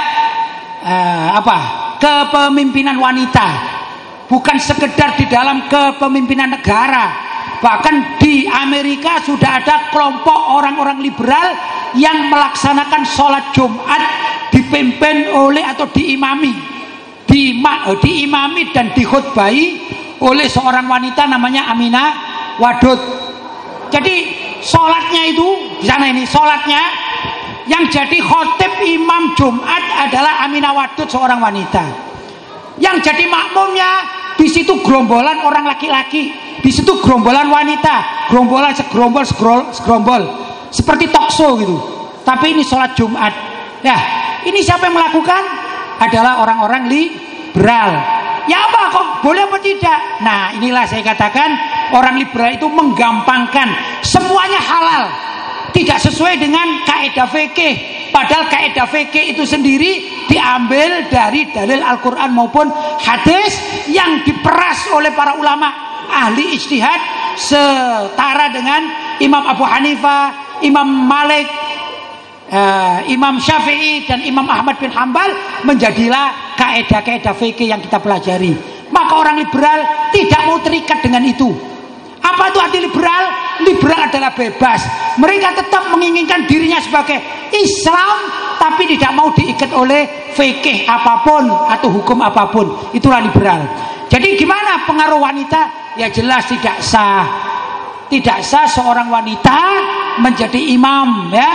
[SPEAKER 2] eh, apa? Kepemimpinan wanita. Bukan sekedar di dalam kepemimpinan negara Bahkan di Amerika sudah ada kelompok orang-orang liberal yang melaksanakan sholat Jumat dipimpin oleh atau diimami, di, eh, diimami dan dikhutbahi oleh seorang wanita namanya Amina Wadud. Jadi sholatnya itu di sana ini sholatnya yang jadi khotib imam Jumat adalah Amina Wadud seorang wanita. Yang jadi makmumnya di situ gerombolan orang laki-laki di situ gerombolan wanita, gerombolan segerombol segerombol, seperti tokso gitu. Tapi ini sholat Jumat. Ya, ini siapa yang melakukan? Adalah orang-orang liberal. Ya apa kok boleh apa tidak? Nah inilah saya katakan orang liberal itu menggampangkan semuanya halal tidak sesuai dengan kaidah fikih padahal kaidah fikih itu sendiri diambil dari dalil Al-Qur'an maupun hadis yang diperas oleh para ulama ahli ijtihad setara dengan Imam Abu Hanifah, Imam Malik, uh, Imam Syafi'i dan Imam Ahmad bin Hambal menjadilah kaedah-kaedah fikih yang kita pelajari. Maka orang liberal tidak mau terikat dengan itu. Apa itu arti liberal? Liberal adalah bebas. Mereka tetap menginginkan dirinya sebagai Islam tapi tidak mau diikat oleh fikih apa pun atau hukum apa pun. Itulah liberal. Jadi gimana pengaruh wanita ya jelas tidak sah. Tidak sah seorang wanita menjadi imam ya.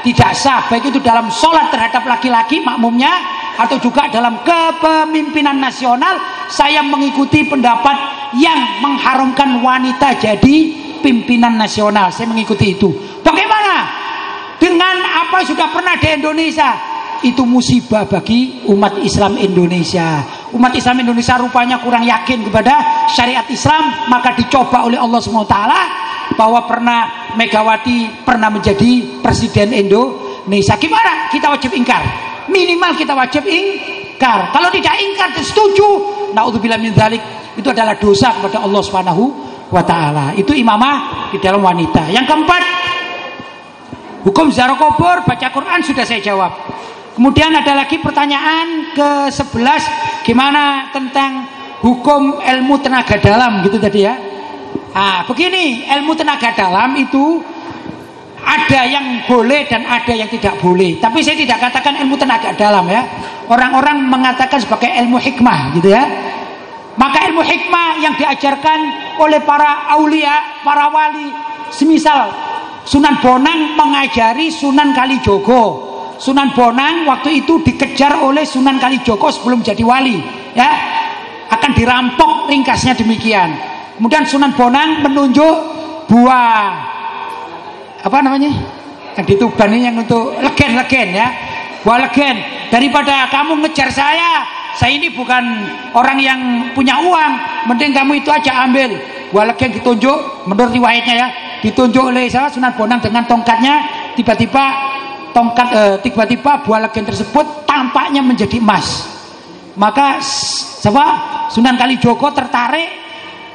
[SPEAKER 2] Tidak sah baik itu dalam sholat terhadap laki-laki makmumnya atau juga dalam kepemimpinan nasional saya mengikuti pendapat yang mengharumkan wanita jadi pimpinan nasional. Saya mengikuti itu. Bagaimana? Dengan apa yang sudah pernah di Indonesia itu musibah bagi umat Islam Indonesia. Umat Islam Indonesia rupanya kurang yakin kepada syariat Islam, maka dicoba oleh Allah SWT bahwa pernah Megawati pernah menjadi presiden Indonesia. Gimana? Kita wajib ingkar. Minimal kita wajib ingkar. Kalau tidak ingkar setuju, naudzubillah min dzalik, itu adalah dosa kepada Allah Subhanahu wa taala. Itu imamah di dalam wanita. Yang keempat, hukum zaro kubur baca Quran sudah saya jawab. Kemudian ada lagi pertanyaan ke-11 gimana tentang hukum ilmu tenaga dalam gitu tadi ya. Ah, begini, ilmu tenaga dalam itu ada yang boleh dan ada yang tidak boleh. Tapi saya tidak katakan ilmu tenaga dalam ya. Orang-orang mengatakan sebagai ilmu hikmah gitu ya. Maka ilmu hikmah yang diajarkan oleh para aulia, para wali, semisal Sunan Bonang mengajari Sunan Kalijogo Sunan Bonang waktu itu dikejar oleh Sunan Kalijogo sebelum jadi wali ya. Akan dirampok ringkasnya demikian. Kemudian Sunan Bonang menunjuk buah apa namanya? Yang di Tuban ini yang untuk legen-legen ya. Wah legen, daripada kamu ngejar saya, saya ini bukan orang yang punya uang, mending kamu itu aja ambil. Wah legen ditunjuk, menurut riwayatnya ya, ditunjuk oleh saya Sunan Bonang dengan tongkatnya, tiba-tiba tongkat eh, tiba-tiba buah legen tersebut tampaknya menjadi emas. Maka siapa? Sunan Kalijogo tertarik.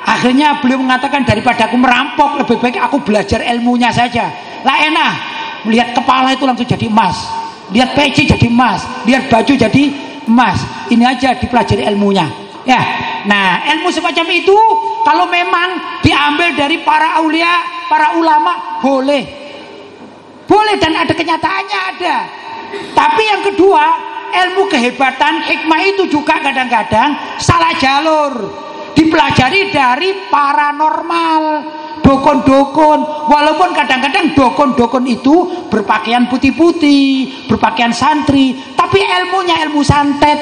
[SPEAKER 2] Akhirnya beliau mengatakan daripada aku merampok lebih baik aku belajar ilmunya saja. Lah enak. Melihat kepala itu langsung jadi emas. Lihat peci jadi emas. Lihat baju jadi emas. Ini aja dipelajari ilmunya. Ya. Nah ilmu semacam itu kalau memang diambil dari para aulia para ulama boleh boleh dan ada kenyataannya ada. Tapi yang kedua ilmu kehebatan hikmah itu juga kadang-kadang salah jalur. Dipelajari dari paranormal dokon-dokon. Walaupun kadang-kadang dokon-dokon itu berpakaian putih-putih berpakaian santri tapi ilmunya ilmu santet.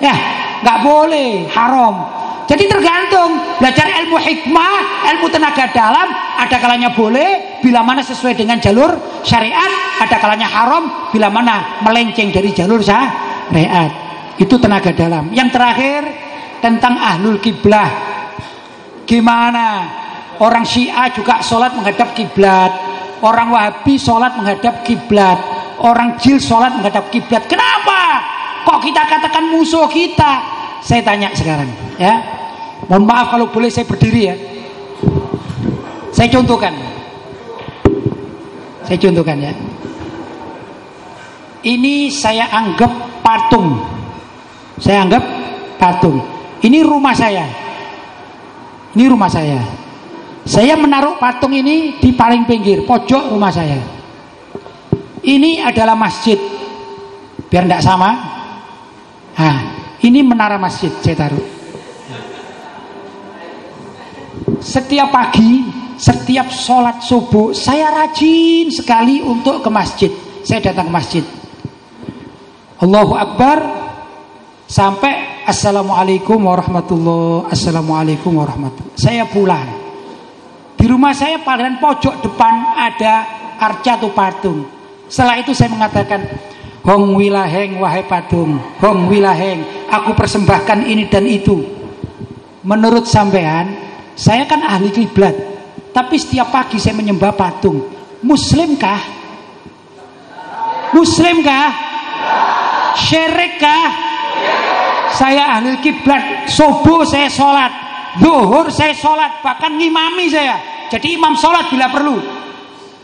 [SPEAKER 2] Ya nggak boleh haram jadi tergantung belajar ilmu hikmah ilmu tenaga dalam ada kalanya boleh bila mana sesuai dengan jalur syariat ada kalanya haram bila mana melenceng dari jalur syariat itu tenaga dalam yang terakhir tentang ahlul kiblah gimana Orang Syiah juga sholat menghadap kiblat. Orang Wahabi sholat menghadap kiblat. Orang Jil sholat menghadap kiblat. Kenapa? Kok kita katakan musuh kita? Saya tanya sekarang, ya. Mohon maaf kalau boleh saya berdiri ya. Saya contohkan. Saya contohkan ya. Ini saya anggap patung. Saya anggap patung. Ini rumah saya. Ini rumah saya. Saya menaruh patung ini di paling pinggir, pojok rumah saya. Ini adalah masjid. Biar tidak sama. Nah, ini menara masjid saya taruh. Setiap pagi, setiap sholat subuh, saya rajin sekali untuk ke masjid. Saya datang ke masjid. Allahu Akbar sampai Assalamualaikum warahmatullahi Assalamualaikum warahmatullahi Saya pulang di rumah saya paling pojok depan ada arca atau patung. Setelah itu saya mengatakan, Hong wilaheng wahai patung, Hong wilaheng, aku persembahkan ini dan itu. Menurut sampean, saya kan ahli kiblat, tapi setiap pagi saya menyembah patung. Muslimkah? Muslimkah? Syirikkah? Saya ahli kiblat, subuh saya sholat, zuhur saya sholat, bahkan ngimami saya. Jadi imam sholat bila perlu.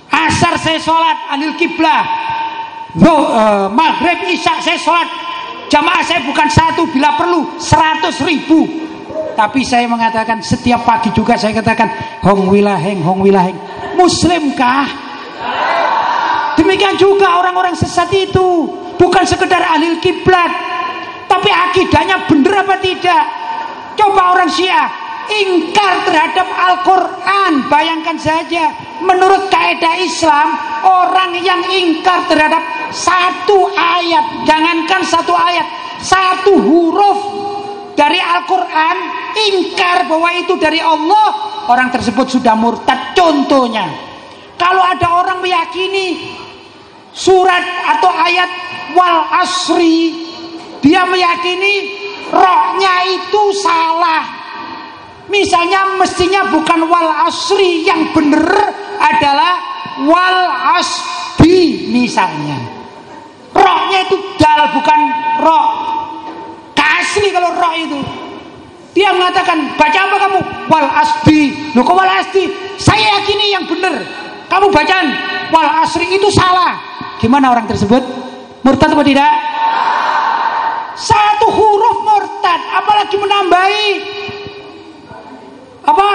[SPEAKER 2] Asar saya sholat anil kiblah. uh, maghrib isya saya sholat. Jamaah saya bukan satu bila perlu seratus ribu. Tapi saya mengatakan setiap pagi juga saya katakan hong wilaheng hong wilaheng. Muslimkah? Demikian juga orang-orang sesat itu bukan sekedar ahli kiblat, tapi akidahnya benar apa tidak? Coba orang Syiah ingkar terhadap Al-Quran bayangkan saja menurut kaidah Islam orang yang ingkar terhadap satu ayat jangankan satu ayat satu huruf dari Al-Quran ingkar bahwa itu dari Allah orang tersebut sudah murtad contohnya kalau ada orang meyakini surat atau ayat wal asri dia meyakini rohnya itu salah Misalnya mestinya bukan wal asri yang benar adalah wal asbi misalnya. Rohnya itu dal bukan roh. Kasli kalau roh itu. Dia mengatakan baca apa kamu? Wal asbi. Loh kok wal asbi? Saya yakini yang benar. Kamu bacaan wal asri itu salah. Gimana orang tersebut? Murtad atau tidak? Satu huruf murtad, apalagi menambahi apa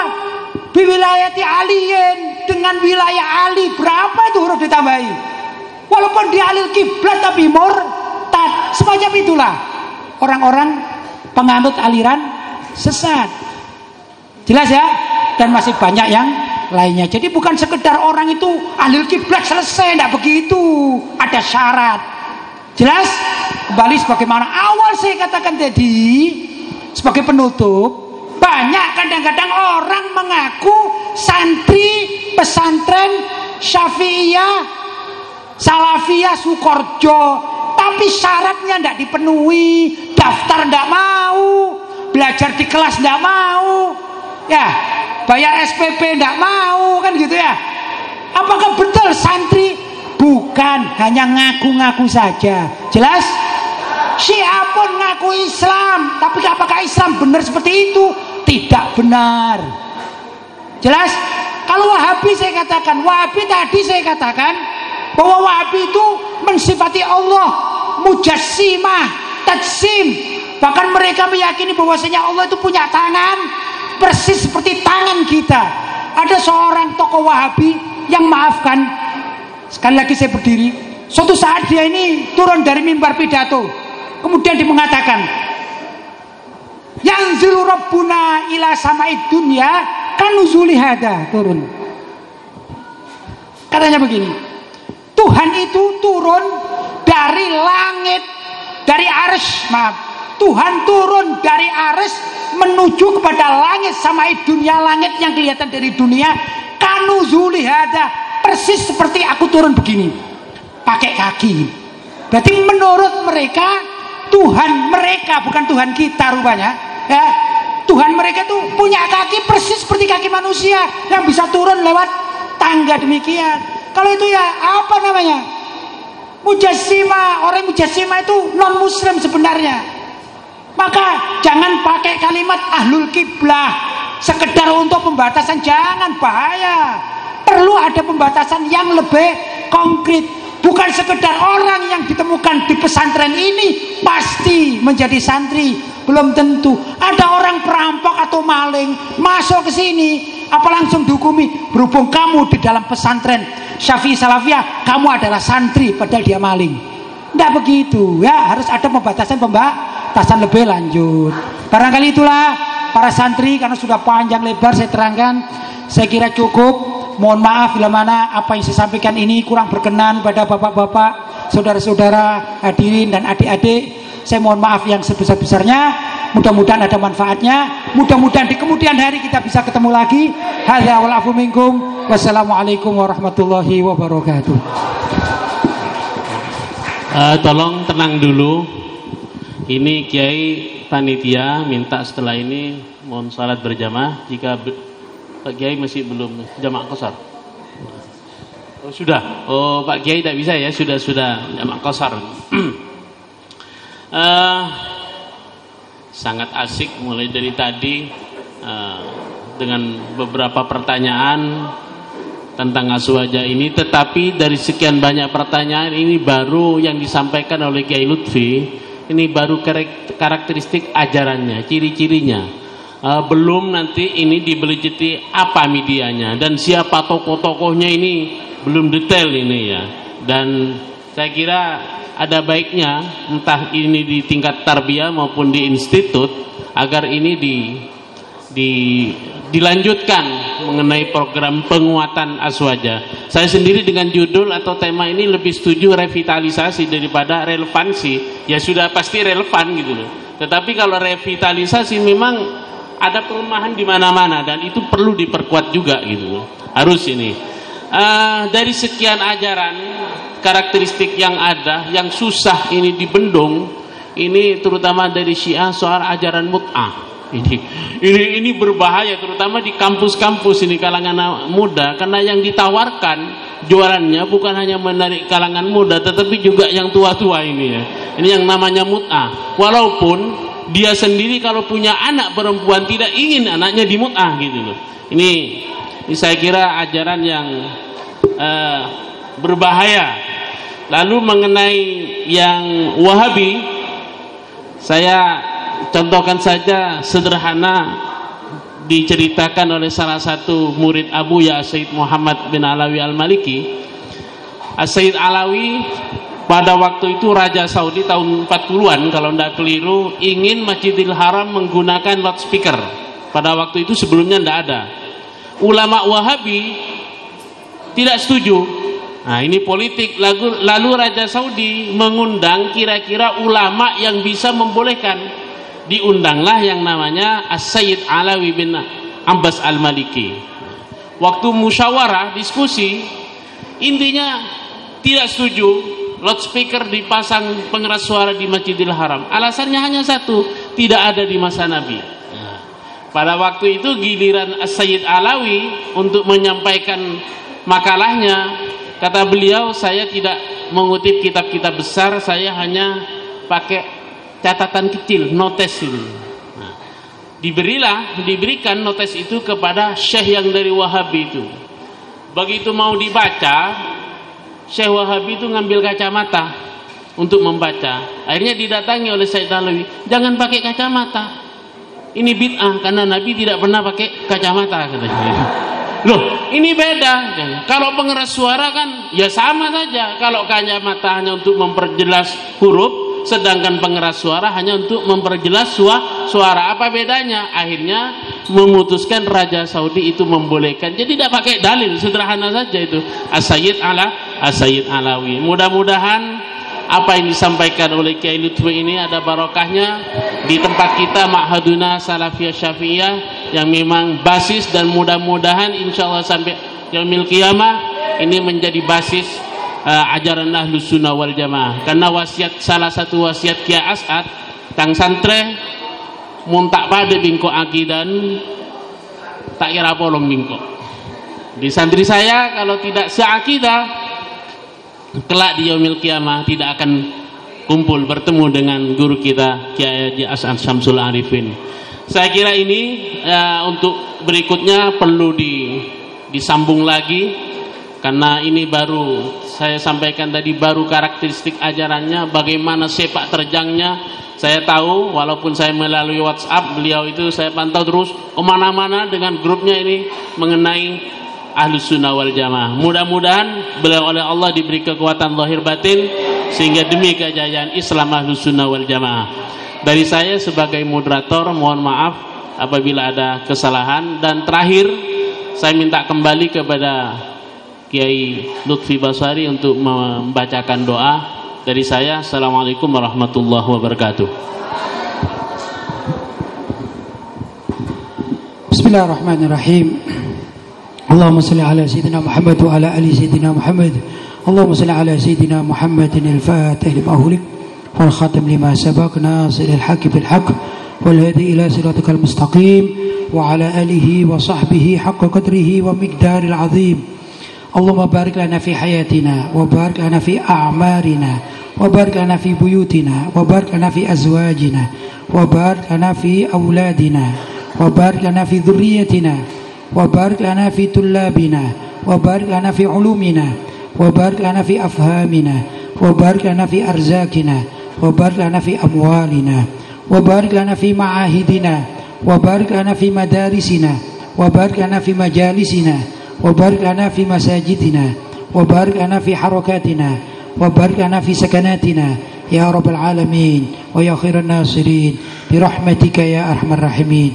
[SPEAKER 2] biwilayati aliyin dengan wilayah ali berapa itu huruf ditambahi walaupun di alil kiblat tapi murtad semacam itulah orang-orang penganut aliran sesat. Jelas ya? Dan masih banyak yang lainnya. Jadi bukan sekedar orang itu alil kiblat selesai tidak begitu. Ada syarat. Jelas? Kembali sebagaimana awal saya katakan tadi sebagai penutup banyak kadang-kadang orang mengaku santri pesantren syafi'iyah Salafiyah Sukorjo, tapi syaratnya tidak dipenuhi, daftar tidak mau, belajar di kelas tidak mau, ya bayar SPP tidak mau kan gitu ya. Apakah betul santri bukan hanya ngaku-ngaku saja? Jelas? Syiah pun ngaku Islam, tapi apakah Islam benar seperti itu? Tidak benar. Jelas? Kalau Wahabi saya katakan, Wahabi tadi saya katakan bahwa Wahabi itu mensifati Allah, mujassimah, tajsim. Bahkan mereka meyakini bahwasanya Allah itu punya tangan persis seperti tangan kita. Ada seorang tokoh Wahabi yang maafkan sekali lagi saya berdiri. Suatu saat dia ini turun dari mimbar pidato, kemudian dia mengatakan, yang Rabbuna ila sama'id dunya kanuzuli hada turun. Katanya begini, Tuhan itu turun dari langit, dari ars, maaf. Tuhan turun dari ars menuju kepada langit sama dunia langit yang kelihatan dari dunia. Kanuzuli hada persis seperti aku turun begini. Pakai kaki. Berarti menurut mereka Tuhan mereka bukan Tuhan kita rupanya ya. Tuhan mereka itu punya kaki persis seperti kaki manusia yang bisa turun lewat tangga demikian kalau itu ya apa namanya? Mujassima orang mujassima itu non muslim sebenarnya. Maka jangan pakai kalimat ahlul kiblah sekedar untuk pembatasan. Jangan bahaya. Perlu ada pembatasan yang lebih konkret. Bukan sekedar orang yang ditemukan di pesantren ini pasti menjadi santri. Belum tentu. Ada orang perampok atau maling masuk ke sini apa langsung dihukumi? Berhubung kamu di dalam pesantren Syafi'i Salafiyah kamu adalah santri padahal dia maling. Tidak begitu ya harus ada pembatasan pembatasan lebih lanjut. Barangkali itulah para santri karena sudah panjang lebar saya terangkan saya kira cukup. Mohon maaf bila mana apa yang saya sampaikan ini kurang berkenan pada bapak-bapak saudara-saudara hadirin dan adik-adik. Saya mohon maaf yang sebesar-besarnya mudah-mudahan ada manfaatnya mudah-mudahan di kemudian hari kita bisa ketemu lagi hadza wal afu minkum Wassalamualaikum warahmatullahi wabarakatuh.
[SPEAKER 1] Uh, tolong tenang dulu. Ini Kiai panitia minta setelah ini mohon salat berjamaah jika Pak Kiai masih belum jamaah kosar. Oh sudah. Oh Pak Kiai tidak bisa ya sudah sudah jamaah kosar. uh, sangat asik mulai dari tadi uh, dengan beberapa pertanyaan tentang aswaja ini. Tetapi dari sekian banyak pertanyaan ini baru yang disampaikan oleh Kiai Lutfi. Ini baru karakteristik ajarannya ciri-cirinya. Uh, belum nanti ini dibelejeti apa medianya. Dan siapa tokoh-tokohnya ini belum detail ini ya. Dan saya kira ada baiknya entah ini di tingkat tarbiyah maupun di institut agar ini di di dilanjutkan mengenai program penguatan aswaja. Saya sendiri dengan judul atau tema ini lebih setuju revitalisasi daripada relevansi. Ya sudah pasti relevan gitu loh. Tetapi kalau revitalisasi memang ada kelemahan di mana-mana dan itu perlu diperkuat juga gitu loh. Harus ini. Uh, dari sekian ajaran karakteristik yang ada yang susah ini dibendung ini terutama dari Syiah soal ajaran mut'ah. Ini ini ini berbahaya terutama di kampus-kampus ini kalangan muda. Karena yang ditawarkan jualannya bukan hanya menarik kalangan muda tetapi juga yang tua-tua ini ya. Ini yang namanya mut'ah. Walaupun dia sendiri kalau punya anak perempuan tidak ingin anaknya dimut'ah gitu loh. Ini ini saya kira ajaran yang uh, berbahaya lalu mengenai yang wahabi saya contohkan saja sederhana diceritakan oleh salah satu murid Abu ya Said Muhammad bin Alawi Al-Maliki. Said Alawi pada waktu itu Raja Saudi tahun 40-an kalau tidak keliru ingin Masjidil Haram menggunakan loudspeaker pada waktu itu sebelumnya tidak ada. Ulama Wahabi tidak setuju Nah ini politik lalu, lalu Raja Saudi mengundang kira-kira ulama yang bisa membolehkan diundanglah yang namanya As-Sayyid Alawi bin Abbas Al-Maliki waktu musyawarah diskusi intinya tidak setuju loudspeaker dipasang pengeras suara di Masjidil Haram. Alasannya hanya satu, tidak ada di masa Nabi. Pada waktu itu giliran Sayyid Alawi untuk menyampaikan makalahnya, kata beliau saya tidak mengutip kitab-kitab besar, saya hanya pakai catatan kecil, notes ini. Nah, diberilah, diberikan notes itu kepada syekh yang dari Wahabi itu. Begitu mau dibaca, Syekh Wahabi itu ngambil kacamata untuk membaca. Akhirnya didatangi oleh Sayyid Alawi, jangan pakai kacamata. Ini bid'ah karena Nabi tidak pernah pakai kacamata katanya. Loh, ini beda. Kalau pengeras suara kan ya sama saja. Kalau kacamata hanya untuk memperjelas huruf, sedangkan pengeras suara hanya untuk memperjelas suara. Apa bedanya? Akhirnya memutuskan Raja Saudi itu membolehkan. Jadi tidak pakai dalil, sederhana saja itu. Asyid ala Asyid Alawi. Mudah-mudahan apa yang disampaikan oleh Kiai Lutfi ini ada barokahnya di tempat kita Ma'haduna Salafiyah Syafi'iyah yang memang basis dan mudah-mudahan insya Allah sampai yaumil qiyamah ini menjadi basis uh, ajaran Ahlus Sunnah wal Jamaah. Karena wasiat salah satu wasiat Kiai As'ad tang santre muntak pada bingko akidan tak kira polong bingko. Di santri saya kalau tidak seakidah kelak di yaumil kiamah tidak akan kumpul bertemu dengan guru kita Kiai Haji As'ad Syamsul Arifin. Saya kira ini ya, untuk berikutnya perlu di, disambung lagi karena ini baru saya sampaikan tadi baru karakteristik ajarannya bagaimana sepak terjangnya saya tahu walaupun saya melalui WhatsApp beliau itu saya pantau terus ke mana-mana dengan grupnya ini mengenai ahlus sunnah wal jamaah. Mudah-mudahan beliau oleh Allah diberi kekuatan lahir batin sehingga demi kejayaan Islam ahlus sunnah wal jamaah. Dari saya sebagai moderator mohon maaf apabila ada kesalahan. Dan terakhir saya minta kembali kepada Kiai Lutfi Basari untuk membacakan doa dari saya. Assalamualaikum warahmatullahi wabarakatuh.
[SPEAKER 2] Bismillahirrahmanirrahim اللهم صل على سيدنا محمد وعلى آل سيدنا محمد. اللهم صل على سيدنا محمد الفاتح لما أغلق والخاتم لما سبق ناصر الحق بالحق والهدي إلى صراطك المستقيم وعلى آله وصحبه حق قدره ومقدار العظيم. اللهم بارك لنا في حياتنا وبارك لنا في أعمارنا وبارك لنا في بيوتنا وبارك لنا في أزواجنا وبارك لنا في أولادنا وبارك لنا في ذريتنا وبارك لنا في طلابنا وبارك لنا في علومنا وبارك لنا في أفهامنا وبارك لنا في أرزاقنا وبارك لنا في أموالنا وبارك لنا في معاهدنا وبارك لنا في مدارسنا وبارك لنا في مجالسنا وبارك لنا في مساجدنا وبارك لنا في حركاتنا وبارك لنا في سكناتنا يا رب العالمين ويا خير الناصرين برحمتك يا أرحم الراحمين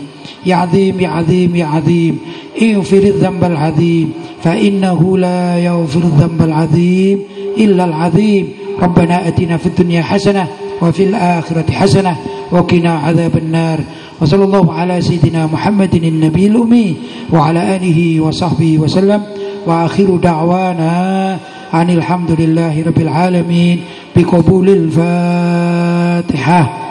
[SPEAKER 2] يا عظيم يا عظيم يا عظيم ighfiriz dzambal adzim fa innahu la yaghfirudz dzambal adzim illa al adzim rabbana atina fid dunya hasanah wa fil akhirati hasanah wa qina adzaban nar wa sallallahu ala sayidina muhammadin nabiyil ummi wa ala alihi wa sahbihi wa sallam wa akhiru da'wana anil hamdulillahi rabbil alamin biqabulil fatihah